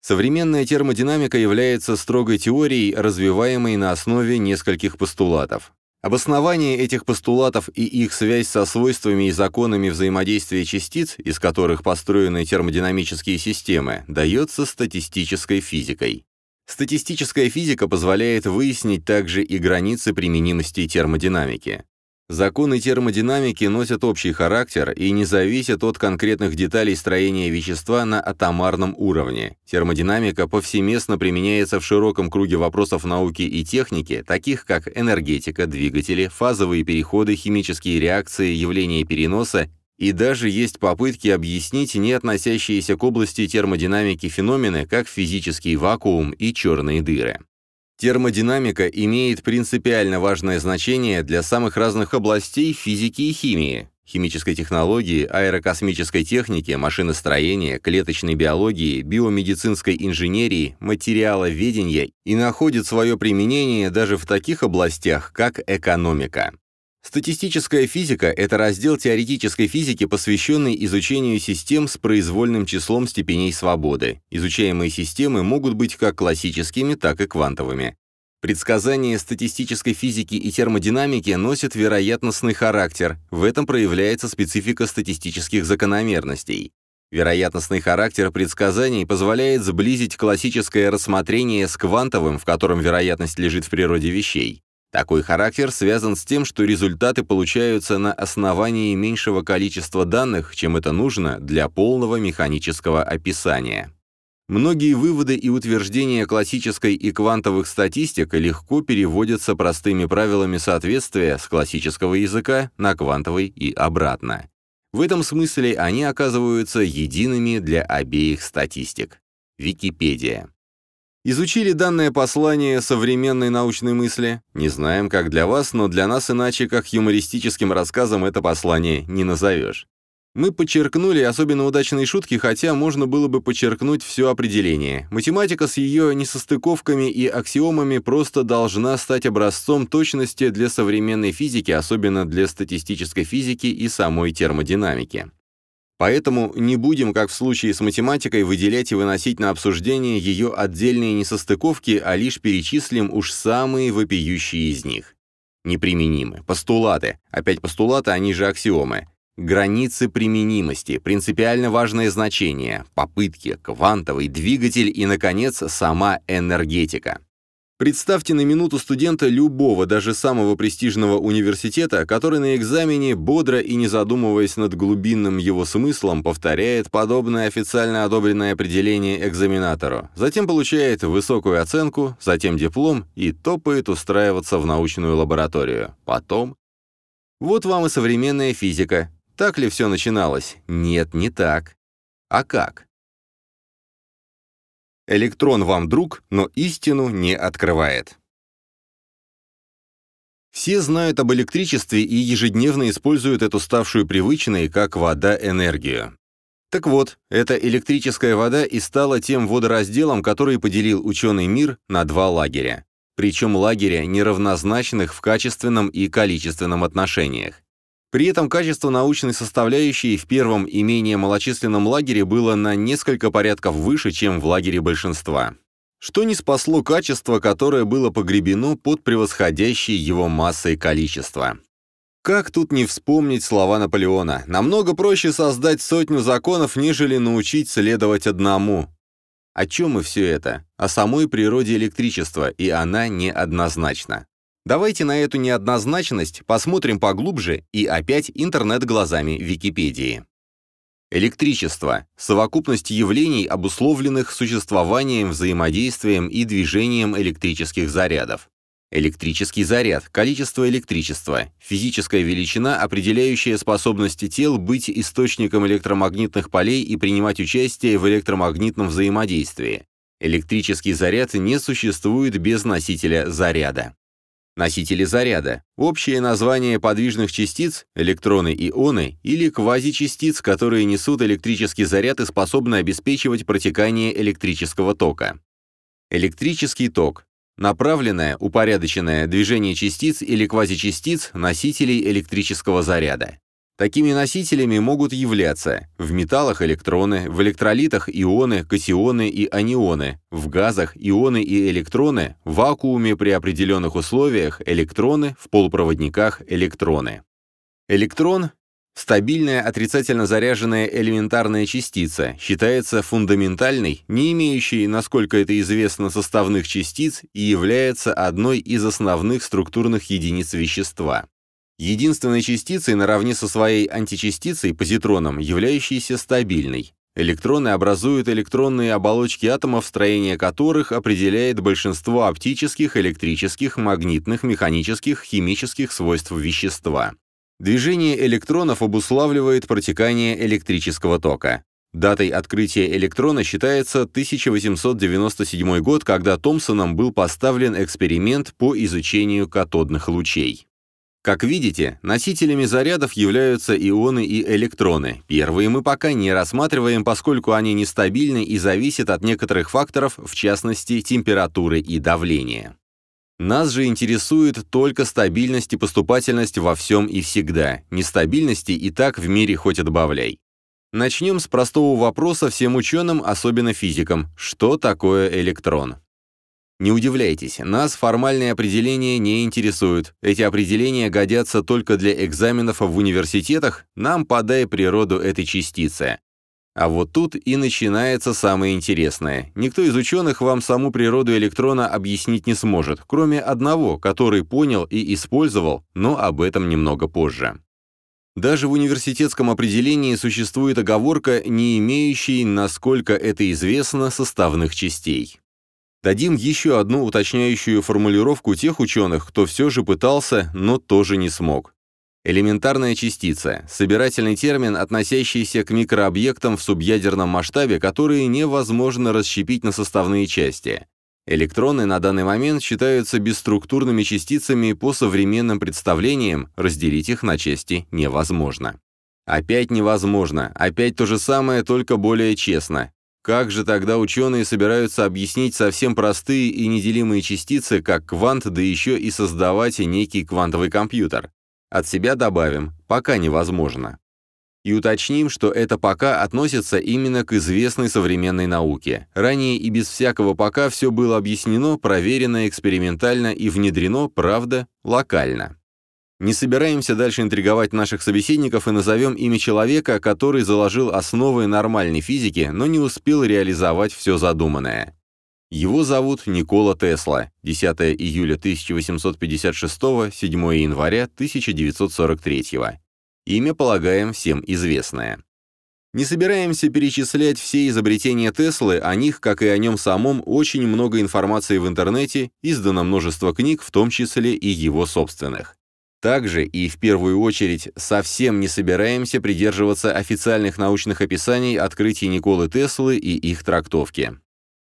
Современная термодинамика является строгой теорией, развиваемой на основе нескольких постулатов. Обоснование этих постулатов и их связь со свойствами и законами взаимодействия частиц, из которых построены термодинамические системы, дается статистической физикой. Статистическая физика позволяет выяснить также и границы применимости термодинамики. Законы термодинамики носят общий характер и не зависят от конкретных деталей строения вещества на атомарном уровне. Термодинамика повсеместно применяется в широком круге вопросов науки и техники, таких как энергетика, двигатели, фазовые переходы, химические реакции, явления переноса и даже есть попытки объяснить не относящиеся к области термодинамики феномены, как физический вакуум и черные дыры. Термодинамика имеет принципиально важное значение для самых разных областей физики и химии, химической технологии, аэрокосмической техники, машиностроения, клеточной биологии, биомедицинской инженерии, материаловедения и находит свое применение даже в таких областях, как экономика. Статистическая физика – это раздел теоретической физики, посвященный изучению систем с произвольным числом степеней свободы. Изучаемые системы могут быть как классическими, так и квантовыми. Предсказания статистической физики и термодинамики носят вероятностный характер, в этом проявляется специфика статистических закономерностей. Вероятностный характер предсказаний позволяет сблизить классическое рассмотрение с квантовым, в котором вероятность лежит в природе вещей. Такой характер связан с тем, что результаты получаются на основании меньшего количества данных, чем это нужно для полного механического описания. Многие выводы и утверждения классической и квантовых статистик легко переводятся простыми правилами соответствия с классического языка на квантовый и обратно. В этом смысле они оказываются едиными для обеих статистик. Википедия. Изучили данное послание современной научной мысли? Не знаем, как для вас, но для нас иначе, как юмористическим рассказом, это послание не назовешь. Мы подчеркнули особенно удачные шутки, хотя можно было бы подчеркнуть все определение. Математика с ее несостыковками и аксиомами просто должна стать образцом точности для современной физики, особенно для статистической физики и самой термодинамики. Поэтому не будем, как в случае с математикой, выделять и выносить на обсуждение ее отдельные несостыковки, а лишь перечислим уж самые вопиющие из них. Неприменимы. Постулаты. Опять постулаты, они же аксиомы. Границы применимости, принципиально важное значение, попытки, квантовый двигатель и, наконец, сама энергетика. Представьте на минуту студента любого, даже самого престижного университета, который на экзамене, бодро и не задумываясь над глубинным его смыслом, повторяет подобное официально одобренное определение экзаменатору, затем получает высокую оценку, затем диплом и топает устраиваться в научную лабораторию. Потом... Вот вам и современная физика. Так ли все начиналось? Нет, не так. А как? Электрон вам друг, но истину не открывает. Все знают об электричестве и ежедневно используют эту ставшую привычной, как вода, энергию. Так вот, эта электрическая вода и стала тем водоразделом, который поделил ученый мир на два лагеря. Причем лагеря неравнозначных в качественном и количественном отношениях. При этом качество научной составляющей в первом и менее малочисленном лагере было на несколько порядков выше, чем в лагере большинства. Что не спасло качество, которое было погребено под превосходящей его массой количество. Как тут не вспомнить слова Наполеона? Намного проще создать сотню законов, нежели научить следовать одному. О чем и все это? О самой природе электричества, и она неоднозначна. Давайте на эту неоднозначность посмотрим поглубже и опять интернет глазами Википедии. Электричество – совокупность явлений, обусловленных существованием, взаимодействием и движением электрических зарядов. Электрический заряд – количество электричества, физическая величина, определяющая способности тел быть источником электромагнитных полей и принимать участие в электромагнитном взаимодействии. Электрический заряд не существует без носителя заряда. Носители заряда – общее название подвижных частиц, электроны ионы, или квазичастиц, которые несут электрический заряд и способны обеспечивать протекание электрического тока. Электрический ток – направленное, упорядоченное движение частиц или квазичастиц, носителей электрического заряда. Такими носителями могут являться в металлах электроны, в электролитах ионы, катионы и анионы, в газах ионы и электроны, в вакууме при определенных условиях электроны, в полупроводниках электроны. Электрон Стабильная отрицательно заряженная элементарная частица считается фундаментальной, не имеющей, насколько это известно, составных частиц и является одной из основных структурных единиц вещества. Единственной частицей наравне со своей античастицей, позитроном, являющейся стабильной. Электроны образуют электронные оболочки атомов, строение которых определяет большинство оптических, электрических, магнитных, механических, химических свойств вещества. Движение электронов обуславливает протекание электрического тока. Датой открытия электрона считается 1897 год, когда Томпсоном был поставлен эксперимент по изучению катодных лучей. Как видите, носителями зарядов являются ионы и электроны. Первые мы пока не рассматриваем, поскольку они нестабильны и зависят от некоторых факторов, в частности, температуры и давления. Нас же интересует только стабильность и поступательность во всем и всегда. Нестабильности и так в мире хоть отбавляй. Начнем с простого вопроса всем ученым, особенно физикам. Что такое электрон? Не удивляйтесь, нас формальные определения не интересуют. Эти определения годятся только для экзаменов в университетах, нам подай природу этой частицы. А вот тут и начинается самое интересное. Никто из ученых вам саму природу электрона объяснить не сможет, кроме одного, который понял и использовал, но об этом немного позже. Даже в университетском определении существует оговорка, не имеющей, насколько это известно, составных частей. Дадим еще одну уточняющую формулировку тех ученых, кто все же пытался, но тоже не смог. Элементарная частица – собирательный термин, относящийся к микрообъектам в субъядерном масштабе, которые невозможно расщепить на составные части. Электроны на данный момент считаются бесструктурными частицами по современным представлениям, разделить их на части невозможно. Опять невозможно, опять то же самое, только более честно. Как же тогда ученые собираются объяснить совсем простые и неделимые частицы, как квант, да еще и создавать некий квантовый компьютер? От себя добавим, пока невозможно. И уточним, что это «пока» относится именно к известной современной науке. Ранее и без всякого «пока» все было объяснено, проверено экспериментально и внедрено, правда, локально. Не собираемся дальше интриговать наших собеседников и назовем имя человека, который заложил основы нормальной физики, но не успел реализовать все задуманное. Его зовут Никола Тесла, 10 июля 1856, 7 января 1943. Имя, полагаем, всем известное. Не собираемся перечислять все изобретения Теслы, о них, как и о нем самом, очень много информации в интернете, издано множество книг, в том числе и его собственных. Также и в первую очередь совсем не собираемся придерживаться официальных научных описаний открытий Николы Теслы и их трактовки.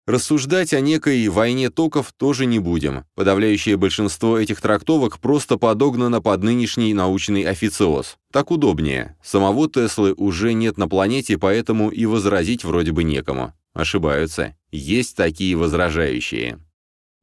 Рассуждать о некой войне токов тоже не будем. Подавляющее большинство этих трактовок просто подогнано под нынешний научный официоз. Так удобнее. Самого Теслы уже нет на планете, поэтому и возразить вроде бы некому. Ошибаются. Есть такие возражающие.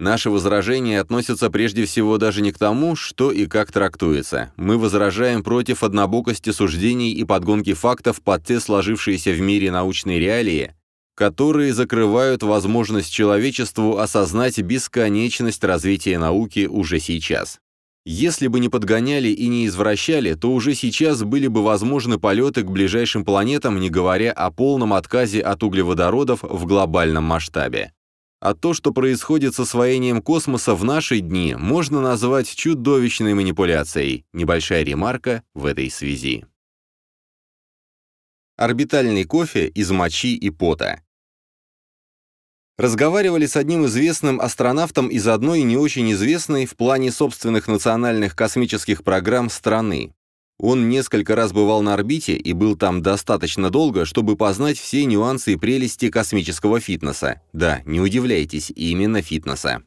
Наши возражения относятся прежде всего даже не к тому, что и как трактуется. Мы возражаем против однобокости суждений и подгонки фактов под те сложившиеся в мире научные реалии, которые закрывают возможность человечеству осознать бесконечность развития науки уже сейчас. Если бы не подгоняли и не извращали, то уже сейчас были бы возможны полеты к ближайшим планетам, не говоря о полном отказе от углеводородов в глобальном масштабе. А то, что происходит с освоением космоса в наши дни, можно назвать чудовищной манипуляцией. Небольшая ремарка в этой связи. Орбитальный кофе из мочи и пота. Разговаривали с одним известным астронавтом из одной не очень известной в плане собственных национальных космических программ страны. Он несколько раз бывал на орбите и был там достаточно долго, чтобы познать все нюансы и прелести космического фитнеса. Да, не удивляйтесь, именно фитнеса.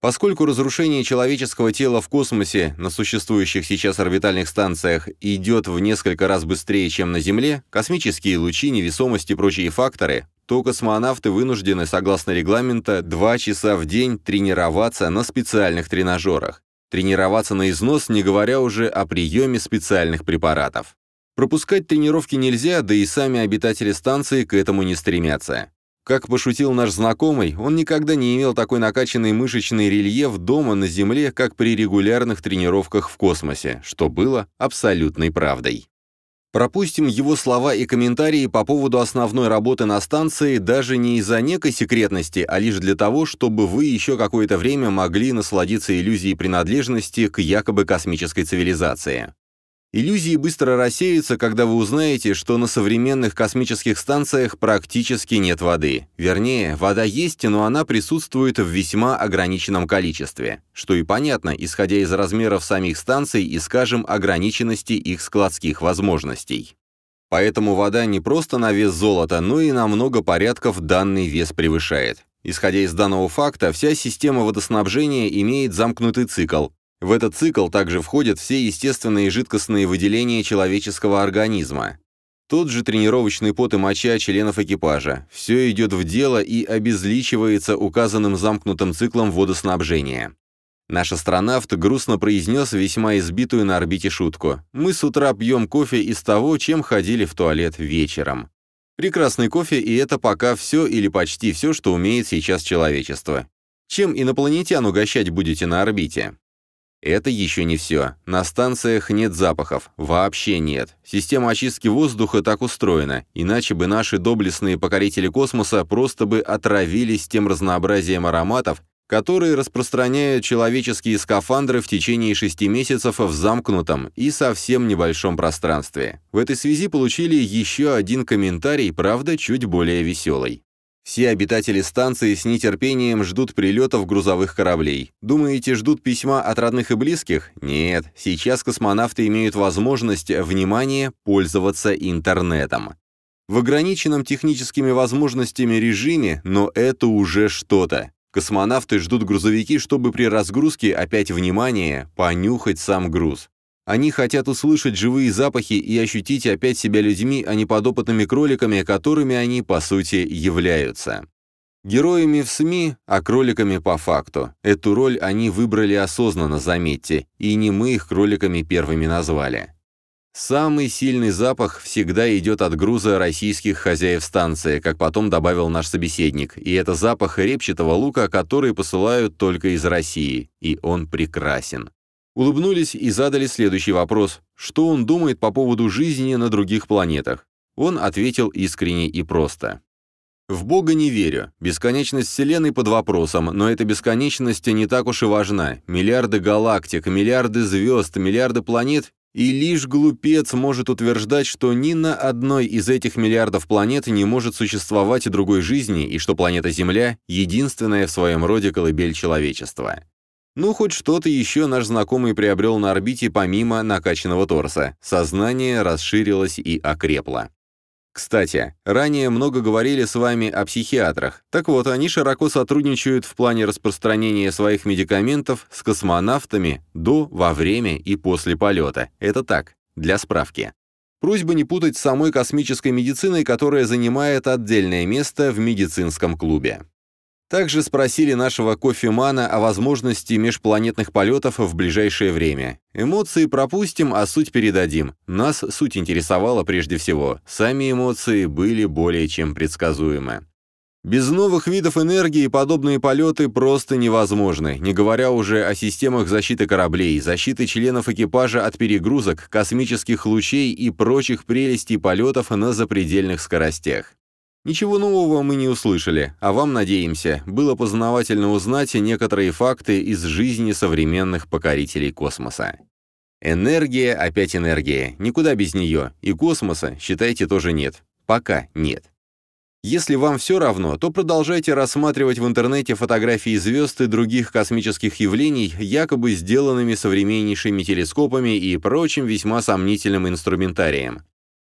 Поскольку разрушение человеческого тела в космосе на существующих сейчас орбитальных станциях идет в несколько раз быстрее, чем на Земле, космические лучи, невесомость и прочие факторы, то космонавты вынуждены, согласно регламента, два часа в день тренироваться на специальных тренажерах. Тренироваться на износ, не говоря уже о приеме специальных препаратов. Пропускать тренировки нельзя, да и сами обитатели станции к этому не стремятся. Как пошутил наш знакомый, он никогда не имел такой накачанный мышечный рельеф дома на Земле, как при регулярных тренировках в космосе, что было абсолютной правдой. Пропустим его слова и комментарии по поводу основной работы на станции даже не из-за некой секретности, а лишь для того, чтобы вы еще какое-то время могли насладиться иллюзией принадлежности к якобы космической цивилизации. Иллюзии быстро рассеются, когда вы узнаете, что на современных космических станциях практически нет воды. Вернее, вода есть, но она присутствует в весьма ограниченном количестве. Что и понятно, исходя из размеров самих станций и, скажем, ограниченности их складских возможностей. Поэтому вода не просто на вес золота, но и на много порядков данный вес превышает. Исходя из данного факта, вся система водоснабжения имеет замкнутый цикл, в этот цикл также входят все естественные жидкостные выделения человеческого организма. Тот же тренировочный пот и моча членов экипажа. Все идет в дело и обезличивается указанным замкнутым циклом водоснабжения. Наш астронавт грустно произнес весьма избитую на орбите шутку. «Мы с утра пьем кофе из того, чем ходили в туалет вечером». Прекрасный кофе, и это пока все или почти все, что умеет сейчас человечество. Чем инопланетян угощать будете на орбите? Это еще не все. На станциях нет запахов. Вообще нет. Система очистки воздуха так устроена, иначе бы наши доблестные покорители космоса просто бы отравились тем разнообразием ароматов, которые распространяют человеческие скафандры в течение шести месяцев в замкнутом и совсем небольшом пространстве. В этой связи получили еще один комментарий, правда, чуть более веселый. Все обитатели станции с нетерпением ждут прилетов грузовых кораблей. Думаете, ждут письма от родных и близких? Нет, сейчас космонавты имеют возможность, внимание, пользоваться интернетом. В ограниченном техническими возможностями режиме, но это уже что-то. Космонавты ждут грузовики, чтобы при разгрузке, опять внимание, понюхать сам груз. Они хотят услышать живые запахи и ощутить опять себя людьми, а не подопытными кроликами, которыми они, по сути, являются. Героями в СМИ, а кроликами по факту. Эту роль они выбрали осознанно, заметьте, и не мы их кроликами первыми назвали. Самый сильный запах всегда идет от груза российских хозяев станции, как потом добавил наш собеседник, и это запах репчатого лука, который посылают только из России, и он прекрасен улыбнулись и задали следующий вопрос, что он думает по поводу жизни на других планетах. Он ответил искренне и просто. В Бога не верю. Бесконечность Вселенной под вопросом, но эта бесконечность не так уж и важна. Миллиарды галактик, миллиарды звезд, миллиарды планет, и лишь глупец может утверждать, что ни на одной из этих миллиардов планет не может существовать другой жизни, и что планета Земля — единственная в своем роде колыбель человечества. Ну, хоть что-то еще наш знакомый приобрел на орбите помимо накачанного торса. Сознание расширилось и окрепло. Кстати, ранее много говорили с вами о психиатрах. Так вот, они широко сотрудничают в плане распространения своих медикаментов с космонавтами до, во время и после полета. Это так, для справки. Просьба не путать с самой космической медициной, которая занимает отдельное место в медицинском клубе. Также спросили нашего кофемана о возможности межпланетных полетов в ближайшее время. Эмоции пропустим, а суть передадим. Нас суть интересовала прежде всего. Сами эмоции были более чем предсказуемы. Без новых видов энергии подобные полеты просто невозможны, не говоря уже о системах защиты кораблей, защиты членов экипажа от перегрузок, космических лучей и прочих прелестей полетов на запредельных скоростях. Ничего нового мы не услышали, а вам, надеемся, было познавательно узнать некоторые факты из жизни современных покорителей космоса. Энергия, опять энергия, никуда без нее, и космоса, считайте, тоже нет. Пока нет. Если вам все равно, то продолжайте рассматривать в интернете фотографии звезд и других космических явлений, якобы сделанными современнейшими телескопами и прочим весьма сомнительным инструментарием.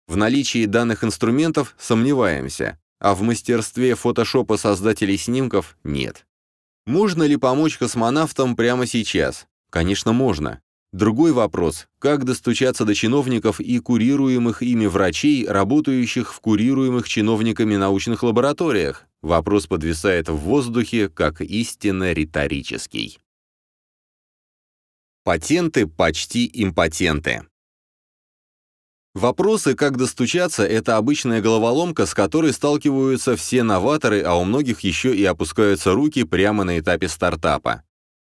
В наличии данных инструментов сомневаемся, а в мастерстве фотошопа создателей снимков нет. Можно ли помочь космонавтам прямо сейчас? Конечно, можно. Другой вопрос – как достучаться до чиновников и курируемых ими врачей, работающих в курируемых чиновниками научных лабораториях? Вопрос подвисает в воздухе, как истинно риторический. Патенты почти импотенты. Вопросы, как достучаться, это обычная головоломка, с которой сталкиваются все новаторы, а у многих еще и опускаются руки прямо на этапе стартапа.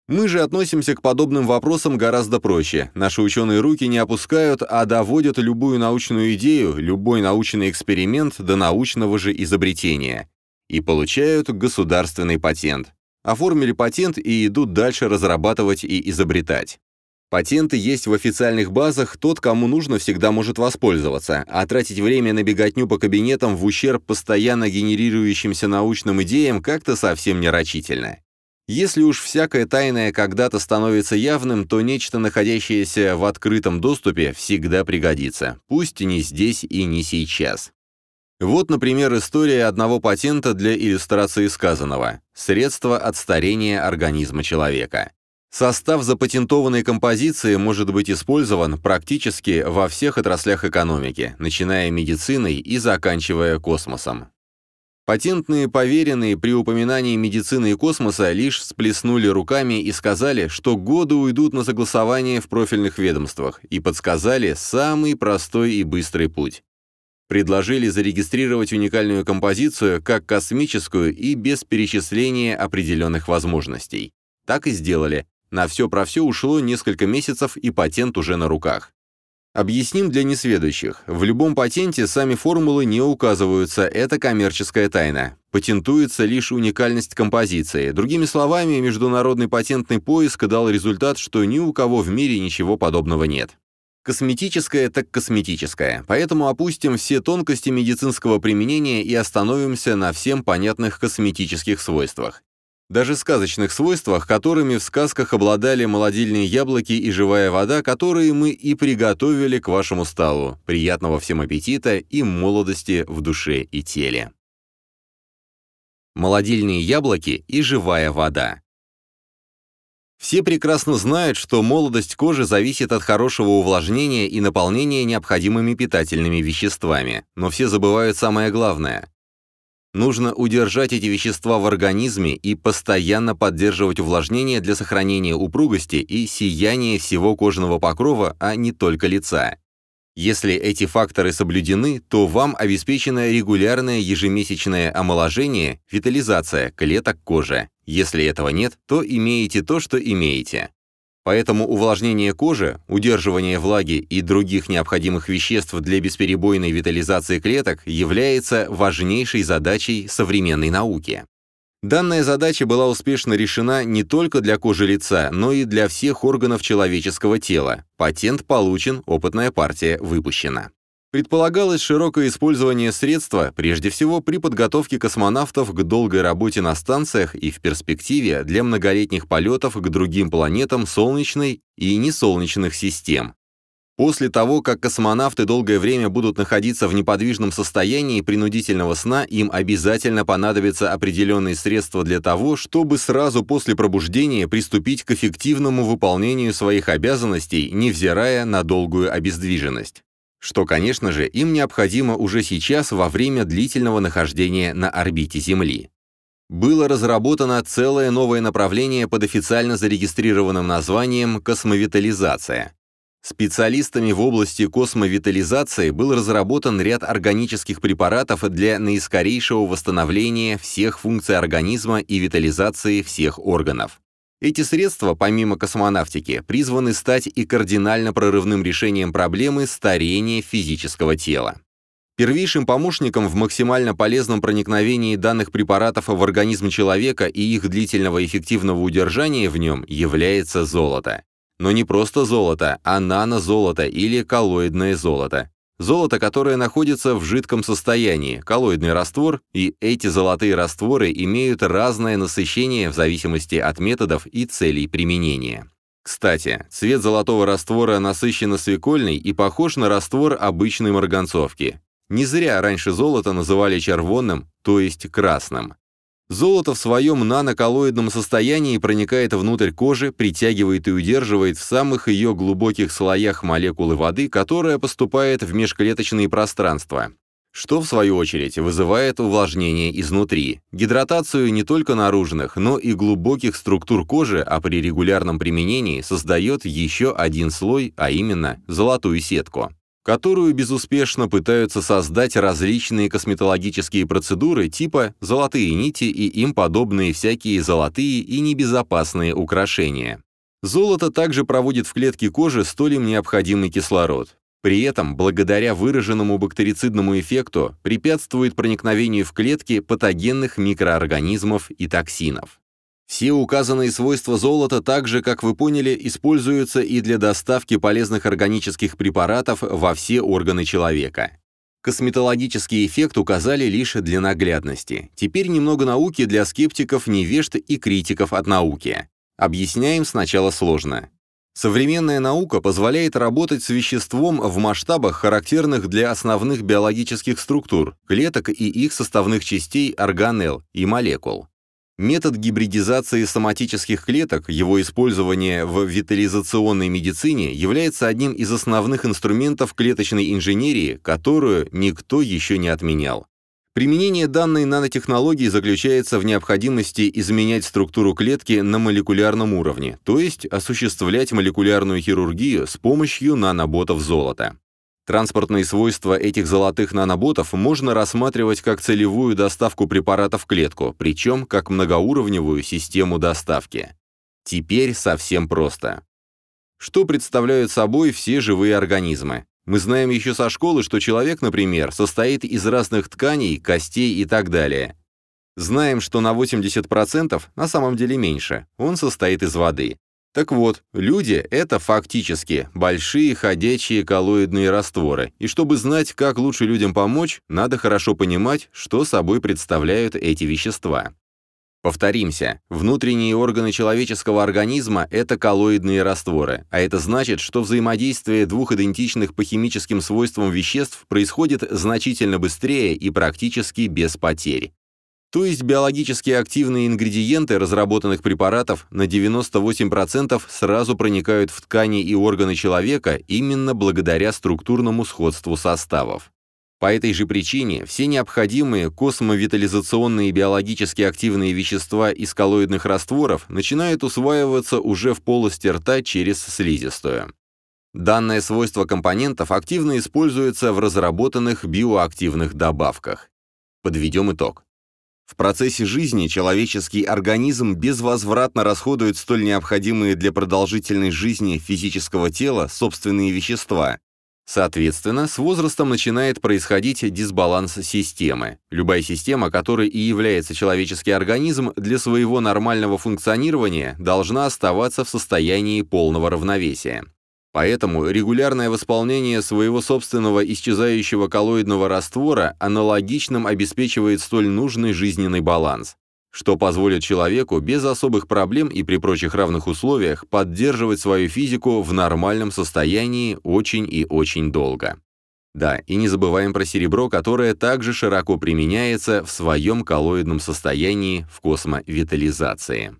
Мы же относимся к подобным вопросам гораздо проще. Наши ученые руки не опускают, а доводят любую научную идею, любой научный эксперимент до научного же изобретения. И получают государственный патент. Оформили патент и идут дальше разрабатывать и изобретать. Патенты есть в официальных базах, тот, кому нужно, всегда может воспользоваться, а тратить время на беготню по кабинетам в ущерб постоянно генерирующимся научным идеям как-то совсем нерачительно. Если уж всякое тайное когда-то становится явным, то нечто, находящееся в открытом доступе, всегда пригодится, пусть не здесь и не сейчас. Вот, например, история одного патента для иллюстрации сказанного – средство от старения организма человека. Состав запатентованной композиции может быть использован практически во всех отраслях экономики, начиная медициной и заканчивая космосом. Патентные поверенные при упоминании медицины и космоса лишь всплеснули руками и сказали, что годы уйдут на согласование в профильных ведомствах, и подсказали самый простой и быстрый путь. Предложили зарегистрировать уникальную композицию как космическую и без перечисления определенных возможностей. Так и сделали, на все про все ушло несколько месяцев, и патент уже на руках. Объясним для несведущих. В любом патенте сами формулы не указываются, это коммерческая тайна. Патентуется лишь уникальность композиции. Другими словами, международный патентный поиск дал результат, что ни у кого в мире ничего подобного нет. Косметическое так косметическое, поэтому опустим все тонкости медицинского применения и остановимся на всем понятных косметических свойствах даже сказочных свойствах, которыми в сказках обладали молодильные яблоки и живая вода, которые мы и приготовили к вашему столу. Приятного всем аппетита и молодости в душе и теле. Молодильные яблоки и живая вода. Все прекрасно знают, что молодость кожи зависит от хорошего увлажнения и наполнения необходимыми питательными веществами, но все забывают самое главное. Нужно удержать эти вещества в организме и постоянно поддерживать увлажнение для сохранения упругости и сияния всего кожного покрова, а не только лица. Если эти факторы соблюдены, то вам обеспечено регулярное ежемесячное омоложение, витализация клеток кожи. Если этого нет, то имеете то, что имеете. Поэтому увлажнение кожи, удерживание влаги и других необходимых веществ для бесперебойной витализации клеток является важнейшей задачей современной науки. Данная задача была успешно решена не только для кожи лица, но и для всех органов человеческого тела. Патент получен, опытная партия выпущена. Предполагалось широкое использование средства, прежде всего при подготовке космонавтов к долгой работе на станциях и в перспективе для многолетних полетов к другим планетам солнечной и несолнечных систем. После того, как космонавты долгое время будут находиться в неподвижном состоянии принудительного сна, им обязательно понадобятся определенные средства для того, чтобы сразу после пробуждения приступить к эффективному выполнению своих обязанностей, невзирая на долгую обездвиженность. Что, конечно же, им необходимо уже сейчас во время длительного нахождения на орбите Земли. Было разработано целое новое направление под официально зарегистрированным названием «космовитализация». Специалистами в области космовитализации был разработан ряд органических препаратов для наискорейшего восстановления всех функций организма и витализации всех органов. Эти средства, помимо космонавтики, призваны стать и кардинально прорывным решением проблемы старения физического тела. Первейшим помощником в максимально полезном проникновении данных препаратов в организм человека и их длительного эффективного удержания в нем является золото. Но не просто золото, а нанозолото или коллоидное золото. Золото, которое находится в жидком состоянии, коллоидный раствор, и эти золотые растворы имеют разное насыщение в зависимости от методов и целей применения. Кстати, цвет золотого раствора насыщенно свекольный и похож на раствор обычной марганцовки. Не зря раньше золото называли червонным, то есть красным. Золото в своем наноколлоидном состоянии проникает внутрь кожи, притягивает и удерживает в самых ее глубоких слоях молекулы воды, которая поступает в межклеточные пространства, что, в свою очередь, вызывает увлажнение изнутри, гидратацию не только наружных, но и глубоких структур кожи, а при регулярном применении создает еще один слой, а именно золотую сетку которую безуспешно пытаются создать различные косметологические процедуры типа «золотые нити» и им подобные всякие золотые и небезопасные украшения. Золото также проводит в клетке кожи столь им необходимый кислород. При этом, благодаря выраженному бактерицидному эффекту, препятствует проникновению в клетки патогенных микроорганизмов и токсинов. Все указанные свойства золота, так же, как вы поняли, используются и для доставки полезных органических препаратов во все органы человека. Косметологический эффект указали лишь для наглядности. Теперь немного науки для скептиков, невежд и критиков от науки. Объясняем сначала сложно. Современная наука позволяет работать с веществом в масштабах, характерных для основных биологических структур, клеток и их составных частей органелл и молекул. Метод гибридизации соматических клеток, его использование в витализационной медицине является одним из основных инструментов клеточной инженерии, которую никто еще не отменял. Применение данной нанотехнологии заключается в необходимости изменять структуру клетки на молекулярном уровне, то есть осуществлять молекулярную хирургию с помощью наноботов золота. Транспортные свойства этих золотых наноботов можно рассматривать как целевую доставку препарата в клетку, причем как многоуровневую систему доставки. Теперь совсем просто. Что представляют собой все живые организмы? Мы знаем еще со школы, что человек, например, состоит из разных тканей, костей и так далее. Знаем, что на 80%, на самом деле меньше, он состоит из воды. Так вот, люди — это фактически большие ходячие коллоидные растворы, и чтобы знать, как лучше людям помочь, надо хорошо понимать, что собой представляют эти вещества. Повторимся, внутренние органы человеческого организма – это коллоидные растворы, а это значит, что взаимодействие двух идентичных по химическим свойствам веществ происходит значительно быстрее и практически без потерь. То есть биологически активные ингредиенты разработанных препаратов на 98% сразу проникают в ткани и органы человека именно благодаря структурному сходству составов. По этой же причине все необходимые космовитализационные биологически активные вещества из коллоидных растворов начинают усваиваться уже в полости рта через слизистую. Данное свойство компонентов активно используется в разработанных биоактивных добавках. Подведем итог. В процессе жизни человеческий организм безвозвратно расходует столь необходимые для продолжительной жизни физического тела собственные вещества. Соответственно, с возрастом начинает происходить дисбаланс системы. Любая система, которой и является человеческий организм, для своего нормального функционирования должна оставаться в состоянии полного равновесия. Поэтому регулярное восполнение своего собственного исчезающего коллоидного раствора аналогичным обеспечивает столь нужный жизненный баланс. что позволит человеку без особых проблем и при прочих равных условиях поддерживать свою физику в нормальном состоянии очень и очень долго. Да, и не забываем про серебро, которое также широко применяется в своем коллоидном состоянии в космовитализации.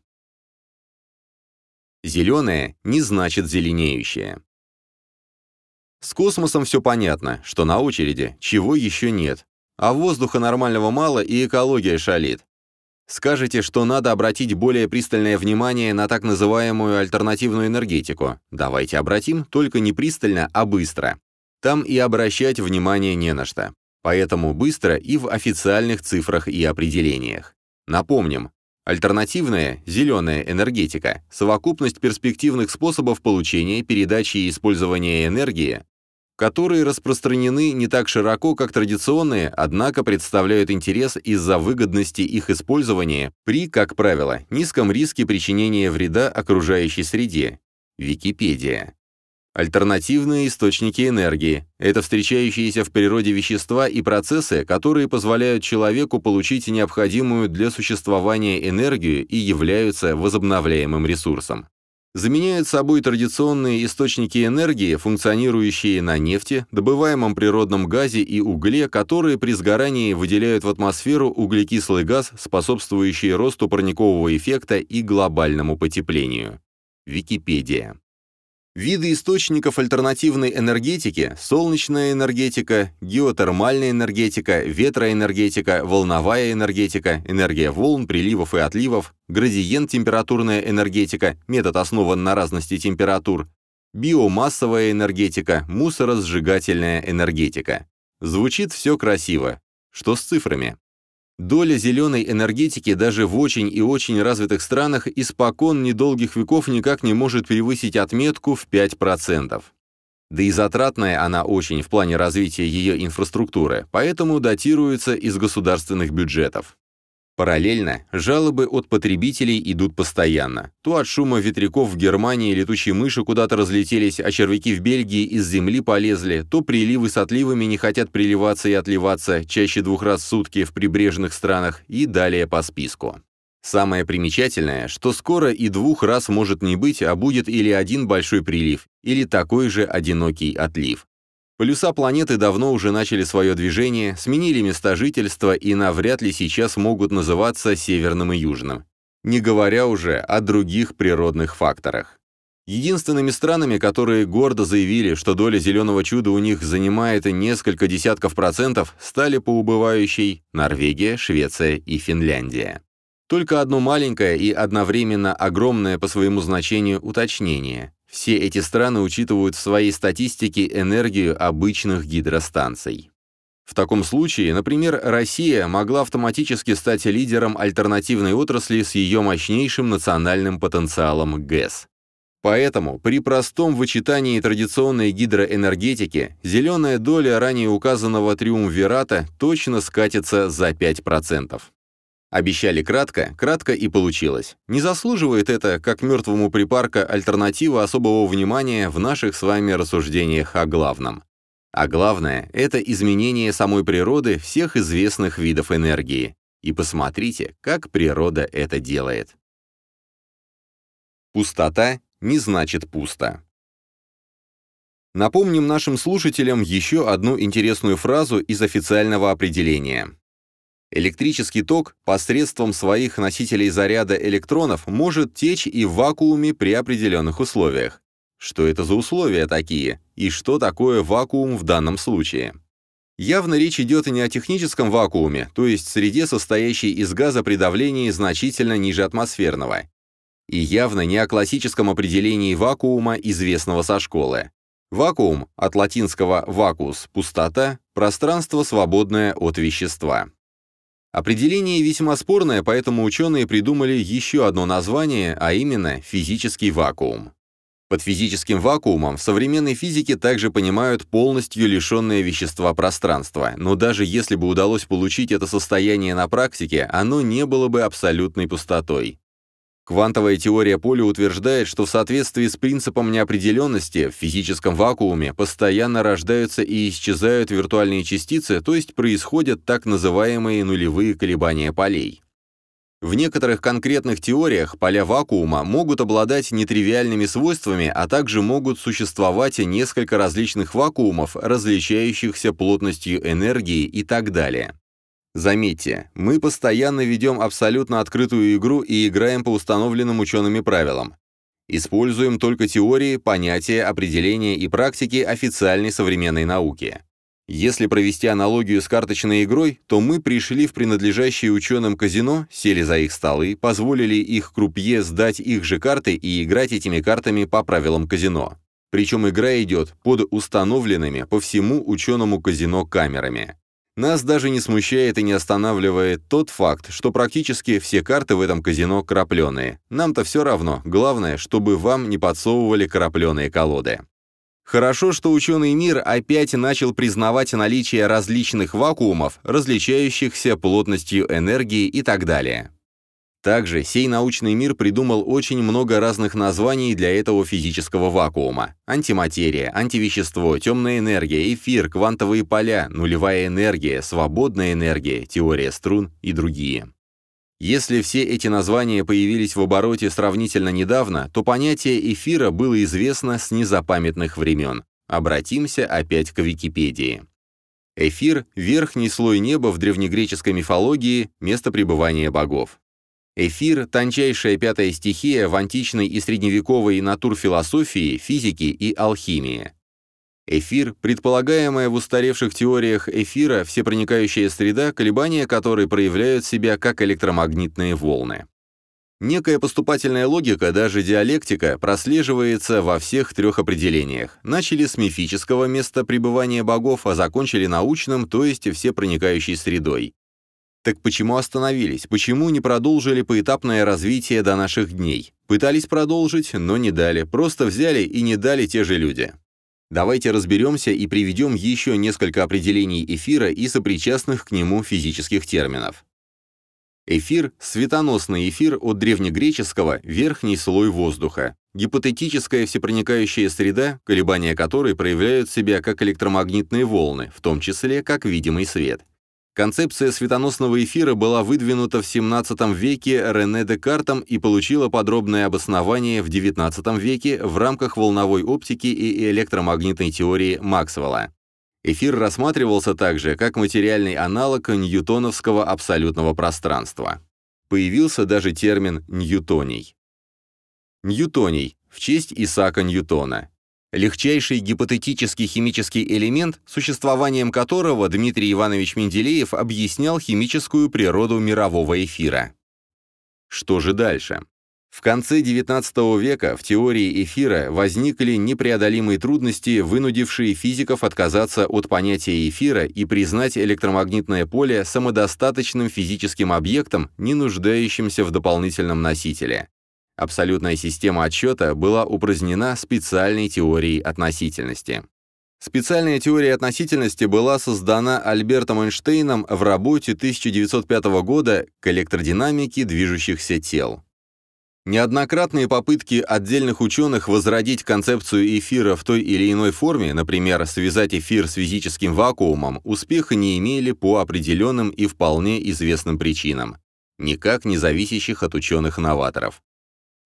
Зеленое не значит зеленеющее. С космосом все понятно, что на очереди, чего еще нет. А воздуха нормального мало и экология шалит. Скажете, что надо обратить более пристальное внимание на так называемую альтернативную энергетику. Давайте обратим, только не пристально, а быстро. Там и обращать внимание не на что. Поэтому быстро и в официальных цифрах и определениях. Напомним, альтернативная, зеленая энергетика – совокупность перспективных способов получения, передачи и использования энергии, которые распространены не так широко, как традиционные, однако представляют интерес из-за выгодности их использования при, как правило, низком риске причинения вреда окружающей среде. Википедия. Альтернативные источники энергии – это встречающиеся в природе вещества и процессы, которые позволяют человеку получить необходимую для существования энергию и являются возобновляемым ресурсом заменяют собой традиционные источники энергии, функционирующие на нефти, добываемом природном газе и угле, которые при сгорании выделяют в атмосферу углекислый газ, способствующий росту парникового эффекта и глобальному потеплению. Википедия. Виды источников альтернативной энергетики – солнечная энергетика, геотермальная энергетика, ветроэнергетика, волновая энергетика, энергия волн, приливов и отливов, градиент температурная энергетика, метод основан на разности температур, биомассовая энергетика, мусоросжигательная энергетика. Звучит все красиво. Что с цифрами? Доля зеленой энергетики даже в очень и очень развитых странах испокон недолгих веков никак не может превысить отметку в 5%. Да и затратная она очень в плане развития ее инфраструктуры, поэтому датируется из государственных бюджетов. Параллельно, жалобы от потребителей идут постоянно. То от шума ветряков в Германии летучие мыши куда-то разлетелись, а червяки в Бельгии из земли полезли, то приливы с отливами не хотят приливаться и отливаться чаще двух раз в сутки в прибрежных странах и далее по списку. Самое примечательное, что скоро и двух раз может не быть, а будет или один большой прилив, или такой же одинокий отлив. Полюса планеты давно уже начали свое движение, сменили места жительства и навряд ли сейчас могут называться северным и южным. Не говоря уже о других природных факторах. Единственными странами, которые гордо заявили, что доля зеленого чуда у них занимает несколько десятков процентов, стали по убывающей Норвегия, Швеция и Финляндия. Только одно маленькое и одновременно огромное по своему значению уточнение. Все эти страны учитывают в своей статистике энергию обычных гидростанций. В таком случае, например, Россия могла автоматически стать лидером альтернативной отрасли с ее мощнейшим национальным потенциалом ГЭС. Поэтому при простом вычитании традиционной гидроэнергетики зеленая доля ранее указанного триумвирата точно скатится за 5%. Обещали кратко, кратко и получилось. Не заслуживает это, как мертвому припарка, альтернатива особого внимания в наших с вами рассуждениях о главном. А главное – это изменение самой природы всех известных видов энергии. И посмотрите, как природа это делает. Пустота не значит пусто. Напомним нашим слушателям еще одну интересную фразу из официального определения. Электрический ток посредством своих носителей заряда электронов может течь и в вакууме при определенных условиях. Что это за условия такие? И что такое вакуум в данном случае? Явно речь идет не о техническом вакууме, то есть среде, состоящей из газа при давлении значительно ниже атмосферного. И явно не о классическом определении вакуума, известного со школы. Вакуум, от латинского «вакус» – пустота, пространство, свободное от вещества. Определение весьма спорное, поэтому ученые придумали еще одно название, а именно физический вакуум. Под физическим вакуумом в современной физике также понимают полностью лишенное вещества пространство, но даже если бы удалось получить это состояние на практике, оно не было бы абсолютной пустотой. Квантовая теория поля утверждает, что в соответствии с принципом неопределенности в физическом вакууме постоянно рождаются и исчезают виртуальные частицы, то есть происходят так называемые нулевые колебания полей. В некоторых конкретных теориях поля вакуума могут обладать нетривиальными свойствами, а также могут существовать несколько различных вакуумов, различающихся плотностью энергии и так далее. Заметьте, мы постоянно ведем абсолютно открытую игру и играем по установленным учеными правилам. Используем только теории, понятия, определения и практики официальной современной науки. Если провести аналогию с карточной игрой, то мы пришли в принадлежащее ученым казино, сели за их столы, позволили их крупье сдать их же карты и играть этими картами по правилам казино. Причем игра идет под установленными по всему ученому казино камерами. Нас даже не смущает и не останавливает тот факт, что практически все карты в этом казино крапленые. Нам-то все равно, главное, чтобы вам не подсовывали крапленые колоды. Хорошо, что ученый мир опять начал признавать наличие различных вакуумов, различающихся плотностью энергии и так далее. Также сей научный мир придумал очень много разных названий для этого физического вакуума. Антиматерия, антивещество, темная энергия, эфир, квантовые поля, нулевая энергия, свободная энергия, теория струн и другие. Если все эти названия появились в обороте сравнительно недавно, то понятие эфира было известно с незапамятных времен. Обратимся опять к Википедии. Эфир – верхний слой неба в древнегреческой мифологии, место пребывания богов. Эфир – тончайшая пятая стихия в античной и средневековой натурфилософии, физике и алхимии. Эфир – предполагаемая в устаревших теориях эфира всепроникающая среда, колебания которой проявляют себя как электромагнитные волны. Некая поступательная логика, даже диалектика, прослеживается во всех трех определениях. Начали с мифического места пребывания богов, а закончили научным, то есть всепроникающей средой. Так почему остановились? Почему не продолжили поэтапное развитие до наших дней? Пытались продолжить, но не дали, просто взяли и не дали те же люди. Давайте разберемся и приведем еще несколько определений эфира и сопричастных к нему физических терминов. Эфир – светоносный эфир от древнегреческого «верхний слой воздуха», гипотетическая всепроникающая среда, колебания которой проявляют себя как электромагнитные волны, в том числе как видимый свет – Концепция светоносного эфира была выдвинута в XVII веке Рене Декартом и получила подробное обоснование в XIX веке в рамках волновой оптики и электромагнитной теории Максвелла. Эфир рассматривался также как материальный аналог ньютоновского абсолютного пространства. Появился даже термин «ньютоний». Ньютоний в честь Исаака Ньютона легчайший гипотетический химический элемент, существованием которого Дмитрий Иванович Менделеев объяснял химическую природу мирового эфира. Что же дальше? В конце XIX века в теории эфира возникли непреодолимые трудности, вынудившие физиков отказаться от понятия эфира и признать электромагнитное поле самодостаточным физическим объектом, не нуждающимся в дополнительном носителе. Абсолютная система отсчета была упразднена специальной теорией относительности. Специальная теория относительности была создана Альбертом Эйнштейном в работе 1905 года к электродинамике движущихся тел. Неоднократные попытки отдельных ученых возродить концепцию эфира в той или иной форме, например, связать эфир с физическим вакуумом, успеха не имели по определенным и вполне известным причинам, никак не зависящих от ученых-новаторов.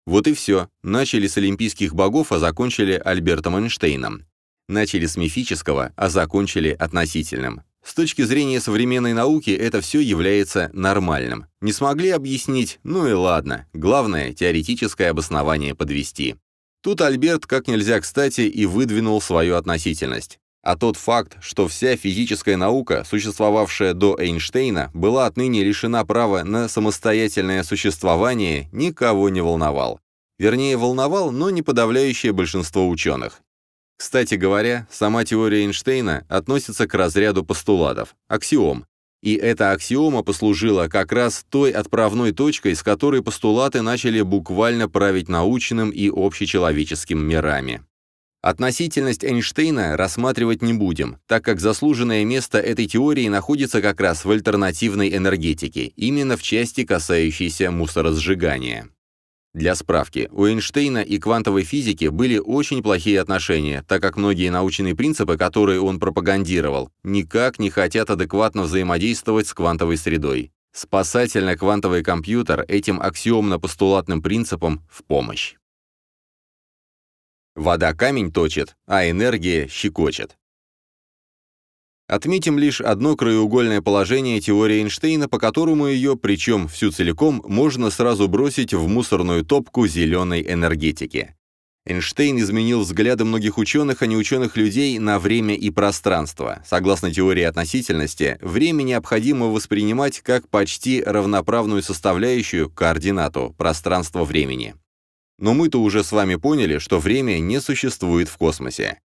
Вот и все. Начали с олимпийских богов, а закончили Альбертом Эйнштейном. Начали с мифического, а закончили относительным. С точки зрения современной науки это все является нормальным. Не смогли объяснить, ну и ладно. Главное, теоретическое обоснование подвести. Тут Альберт как нельзя кстати и выдвинул свою относительность. А тот факт, что вся физическая наука, существовавшая до Эйнштейна, была отныне лишена права на самостоятельное существование, никого не волновал. Вернее, волновал, но не подавляющее большинство ученых. Кстати говоря, сама теория Эйнштейна относится к разряду постулатов, аксиом. И эта аксиома послужила как раз той отправной точкой, с которой постулаты начали буквально править научным и общечеловеческим мирами. Относительность Эйнштейна рассматривать не будем, так как заслуженное место этой теории находится как раз в альтернативной энергетике, именно в части, касающейся мусоросжигания. Для справки, у Эйнштейна и квантовой физики были очень плохие отношения, так как многие научные принципы, которые он пропагандировал, никак не хотят адекватно взаимодействовать с квантовой средой. Спасательно-квантовый компьютер этим аксиомно-постулатным принципом в помощь. Вода камень точит, а энергия щекочет. Отметим лишь одно краеугольное положение теории Эйнштейна, по которому ее, причем всю целиком, можно сразу бросить в мусорную топку зеленой энергетики. Эйнштейн изменил взгляды многих ученых, а не ученых людей, на время и пространство. Согласно теории относительности, время необходимо воспринимать как почти равноправную составляющую, координату, пространства-времени. Но мы-то уже с вами поняли, что время не существует в космосе.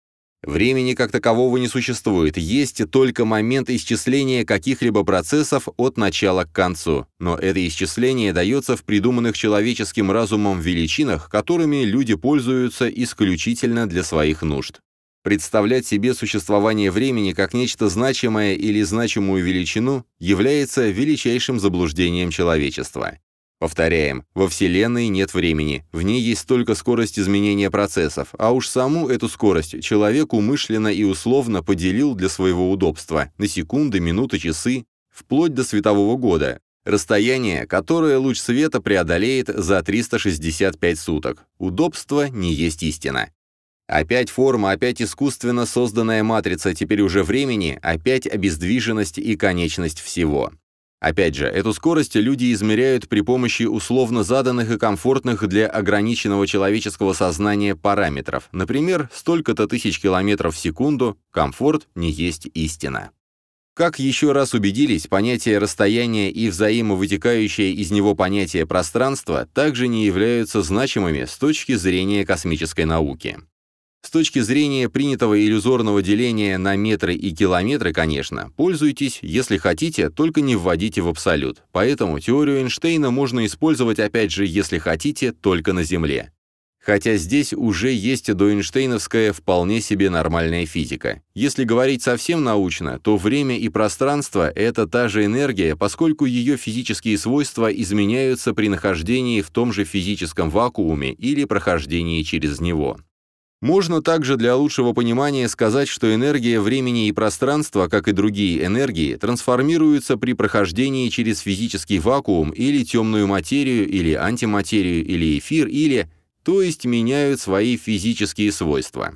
Времени как такового не существует, есть только момент исчисления каких-либо процессов от начала к концу. Но это исчисление дается в придуманных человеческим разумом величинах, которыми люди пользуются исключительно для своих нужд. Представлять себе существование времени как нечто значимое или значимую величину является величайшим заблуждением человечества. Повторяем, во Вселенной нет времени, в ней есть только скорость изменения процессов, а уж саму эту скорость человек умышленно и условно поделил для своего удобства на секунды, минуты, часы, вплоть до светового года, расстояние, которое луч света преодолеет за 365 суток. Удобство не есть истина. Опять форма, опять искусственно созданная матрица теперь уже времени, опять обездвиженность и конечность всего. Опять же, эту скорость люди измеряют при помощи условно заданных и комфортных для ограниченного человеческого сознания параметров. Например, столько-то тысяч километров в секунду, комфорт не есть истина. Как еще раз убедились, понятие расстояния и взаимовытекающее из него понятие пространства также не являются значимыми с точки зрения космической науки. С точки зрения принятого иллюзорного деления на метры и километры, конечно, пользуйтесь, если хотите, только не вводите в абсолют. Поэтому теорию Эйнштейна можно использовать, опять же, если хотите, только на Земле. Хотя здесь уже есть доэйнштейновская вполне себе нормальная физика. Если говорить совсем научно, то время и пространство — это та же энергия, поскольку ее физические свойства изменяются при нахождении в том же физическом вакууме или прохождении через него. Можно также для лучшего понимания сказать, что энергия времени и пространства, как и другие энергии, трансформируются при прохождении через физический вакуум или темную материю, или антиматерию, или эфир, или, то есть меняют свои физические свойства.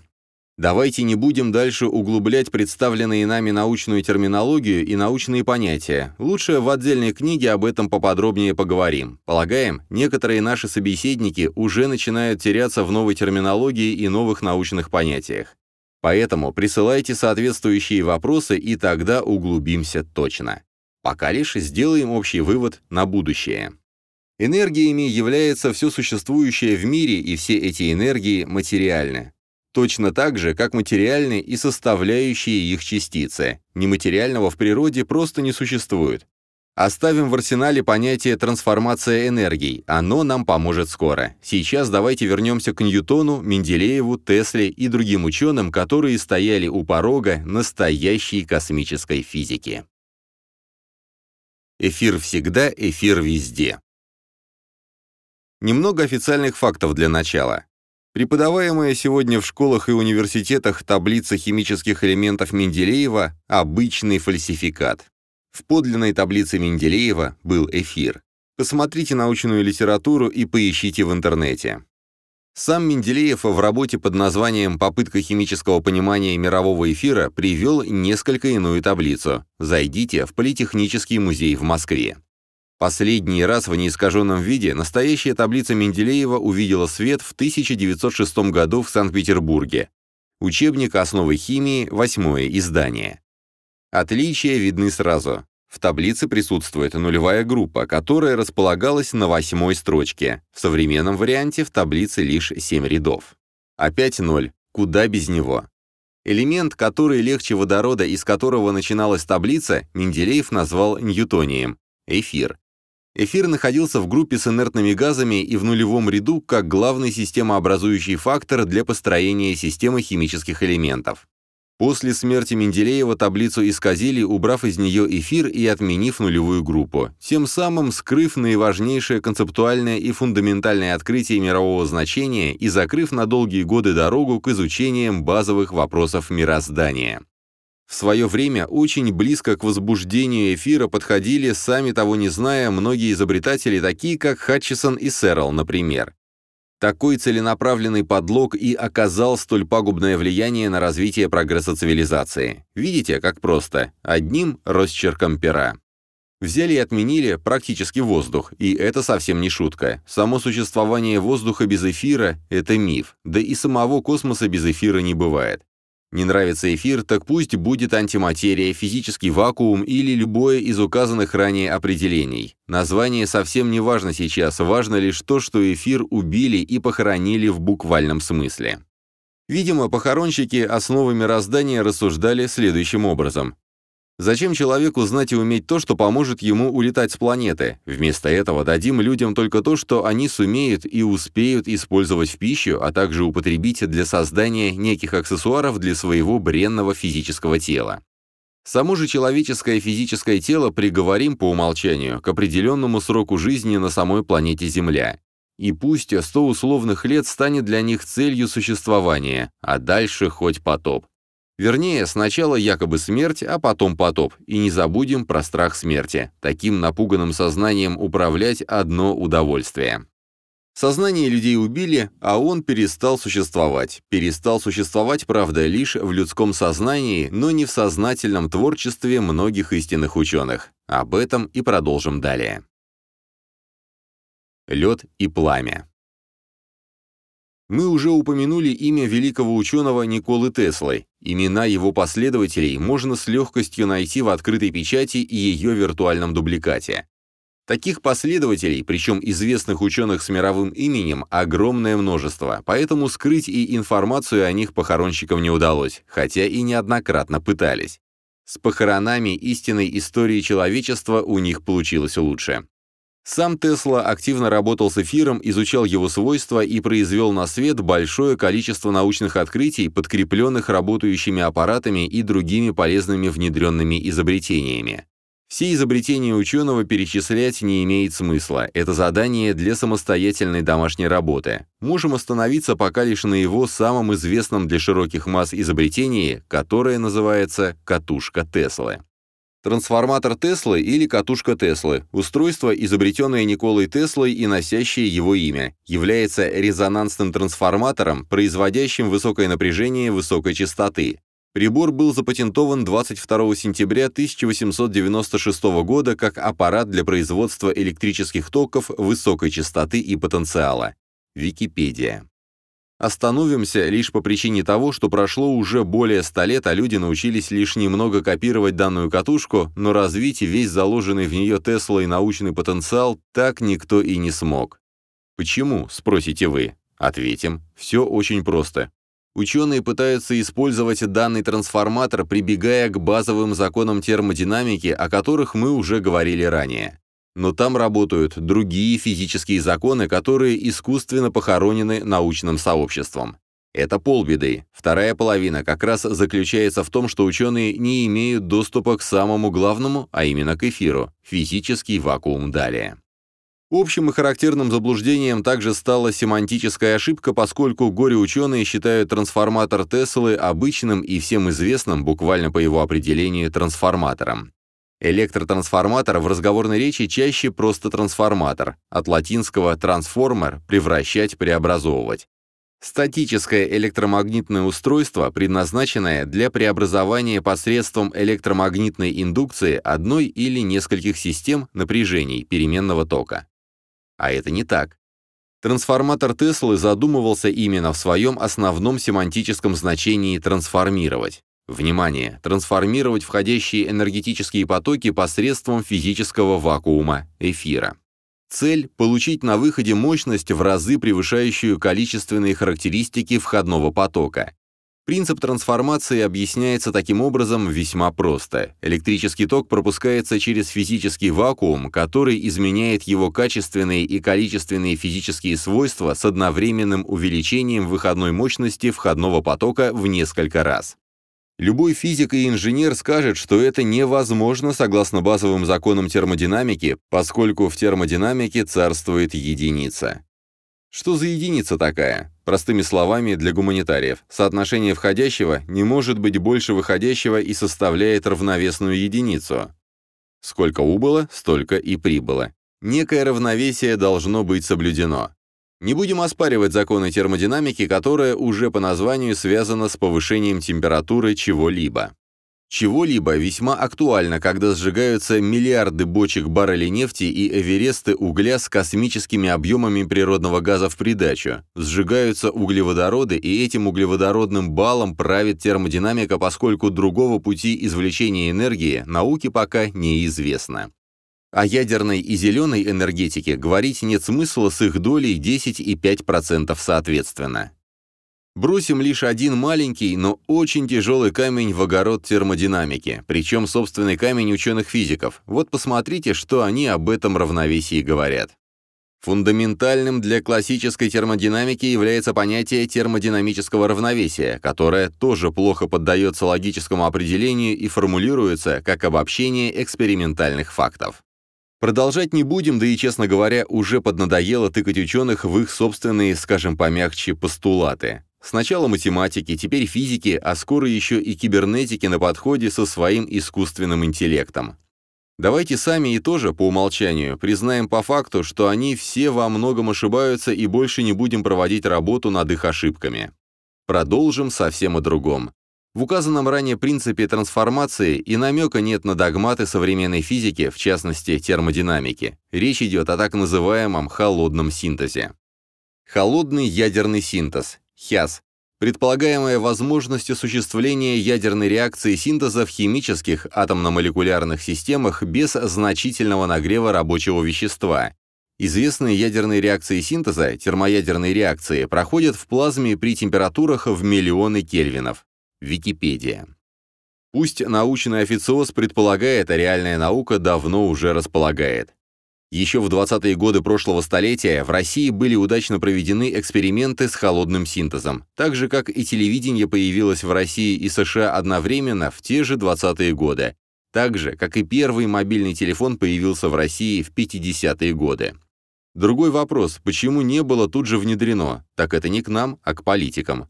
Давайте не будем дальше углублять представленные нами научную терминологию и научные понятия. Лучше в отдельной книге об этом поподробнее поговорим. Полагаем, некоторые наши собеседники уже начинают теряться в новой терминологии и новых научных понятиях. Поэтому присылайте соответствующие вопросы, и тогда углубимся точно. Пока лишь сделаем общий вывод на будущее. Энергиями является все существующее в мире, и все эти энергии материальны. Точно так же, как материальны и составляющие их частицы. Нематериального в природе просто не существует. Оставим в арсенале понятие «трансформация энергий», оно нам поможет скоро. Сейчас давайте вернемся к Ньютону, Менделееву, Тесле и другим ученым, которые стояли у порога настоящей космической физики. Эфир всегда, эфир везде. Немного официальных фактов для начала. Преподаваемая сегодня в школах и университетах таблица химических элементов Менделеева – обычный фальсификат. В подлинной таблице Менделеева был эфир. Посмотрите научную литературу и поищите в интернете. Сам Менделеев в работе под названием «Попытка химического понимания мирового эфира» привел несколько иную таблицу. Зайдите в Политехнический музей в Москве. Последний раз в неискаженном виде настоящая таблица Менделеева увидела свет в 1906 году в Санкт-Петербурге. Учебник «Основы химии», восьмое издание. Отличия видны сразу. В таблице присутствует нулевая группа, которая располагалась на восьмой строчке. В современном варианте в таблице лишь 7 рядов. Опять ноль. Куда без него? Элемент, который легче водорода, из которого начиналась таблица, Менделеев назвал ньютонием – эфир. Эфир находился в группе с инертными газами и в нулевом ряду как главный системообразующий фактор для построения системы химических элементов. После смерти Менделеева таблицу исказили, убрав из нее эфир и отменив нулевую группу, тем самым скрыв наиважнейшее концептуальное и фундаментальное открытие мирового значения и закрыв на долгие годы дорогу к изучениям базовых вопросов мироздания. В свое время очень близко к возбуждению эфира подходили, сами того не зная, многие изобретатели, такие как Хатчисон и Серл, например. Такой целенаправленный подлог и оказал столь пагубное влияние на развитие прогресса цивилизации. Видите, как просто, одним росчерком пера. Взяли и отменили практически воздух, и это совсем не шутка. Само существование воздуха без эфира – это миф, да и самого космоса без эфира не бывает. Не нравится эфир, так пусть будет антиматерия, физический вакуум или любое из указанных ранее определений. Название совсем не важно сейчас, важно лишь то, что эфир убили и похоронили в буквальном смысле. Видимо, похоронщики основы мироздания рассуждали следующим образом. Зачем человеку знать и уметь то, что поможет ему улетать с планеты? Вместо этого дадим людям только то, что они сумеют и успеют использовать в пищу, а также употребить для создания неких аксессуаров для своего бренного физического тела. Само же человеческое физическое тело приговорим по умолчанию к определенному сроку жизни на самой планете Земля. И пусть 100 условных лет станет для них целью существования, а дальше хоть потоп. Вернее, сначала якобы смерть, а потом потоп. И не забудем про страх смерти. Таким напуганным сознанием управлять одно удовольствие. Сознание людей убили, а он перестал существовать. Перестал существовать, правда, лишь в людском сознании, но не в сознательном творчестве многих истинных ученых. Об этом и продолжим далее. Лед и пламя. Мы уже упомянули имя великого ученого Николы Теслы. Имена его последователей можно с легкостью найти в открытой печати и ее виртуальном дубликате. Таких последователей, причем известных ученых с мировым именем, огромное множество, поэтому скрыть и информацию о них похоронщикам не удалось, хотя и неоднократно пытались. С похоронами истинной истории человечества у них получилось лучше. Сам Тесла активно работал с эфиром, изучал его свойства и произвел на свет большое количество научных открытий, подкрепленных работающими аппаратами и другими полезными внедренными изобретениями. Все изобретения ученого перечислять не имеет смысла, это задание для самостоятельной домашней работы. Можем остановиться пока лишь на его самом известном для широких масс изобретении, которое называется «катушка Теслы». Трансформатор Теслы или катушка Теслы, устройство, изобретенное Николой Теслой и носящее его имя, является резонансным трансформатором, производящим высокое напряжение высокой частоты. Прибор был запатентован 22 сентября 1896 года как аппарат для производства электрических токов высокой частоты и потенциала. Википедия. Остановимся лишь по причине того, что прошло уже более ста лет, а люди научились лишь немного копировать данную катушку, но развить весь заложенный в нее Теслой научный потенциал так никто и не смог. Почему, спросите вы? Ответим, все очень просто. Ученые пытаются использовать данный трансформатор, прибегая к базовым законам термодинамики, о которых мы уже говорили ранее но там работают другие физические законы, которые искусственно похоронены научным сообществом. Это полбеды. Вторая половина как раз заключается в том, что ученые не имеют доступа к самому главному, а именно к эфиру, физический вакуум далее. Общим и характерным заблуждением также стала семантическая ошибка, поскольку горе-ученые считают трансформатор Теслы обычным и всем известным, буквально по его определению, трансформатором. Электротрансформатор в разговорной речи чаще просто трансформатор, от латинского «трансформер» — превращать, преобразовывать. Статическое электромагнитное устройство, предназначенное для преобразования посредством электромагнитной индукции одной или нескольких систем напряжений переменного тока. А это не так. Трансформатор Теслы задумывался именно в своем основном семантическом значении «трансформировать». Внимание! Трансформировать входящие энергетические потоки посредством физического вакуума, эфира. Цель – получить на выходе мощность в разы превышающую количественные характеристики входного потока. Принцип трансформации объясняется таким образом весьма просто. Электрический ток пропускается через физический вакуум, который изменяет его качественные и количественные физические свойства с одновременным увеличением выходной мощности входного потока в несколько раз. Любой физик и инженер скажет, что это невозможно согласно базовым законам термодинамики, поскольку в термодинамике царствует единица. Что за единица такая? Простыми словами, для гуманитариев, соотношение входящего не может быть больше выходящего и составляет равновесную единицу. Сколько убыло, столько и прибыло. Некое равновесие должно быть соблюдено. Не будем оспаривать законы термодинамики, которая уже по названию связана с повышением температуры чего-либо. Чего-либо весьма актуально, когда сжигаются миллиарды бочек баррелей нефти и эвересты угля с космическими объемами природного газа в придачу. Сжигаются углеводороды, и этим углеводородным балом правит термодинамика, поскольку другого пути извлечения энергии науке пока неизвестно. О ядерной и зеленой энергетике говорить нет смысла с их долей 10 и 5% соответственно. Бросим лишь один маленький, но очень тяжелый камень в огород термодинамики, причем собственный камень ученых-физиков. Вот посмотрите, что они об этом равновесии говорят. Фундаментальным для классической термодинамики является понятие термодинамического равновесия, которое тоже плохо поддается логическому определению и формулируется как обобщение экспериментальных фактов. Продолжать не будем, да и, честно говоря, уже поднадоело тыкать ученых в их собственные, скажем помягче, постулаты. Сначала математики, теперь физики, а скоро еще и кибернетики на подходе со своим искусственным интеллектом. Давайте сами и тоже, по умолчанию, признаем по факту, что они все во многом ошибаются и больше не будем проводить работу над их ошибками. Продолжим совсем о другом. В указанном ранее принципе трансформации и намека нет на догматы современной физики, в частности термодинамики. Речь идет о так называемом холодном синтезе. Холодный ядерный синтез, ХЯС, предполагаемая возможность осуществления ядерной реакции синтеза в химических атомно-молекулярных системах без значительного нагрева рабочего вещества. Известные ядерные реакции синтеза, термоядерные реакции, проходят в плазме при температурах в миллионы кельвинов. Википедия. Пусть научный официоз предполагает, а реальная наука давно уже располагает. Еще в 20-е годы прошлого столетия в России были удачно проведены эксперименты с холодным синтезом, так же как и телевидение появилось в России и США одновременно в те же 20-е годы, так же, как и первый мобильный телефон появился в России в 50-е годы. Другой вопрос, почему не было тут же внедрено, так это не к нам, а к политикам.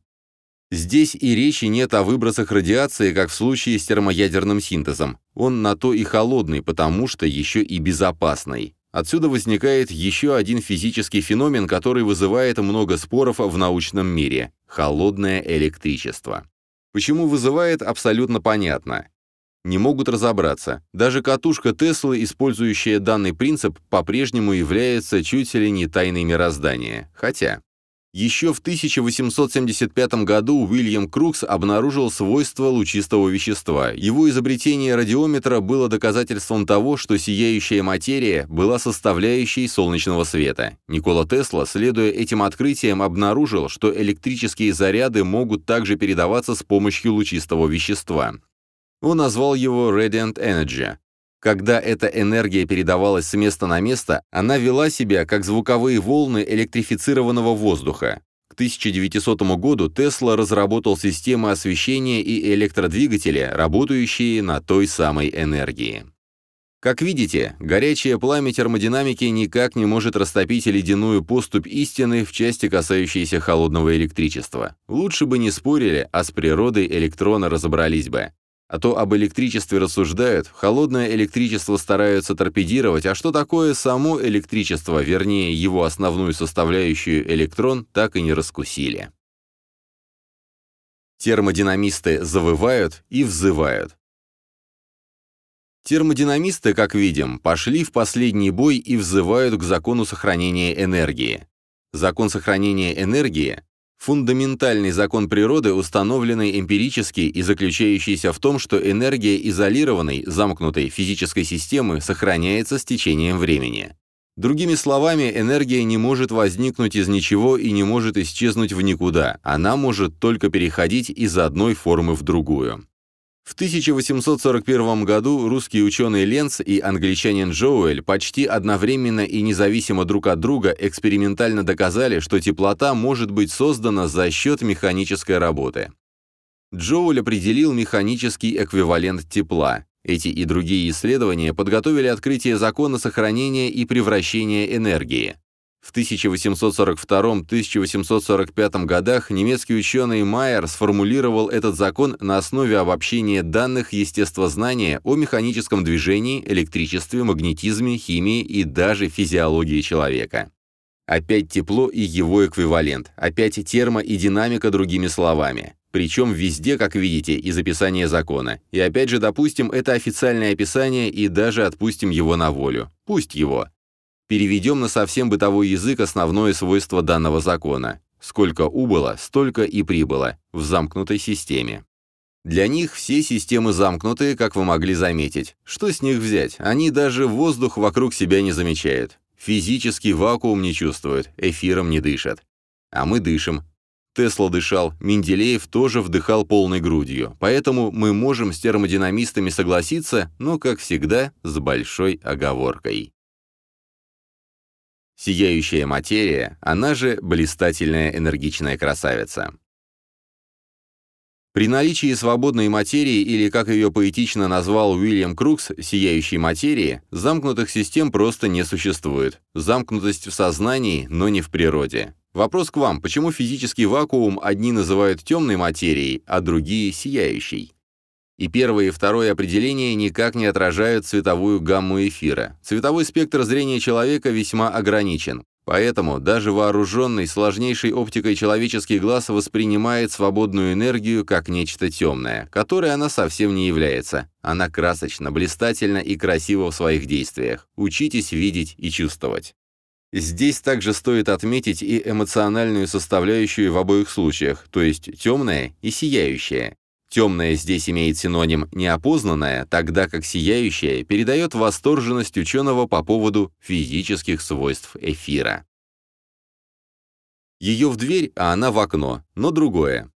Здесь и речи нет о выбросах радиации, как в случае с термоядерным синтезом. Он на то и холодный, потому что еще и безопасный. Отсюда возникает еще один физический феномен, который вызывает много споров в научном мире – холодное электричество. Почему вызывает, абсолютно понятно. Не могут разобраться. Даже катушка Теслы, использующая данный принцип, по-прежнему является чуть ли не тайной мироздания. Хотя, еще в 1875 году Уильям Крукс обнаружил свойства лучистого вещества. Его изобретение радиометра было доказательством того, что сияющая материя была составляющей солнечного света. Никола Тесла, следуя этим открытиям, обнаружил, что электрические заряды могут также передаваться с помощью лучистого вещества. Он назвал его Radiant Energy. Когда эта энергия передавалась с места на место, она вела себя как звуковые волны электрифицированного воздуха. К 1900 году Тесла разработал системы освещения и электродвигатели, работающие на той самой энергии. Как видите, горячее пламя термодинамики никак не может растопить ледяную поступь истины в части, касающейся холодного электричества. Лучше бы не спорили, а с природой электрона разобрались бы. А то об электричестве рассуждают, холодное электричество стараются торпедировать, а что такое само электричество, вернее, его основную составляющую электрон, так и не раскусили. Термодинамисты завывают и взывают. Термодинамисты, как видим, пошли в последний бой и взывают к закону сохранения энергии. Закон сохранения энергии Фундаментальный закон природы, установленный эмпирически и заключающийся в том, что энергия изолированной, замкнутой физической системы сохраняется с течением времени. Другими словами, энергия не может возникнуть из ничего и не может исчезнуть в никуда, она может только переходить из одной формы в другую. В 1841 году русский ученый Ленц и англичанин Джоуэль почти одновременно и независимо друг от друга экспериментально доказали, что теплота может быть создана за счет механической работы. Джоуль определил механический эквивалент тепла. Эти и другие исследования подготовили открытие закона сохранения и превращения энергии. В 1842-1845 годах немецкий ученый Майер сформулировал этот закон на основе обобщения данных естествознания о механическом движении, электричестве, магнетизме, химии и даже физиологии человека. Опять тепло и его эквивалент, опять термо и динамика другими словами. Причем везде, как видите, из описания закона. И опять же, допустим, это официальное описание и даже отпустим его на волю. Пусть его. Переведем на совсем бытовой язык основное свойство данного закона. Сколько убыло, столько и прибыло в замкнутой системе. Для них все системы замкнутые, как вы могли заметить. Что с них взять? Они даже воздух вокруг себя не замечают. Физический вакуум не чувствуют, эфиром не дышат. А мы дышим. Тесла дышал, Менделеев тоже вдыхал полной грудью, поэтому мы можем с термодинамистами согласиться, но, как всегда, с большой оговоркой. Сияющая материя, она же блистательная энергичная красавица. При наличии свободной материи, или, как ее поэтично назвал Уильям Крукс, сияющей материи, замкнутых систем просто не существует. Замкнутость в сознании, но не в природе. Вопрос к вам, почему физический вакуум одни называют темной материей, а другие – сияющей? И первое и второе определение никак не отражают цветовую гамму эфира. Цветовой спектр зрения человека весьма ограничен. Поэтому даже вооруженный сложнейшей оптикой человеческий глаз воспринимает свободную энергию как нечто темное, которой она совсем не является. Она красочна, блистательна и красива в своих действиях. Учитесь видеть и чувствовать. Здесь также стоит отметить и эмоциональную составляющую в обоих случаях, то есть темное и сияющее. Темное здесь имеет синоним «неопознанное», тогда как сияющее передает восторженность ученого по поводу физических свойств эфира. Ее в дверь, а она в окно, но другое.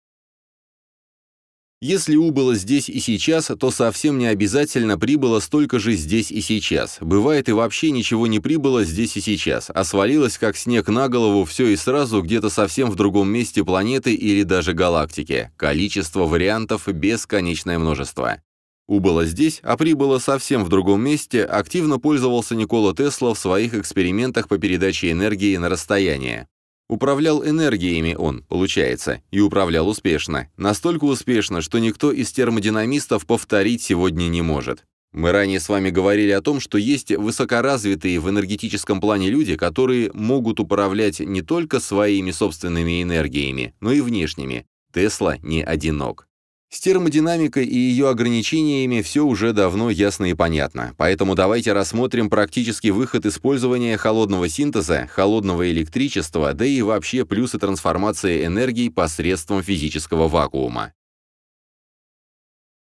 Если убыло здесь и сейчас, то совсем не обязательно прибыло столько же здесь и сейчас. Бывает и вообще ничего не прибыло здесь и сейчас, а свалилось как снег на голову все и сразу где-то совсем в другом месте планеты или даже галактики. Количество вариантов бесконечное множество. Убыло здесь, а прибыло совсем в другом месте, активно пользовался Никола Тесла в своих экспериментах по передаче энергии на расстояние. Управлял энергиями он, получается, и управлял успешно. Настолько успешно, что никто из термодинамистов повторить сегодня не может. Мы ранее с вами говорили о том, что есть высокоразвитые в энергетическом плане люди, которые могут управлять не только своими собственными энергиями, но и внешними. Тесла не одинок. С термодинамикой и ее ограничениями все уже давно ясно и понятно, поэтому давайте рассмотрим практический выход использования холодного синтеза, холодного электричества, да и вообще плюсы трансформации энергии посредством физического вакуума.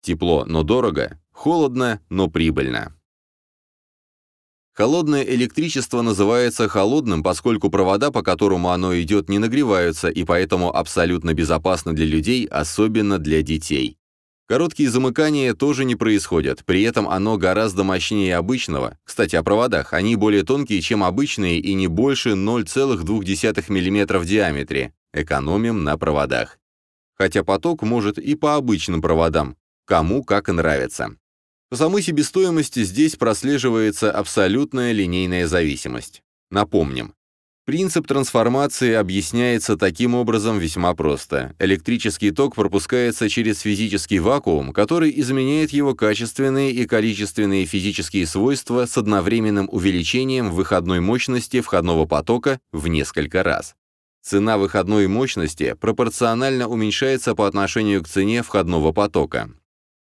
Тепло, но дорого, холодно, но прибыльно. Холодное электричество называется холодным, поскольку провода, по которому оно идет, не нагреваются и поэтому абсолютно безопасно для людей, особенно для детей. Короткие замыкания тоже не происходят, при этом оно гораздо мощнее обычного. Кстати, о проводах. Они более тонкие, чем обычные и не больше 0,2 мм в диаметре. Экономим на проводах. Хотя поток может и по обычным проводам. Кому как нравится. По самой себестоимости здесь прослеживается абсолютная линейная зависимость. Напомним, Принцип трансформации объясняется таким образом весьма просто. Электрический ток пропускается через физический вакуум, который изменяет его качественные и количественные физические свойства с одновременным увеличением выходной мощности входного потока в несколько раз. Цена выходной мощности пропорционально уменьшается по отношению к цене входного потока.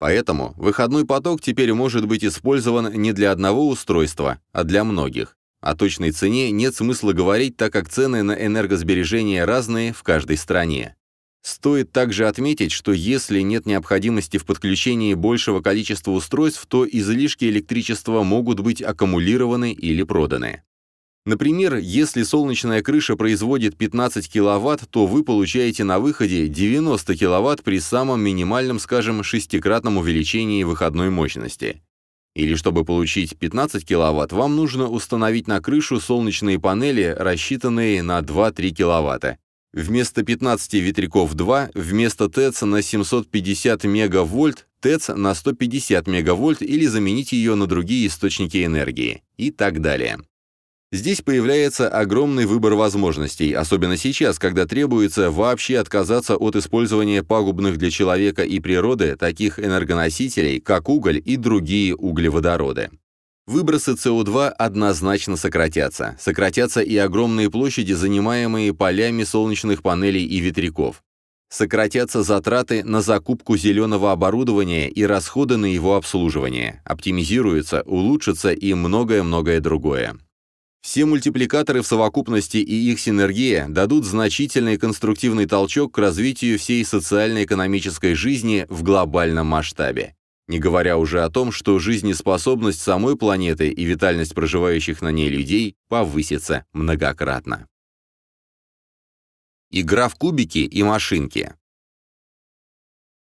Поэтому выходной поток теперь может быть использован не для одного устройства, а для многих. О точной цене нет смысла говорить, так как цены на энергосбережение разные в каждой стране. Стоит также отметить, что если нет необходимости в подключении большего количества устройств, то излишки электричества могут быть аккумулированы или проданы. Например, если солнечная крыша производит 15 кВт, то вы получаете на выходе 90 кВт при самом минимальном, скажем, шестикратном увеличении выходной мощности. Или чтобы получить 15 кВт, вам нужно установить на крышу солнечные панели, рассчитанные на 2-3 кВт. Вместо 15 ветряков 2, вместо ТЭЦ на 750 мегавольт, ТЭЦ на 150 мегавольт или заменить ее на другие источники энергии и так далее. Здесь появляется огромный выбор возможностей, особенно сейчас, когда требуется вообще отказаться от использования пагубных для человека и природы таких энергоносителей, как уголь и другие углеводороды. Выбросы СО2 однозначно сократятся. Сократятся и огромные площади, занимаемые полями солнечных панелей и ветряков. Сократятся затраты на закупку зеленого оборудования и расходы на его обслуживание. Оптимизируется, улучшится и многое-многое другое. Все мультипликаторы в совокупности и их синергия дадут значительный конструктивный толчок к развитию всей социально-экономической жизни в глобальном масштабе. Не говоря уже о том, что жизнеспособность самой планеты и витальность проживающих на ней людей повысится многократно. Игра в кубики и машинки.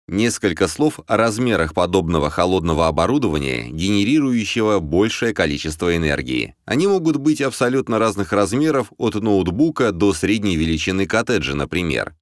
Несколько слов о размерах подобного холодного оборудования, генерирующего большее количество энергии. Они могут быть абсолютно разных размеров, от ноутбука до средней величины коттеджа, например.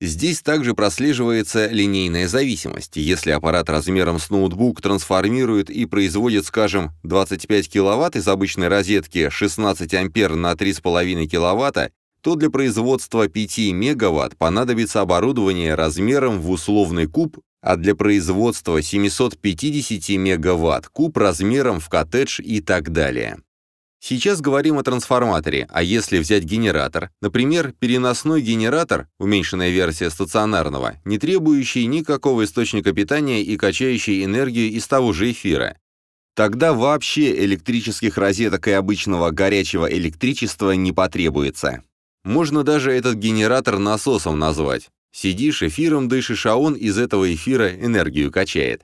Здесь также прослеживается линейная зависимость. Если аппарат размером с ноутбук трансформирует и производит, скажем, 25 кВт из обычной розетки 16 А на 3,5 кВт, то для производства 5 мегаватт понадобится оборудование размером в условный куб, а для производства 750 мегаватт куб размером в коттедж и так далее. Сейчас говорим о трансформаторе, а если взять генератор, например, переносной генератор, уменьшенная версия стационарного, не требующий никакого источника питания и качающий энергию из того же эфира, тогда вообще электрических розеток и обычного горячего электричества не потребуется. Можно даже этот генератор насосом назвать. Сидишь, эфиром дышишь, а он из этого эфира энергию качает.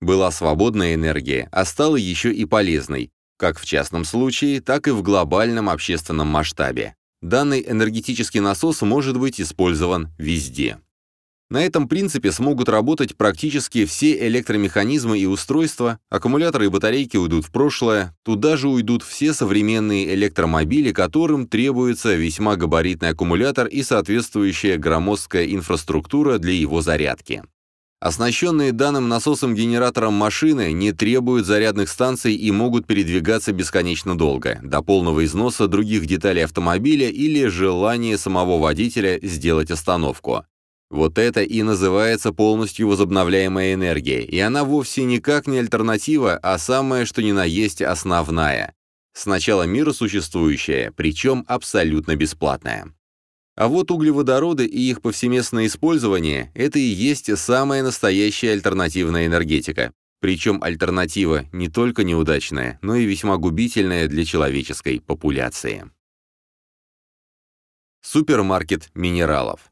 Была свободная энергия, а стала еще и полезной, как в частном случае, так и в глобальном общественном масштабе. Данный энергетический насос может быть использован везде. На этом принципе смогут работать практически все электромеханизмы и устройства, аккумуляторы и батарейки уйдут в прошлое, туда же уйдут все современные электромобили, которым требуется весьма габаритный аккумулятор и соответствующая громоздкая инфраструктура для его зарядки. Оснащенные данным насосом-генератором машины не требуют зарядных станций и могут передвигаться бесконечно долго, до полного износа других деталей автомобиля или желания самого водителя сделать остановку. Вот это и называется полностью возобновляемая энергия, и она вовсе никак не альтернатива, а самое что ни на есть основная. Сначала мира существующая, причем абсолютно бесплатная. А вот углеводороды и их повсеместное использование – это и есть самая настоящая альтернативная энергетика. Причем альтернатива не только неудачная, но и весьма губительная для человеческой популяции. Супермаркет минералов.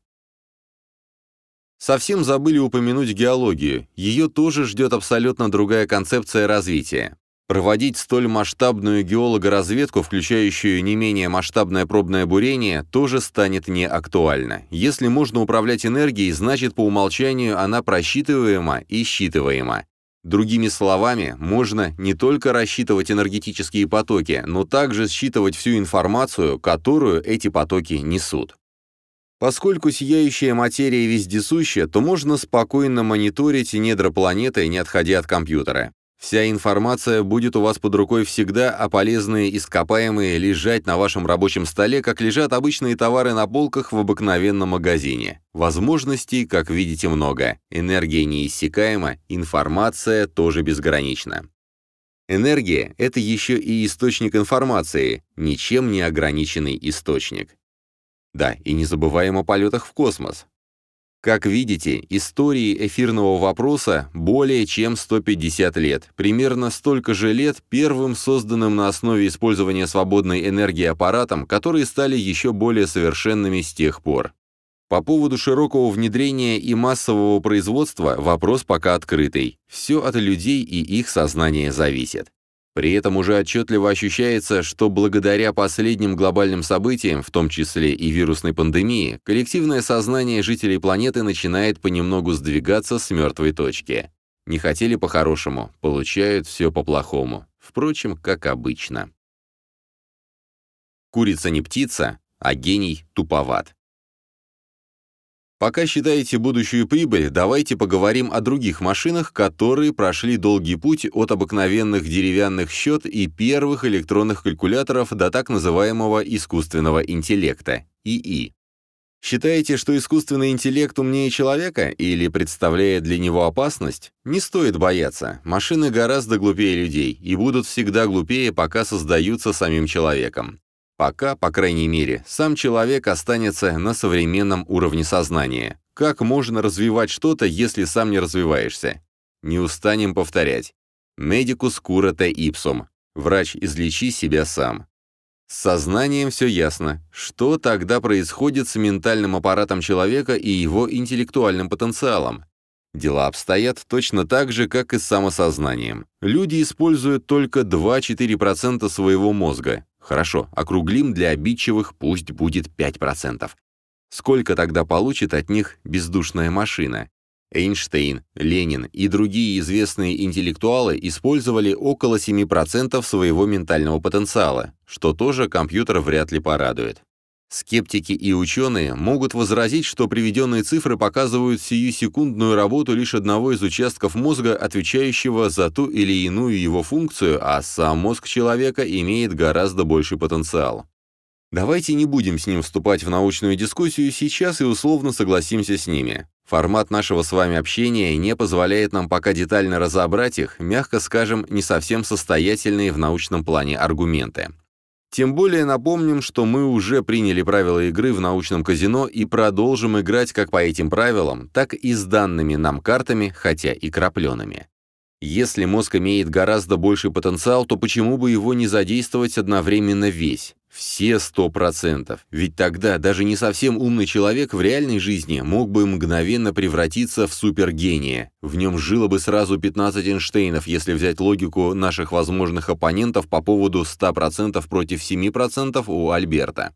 Совсем забыли упомянуть геологию. Ее тоже ждет абсолютно другая концепция развития. Проводить столь масштабную геологоразведку, включающую не менее масштабное пробное бурение, тоже станет не актуально. Если можно управлять энергией, значит по умолчанию она просчитываема и считываема. Другими словами, можно не только рассчитывать энергетические потоки, но также считывать всю информацию, которую эти потоки несут. Поскольку сияющая материя вездесуща, то можно спокойно мониторить недра планеты, не отходя от компьютера. Вся информация будет у вас под рукой всегда, а полезные ископаемые лежать на вашем рабочем столе, как лежат обычные товары на полках в обыкновенном магазине. Возможностей, как видите, много. Энергия неиссякаема, информация тоже безгранична. Энергия — это еще и источник информации, ничем не ограниченный источник. Да, и не забываем о полетах в космос. Как видите, истории эфирного вопроса более чем 150 лет, примерно столько же лет первым созданным на основе использования свободной энергии аппаратом, которые стали еще более совершенными с тех пор. По поводу широкого внедрения и массового производства вопрос пока открытый. Все от людей и их сознания зависит. При этом уже отчетливо ощущается, что благодаря последним глобальным событиям, в том числе и вирусной пандемии, коллективное сознание жителей планеты начинает понемногу сдвигаться с мертвой точки. Не хотели по-хорошему, получают все по-плохому. Впрочем, как обычно. Курица не птица, а гений туповат. Пока считаете будущую прибыль, давайте поговорим о других машинах, которые прошли долгий путь от обыкновенных деревянных счет и первых электронных калькуляторов до так называемого искусственного интеллекта, ИИ. Считаете, что искусственный интеллект умнее человека или представляет для него опасность? Не стоит бояться. Машины гораздо глупее людей и будут всегда глупее, пока создаются самим человеком. Пока, по крайней мере, сам человек останется на современном уровне сознания. Как можно развивать что-то, если сам не развиваешься? Не устанем повторять. Medicus curate ipsum. Врач, излечи себя сам. С сознанием все ясно. Что тогда происходит с ментальным аппаратом человека и его интеллектуальным потенциалом? Дела обстоят точно так же, как и с самосознанием. Люди используют только 2-4% своего мозга, Хорошо, округлим для обидчивых, пусть будет 5%. Сколько тогда получит от них бездушная машина? Эйнштейн, Ленин и другие известные интеллектуалы использовали около 7% своего ментального потенциала, что тоже компьютер вряд ли порадует. Скептики и ученые могут возразить, что приведенные цифры показывают сию секундную работу лишь одного из участков мозга, отвечающего за ту или иную его функцию, а сам мозг человека имеет гораздо больший потенциал. Давайте не будем с ним вступать в научную дискуссию сейчас и условно согласимся с ними. Формат нашего с вами общения не позволяет нам пока детально разобрать их, мягко скажем, не совсем состоятельные в научном плане аргументы. Тем более напомним, что мы уже приняли правила игры в научном казино и продолжим играть как по этим правилам, так и с данными нам картами, хотя и крапленными. Если мозг имеет гораздо больший потенциал, то почему бы его не задействовать одновременно весь? Все сто процентов. Ведь тогда даже не совсем умный человек в реальной жизни мог бы мгновенно превратиться в супергения. В нем жило бы сразу 15 Эйнштейнов, если взять логику наших возможных оппонентов по поводу 100% против 7% у Альберта.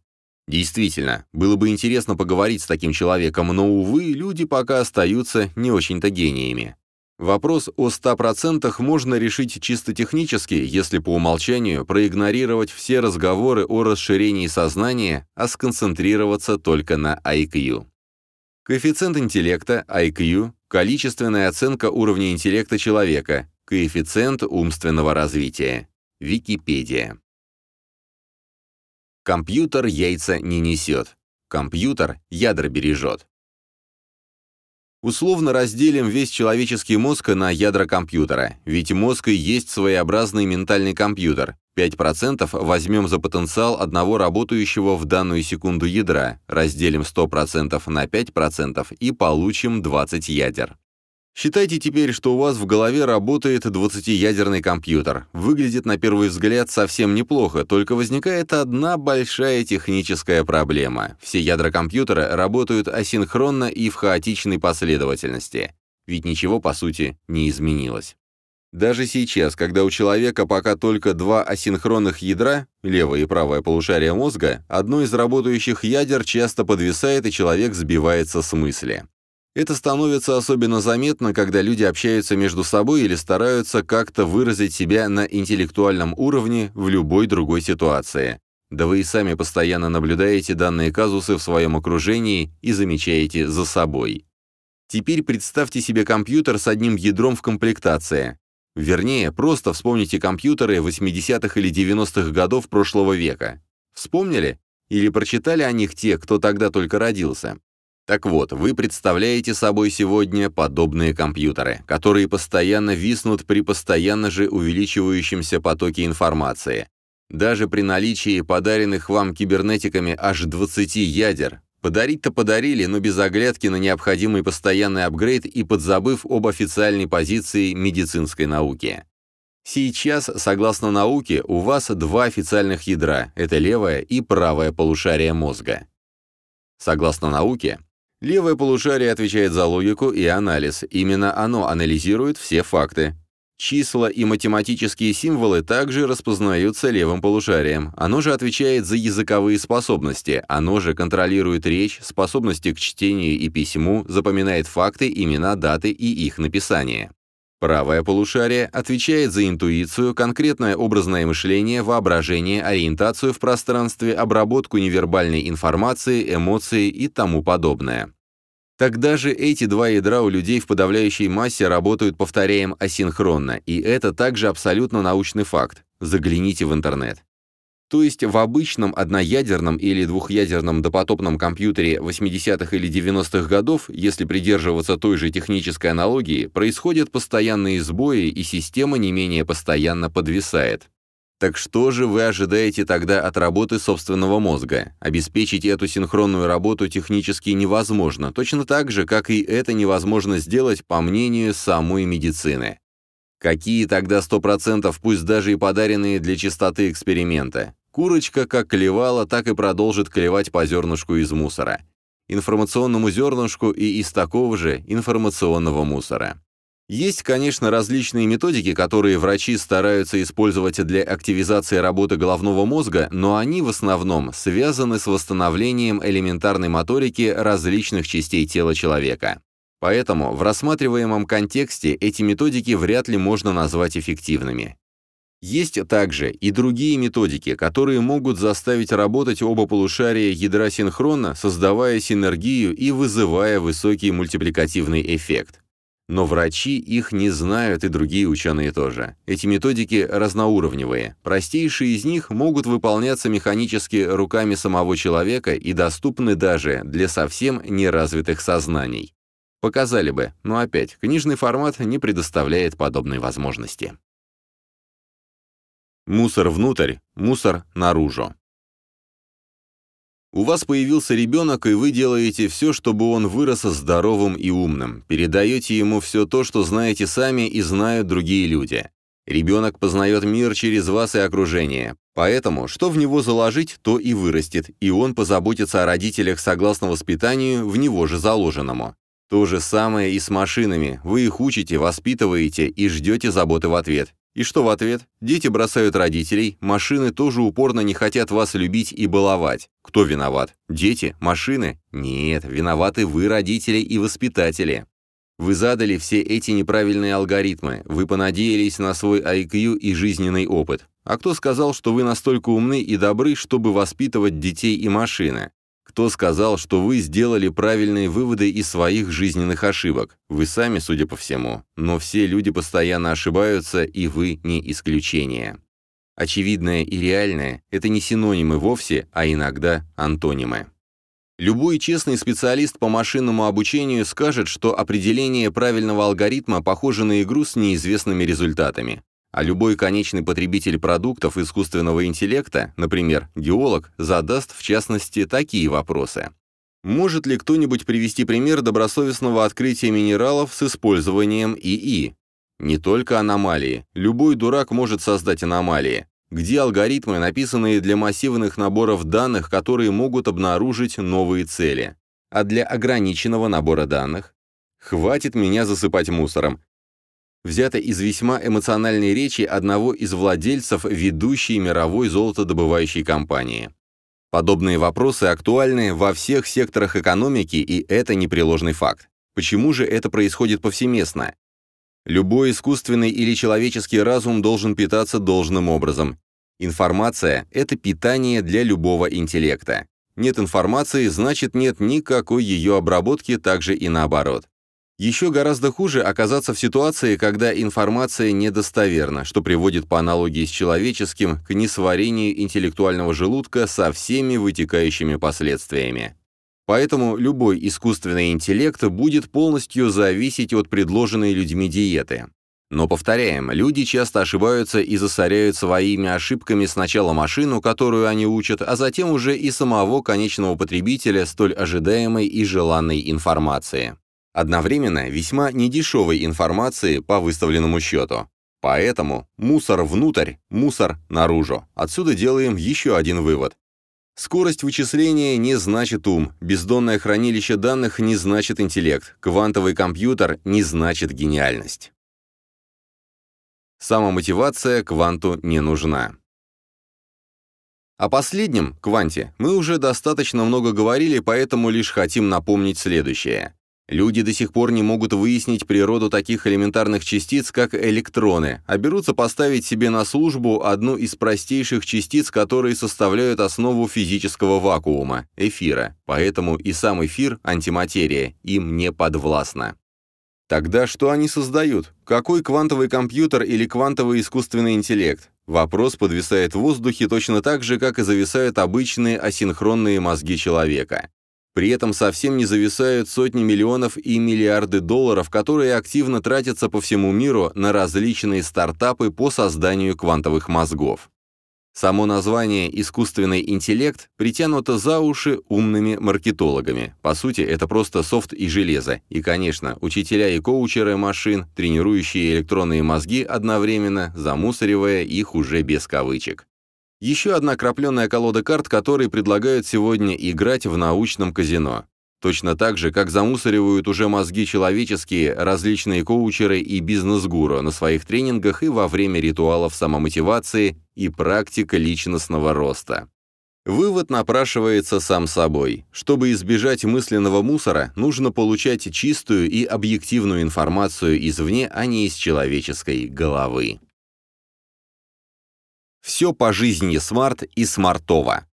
Действительно, было бы интересно поговорить с таким человеком, но, увы, люди пока остаются не очень-то гениями. Вопрос о 100% можно решить чисто технически, если по умолчанию проигнорировать все разговоры о расширении сознания, а сконцентрироваться только на IQ. Коэффициент интеллекта, IQ, количественная оценка уровня интеллекта человека, коэффициент умственного развития. Википедия. Компьютер яйца не несет. Компьютер ядра бережет. Условно разделим весь человеческий мозг на ядра компьютера, ведь мозг и есть своеобразный ментальный компьютер. 5% возьмем за потенциал одного работающего в данную секунду ядра, разделим 100% на 5% и получим 20 ядер. Считайте теперь, что у вас в голове работает 20-ядерный компьютер. Выглядит на первый взгляд совсем неплохо, только возникает одна большая техническая проблема. Все ядра компьютера работают асинхронно и в хаотичной последовательности. Ведь ничего, по сути, не изменилось. Даже сейчас, когда у человека пока только два асинхронных ядра, левое и правое полушарие мозга, одно из работающих ядер часто подвисает, и человек сбивается с мысли. Это становится особенно заметно, когда люди общаются между собой или стараются как-то выразить себя на интеллектуальном уровне в любой другой ситуации. Да вы и сами постоянно наблюдаете данные казусы в своем окружении и замечаете за собой. Теперь представьте себе компьютер с одним ядром в комплектации. Вернее, просто вспомните компьютеры 80-х или 90-х годов прошлого века. Вспомнили? Или прочитали о них те, кто тогда только родился? Так вот, вы представляете собой сегодня подобные компьютеры, которые постоянно виснут при постоянно же увеличивающемся потоке информации. Даже при наличии подаренных вам кибернетиками аж 20 ядер. Подарить-то подарили, но без оглядки на необходимый постоянный апгрейд и подзабыв об официальной позиции медицинской науки. Сейчас, согласно науке, у вас два официальных ядра – это левое и правое полушарие мозга. Согласно науке, Левое полушарие отвечает за логику и анализ. Именно оно анализирует все факты. Числа и математические символы также распознаются левым полушарием. Оно же отвечает за языковые способности. Оно же контролирует речь, способности к чтению и письму, запоминает факты, имена, даты и их написание. Правое полушарие отвечает за интуицию, конкретное образное мышление, воображение, ориентацию в пространстве, обработку невербальной информации, эмоции и тому подобное. Тогда же эти два ядра у людей в подавляющей массе работают, повторяем, асинхронно, и это также абсолютно научный факт. Загляните в интернет. То есть в обычном одноядерном или двухъядерном допотопном компьютере 80-х или 90-х годов, если придерживаться той же технической аналогии, происходят постоянные сбои и система не менее постоянно подвисает. Так что же вы ожидаете тогда от работы собственного мозга? Обеспечить эту синхронную работу технически невозможно, точно так же, как и это невозможно сделать по мнению самой медицины. Какие тогда 100%, пусть даже и подаренные для чистоты эксперимента? Курочка как клевала, так и продолжит клевать по зернышку из мусора. Информационному зернышку и из такого же информационного мусора. Есть, конечно, различные методики, которые врачи стараются использовать для активизации работы головного мозга, но они в основном связаны с восстановлением элементарной моторики различных частей тела человека. Поэтому в рассматриваемом контексте эти методики вряд ли можно назвать эффективными. Есть также и другие методики, которые могут заставить работать оба полушария ядра синхронно, создавая синергию и вызывая высокий мультипликативный эффект. Но врачи их не знают и другие ученые тоже. Эти методики разноуровневые. Простейшие из них могут выполняться механически руками самого человека и доступны даже для совсем неразвитых сознаний. Показали бы, но опять, книжный формат не предоставляет подобной возможности. Мусор внутрь, мусор наружу. У вас появился ребенок, и вы делаете все, чтобы он вырос здоровым и умным. Передаете ему все то, что знаете сами и знают другие люди. Ребенок познает мир через вас и окружение. Поэтому, что в него заложить, то и вырастет, и он позаботится о родителях согласно воспитанию, в него же заложенному. То же самое и с машинами. Вы их учите, воспитываете и ждете заботы в ответ. И что в ответ? Дети бросают родителей, машины тоже упорно не хотят вас любить и баловать. Кто виноват? Дети? Машины? Нет, виноваты вы, родители и воспитатели. Вы задали все эти неправильные алгоритмы, вы понадеялись на свой IQ и жизненный опыт. А кто сказал, что вы настолько умны и добры, чтобы воспитывать детей и машины? Кто сказал, что вы сделали правильные выводы из своих жизненных ошибок? Вы сами, судя по всему. Но все люди постоянно ошибаются, и вы не исключение. Очевидное и реальное – это не синонимы вовсе, а иногда антонимы. Любой честный специалист по машинному обучению скажет, что определение правильного алгоритма похоже на игру с неизвестными результатами. А любой конечный потребитель продуктов искусственного интеллекта, например, геолог, задаст в частности такие вопросы. Может ли кто-нибудь привести пример добросовестного открытия минералов с использованием ИИ? Не только аномалии. Любой дурак может создать аномалии. Где алгоритмы, написанные для массивных наборов данных, которые могут обнаружить новые цели? А для ограниченного набора данных? Хватит меня засыпать мусором взято из весьма эмоциональной речи одного из владельцев ведущей мировой золотодобывающей компании. Подобные вопросы актуальны во всех секторах экономики, и это непреложный факт. Почему же это происходит повсеместно? Любой искусственный или человеческий разум должен питаться должным образом. Информация – это питание для любого интеллекта. Нет информации, значит нет никакой ее обработки, также и наоборот. Еще гораздо хуже оказаться в ситуации, когда информация недостоверна, что приводит по аналогии с человеческим к несварению интеллектуального желудка со всеми вытекающими последствиями. Поэтому любой искусственный интеллект будет полностью зависеть от предложенной людьми диеты. Но повторяем, люди часто ошибаются и засоряют своими ошибками сначала машину, которую они учат, а затем уже и самого конечного потребителя столь ожидаемой и желанной информации. Одновременно весьма недешевой информации по выставленному счету. Поэтому мусор внутрь, мусор наружу. Отсюда делаем еще один вывод. Скорость вычисления не значит ум, бездонное хранилище данных не значит интеллект, квантовый компьютер не значит гениальность. Самомотивация кванту не нужна. О последнем, кванте, мы уже достаточно много говорили, поэтому лишь хотим напомнить следующее. Люди до сих пор не могут выяснить природу таких элементарных частиц, как электроны, а берутся поставить себе на службу одну из простейших частиц, которые составляют основу физического вакуума – эфира. Поэтому и сам эфир, антиматерия, им не подвластна. Тогда что они создают? Какой квантовый компьютер или квантовый искусственный интеллект? Вопрос подвисает в воздухе точно так же, как и зависают обычные асинхронные мозги человека. При этом совсем не зависают сотни миллионов и миллиарды долларов, которые активно тратятся по всему миру на различные стартапы по созданию квантовых мозгов. Само название «искусственный интеллект» притянуто за уши умными маркетологами. По сути, это просто софт и железо. И, конечно, учителя и коучеры машин, тренирующие электронные мозги одновременно, замусоривая их уже без кавычек. Еще одна крапленная колода карт, которые предлагают сегодня играть в научном казино. Точно так же, как замусоривают уже мозги человеческие различные коучеры и бизнес-гуру на своих тренингах и во время ритуалов самомотивации и практика личностного роста. Вывод напрашивается сам собой. Чтобы избежать мысленного мусора, нужно получать чистую и объективную информацию извне, а не из человеческой головы. Все по жизни smart и смартово.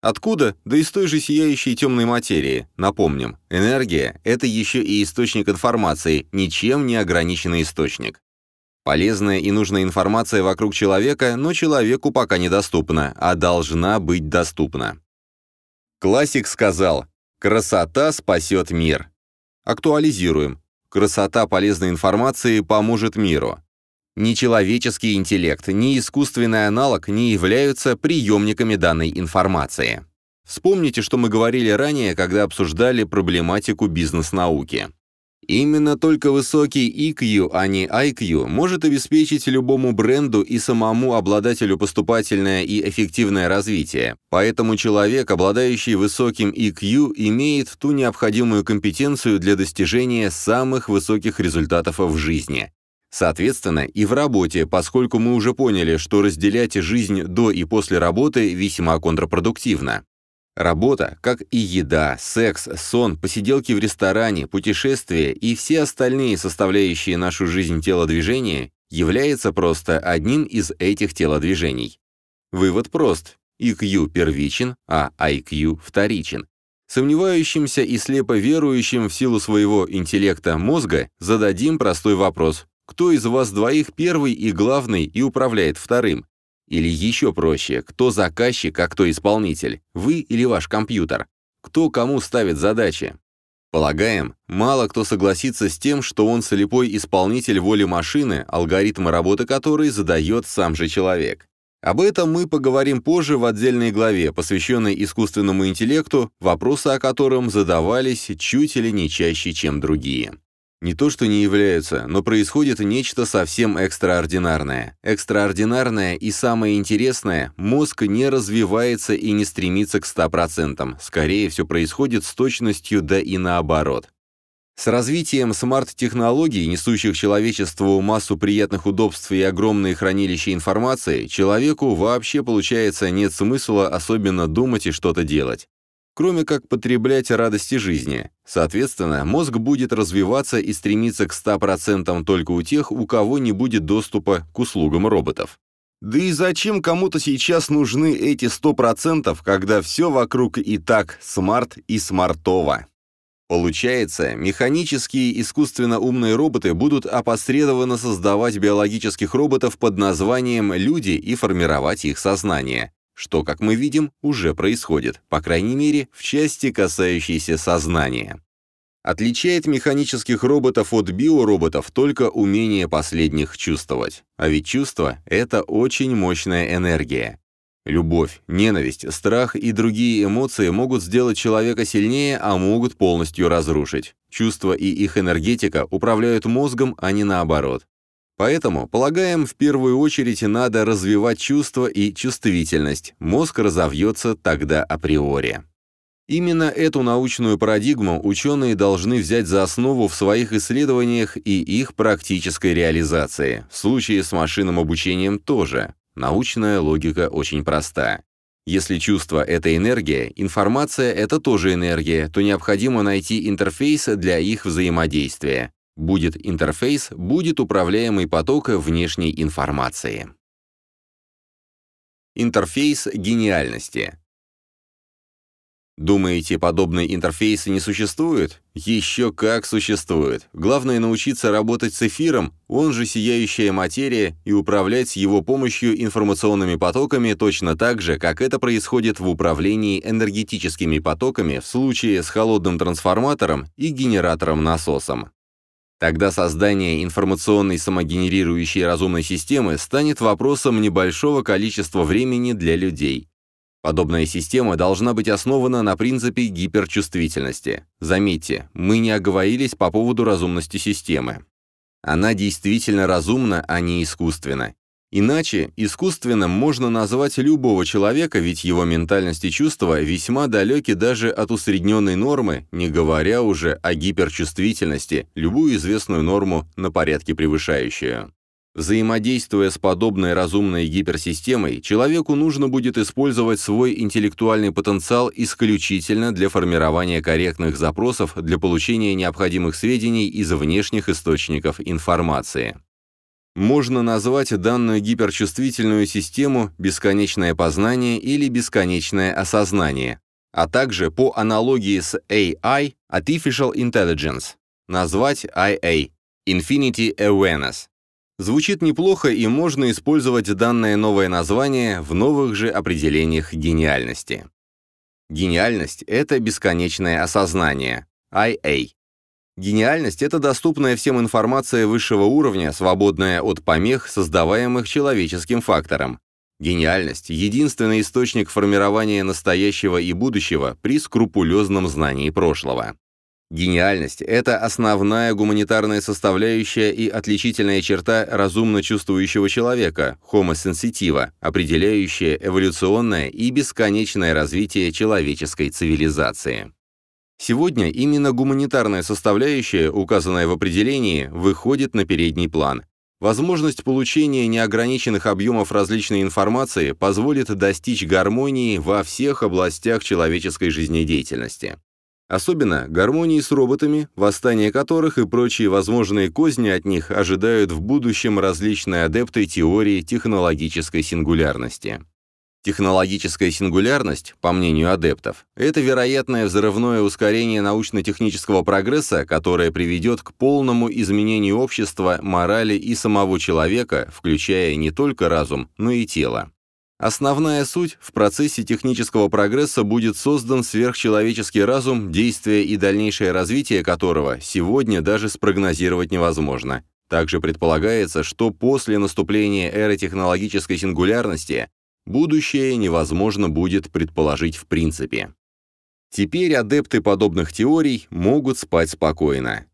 Откуда? Да из той же сияющей темной материи. Напомним, энергия — это еще и источник информации, ничем не ограниченный источник. Полезная и нужная информация вокруг человека, но человеку пока недоступна, а должна быть доступна. Классик сказал «Красота спасет мир». Актуализируем. Красота полезной информации поможет миру. Ни человеческий интеллект, ни искусственный аналог не являются приемниками данной информации. Вспомните, что мы говорили ранее, когда обсуждали проблематику бизнес-науки. Именно только высокий EQ, а не IQ, может обеспечить любому бренду и самому обладателю поступательное и эффективное развитие. Поэтому человек, обладающий высоким EQ, имеет ту необходимую компетенцию для достижения самых высоких результатов в жизни. Соответственно, и в работе, поскольку мы уже поняли, что разделять жизнь до и после работы весьма контрпродуктивно. Работа, как и еда, секс, сон, посиделки в ресторане, путешествия и все остальные составляющие нашу жизнь телодвижения, является просто одним из этих телодвижений. Вывод прост. IQ первичен, а IQ вторичен. Сомневающимся и слепо верующим в силу своего интеллекта мозга зададим простой вопрос кто из вас двоих первый и главный и управляет вторым? Или еще проще, кто заказчик, а кто исполнитель? Вы или ваш компьютер? Кто кому ставит задачи? Полагаем, мало кто согласится с тем, что он слепой исполнитель воли машины, алгоритмы работы которой задает сам же человек. Об этом мы поговорим позже в отдельной главе, посвященной искусственному интеллекту, вопросы о котором задавались чуть или не чаще, чем другие. Не то, что не являются, но происходит нечто совсем экстраординарное. Экстраординарное и самое интересное, мозг не развивается и не стремится к 100%. Скорее, все происходит с точностью, да и наоборот. С развитием смарт-технологий, несущих человечеству массу приятных удобств и огромные хранилища информации, человеку вообще, получается, нет смысла особенно думать и что-то делать кроме как потреблять радости жизни. Соответственно, мозг будет развиваться и стремиться к 100% только у тех, у кого не будет доступа к услугам роботов. Да и зачем кому-то сейчас нужны эти 100%, когда все вокруг и так смарт и смартово? Получается, механические искусственно умные роботы будут опосредованно создавать биологических роботов под названием «люди» и формировать их сознание что, как мы видим, уже происходит, по крайней мере, в части, касающейся сознания. Отличает механических роботов от биороботов только умение последних чувствовать. А ведь чувство — это очень мощная энергия. Любовь, ненависть, страх и другие эмоции могут сделать человека сильнее, а могут полностью разрушить. Чувства и их энергетика управляют мозгом, а не наоборот. Поэтому, полагаем, в первую очередь надо развивать чувство и чувствительность. Мозг разовьется тогда априори. Именно эту научную парадигму ученые должны взять за основу в своих исследованиях и их практической реализации. В случае с машинным обучением тоже. Научная логика очень проста. Если чувство — это энергия, информация — это тоже энергия, то необходимо найти интерфейс для их взаимодействия. Будет интерфейс, будет управляемый поток внешней информации. Интерфейс гениальности. Думаете, подобные интерфейсы не существуют? Еще как существуют. Главное научиться работать с эфиром, он же сияющая материя, и управлять его помощью информационными потоками точно так же, как это происходит в управлении энергетическими потоками в случае с холодным трансформатором и генератором-насосом. Тогда создание информационной самогенерирующей разумной системы станет вопросом небольшого количества времени для людей. Подобная система должна быть основана на принципе гиперчувствительности. Заметьте, мы не оговорились по поводу разумности системы. Она действительно разумна, а не искусственна. Иначе искусственным можно назвать любого человека, ведь его ментальность и чувства весьма далеки даже от усредненной нормы, не говоря уже о гиперчувствительности, любую известную норму на порядке превышающую. Взаимодействуя с подобной разумной гиперсистемой, человеку нужно будет использовать свой интеллектуальный потенциал исключительно для формирования корректных запросов для получения необходимых сведений из внешних источников информации. Можно назвать данную гиперчувствительную систему «бесконечное познание» или «бесконечное осознание», а также по аналогии с AI – Artificial Intelligence, назвать IA – Infinity Awareness. Звучит неплохо и можно использовать данное новое название в новых же определениях гениальности. Гениальность — это бесконечное осознание, IA. Гениальность — это доступная всем информация высшего уровня, свободная от помех, создаваемых человеческим фактором. Гениальность — единственный источник формирования настоящего и будущего при скрупулезном знании прошлого. Гениальность – это основная гуманитарная составляющая и отличительная черта разумно чувствующего человека, homo sensitiva, определяющая эволюционное и бесконечное развитие человеческой цивилизации. Сегодня именно гуманитарная составляющая, указанная в определении, выходит на передний план. Возможность получения неограниченных объемов различной информации позволит достичь гармонии во всех областях человеческой жизнедеятельности. Особенно гармонии с роботами, восстание которых и прочие возможные козни от них ожидают в будущем различные адепты теории технологической сингулярности. Технологическая сингулярность, по мнению адептов, это вероятное взрывное ускорение научно-технического прогресса, которое приведет к полному изменению общества, морали и самого человека, включая не только разум, но и тело. Основная суть – в процессе технического прогресса будет создан сверхчеловеческий разум, действие и дальнейшее развитие которого сегодня даже спрогнозировать невозможно. Также предполагается, что после наступления эры технологической сингулярности будущее невозможно будет предположить в принципе. Теперь адепты подобных теорий могут спать спокойно.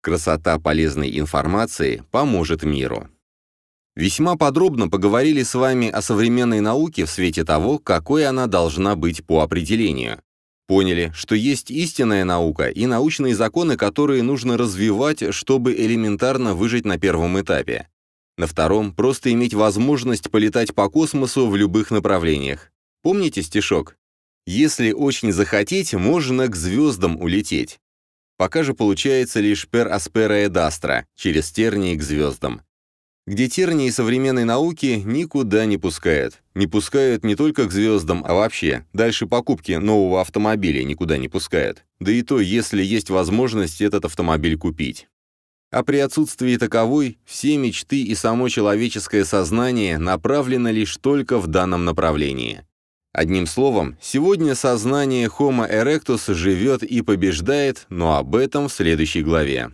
Красота полезной информации поможет миру. Весьма подробно поговорили с вами о современной науке в свете того, какой она должна быть по определению. Поняли, что есть истинная наука и научные законы, которые нужно развивать, чтобы элементарно выжить на первом этапе. На втором – просто иметь возможность полетать по космосу в любых направлениях. Помните стишок? «Если очень захотеть, можно к звездам улететь». Пока же получается лишь aspera ed astra, через тернии к звездам где тернии современной науки никуда не пускают. Не пускают не только к звездам, а вообще, дальше покупки нового автомобиля никуда не пускают. Да и то, если есть возможность этот автомобиль купить. А при отсутствии таковой, все мечты и само человеческое сознание направлено лишь только в данном направлении. Одним словом, сегодня сознание Homo erectus живет и побеждает, но об этом в следующей главе.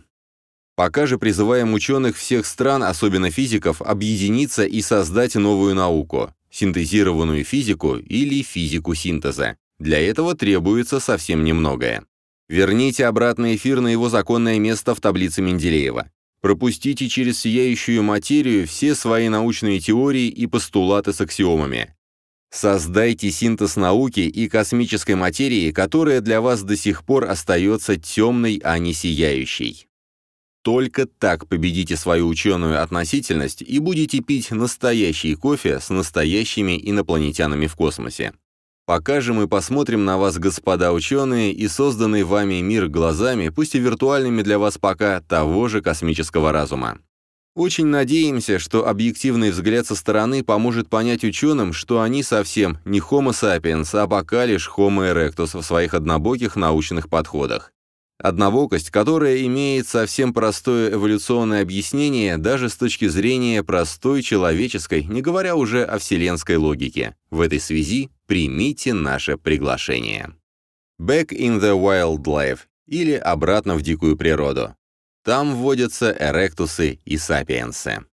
Пока же призываем ученых всех стран, особенно физиков, объединиться и создать новую науку – синтезированную физику или физику синтеза. Для этого требуется совсем немногое. Верните обратно эфир на его законное место в таблице Менделеева. Пропустите через сияющую материю все свои научные теории и постулаты с аксиомами. Создайте синтез науки и космической материи, которая для вас до сих пор остается темной, а не сияющей. Только так победите свою ученую относительность и будете пить настоящий кофе с настоящими инопланетянами в космосе. Покажем и посмотрим на вас, господа ученые, и созданный вами мир глазами, пусть и виртуальными для вас пока, того же космического разума. Очень надеемся, что объективный взгляд со стороны поможет понять ученым, что они совсем не Homo sapiens, а пока лишь Homo erectus в своих однобоких научных подходах. Однобокость, которая имеет совсем простое эволюционное объяснение даже с точки зрения простой человеческой, не говоря уже о вселенской логике. В этой связи примите наше приглашение. Back in the Wildlife или обратно в дикую природу. Там вводятся эректусы и сапиенсы.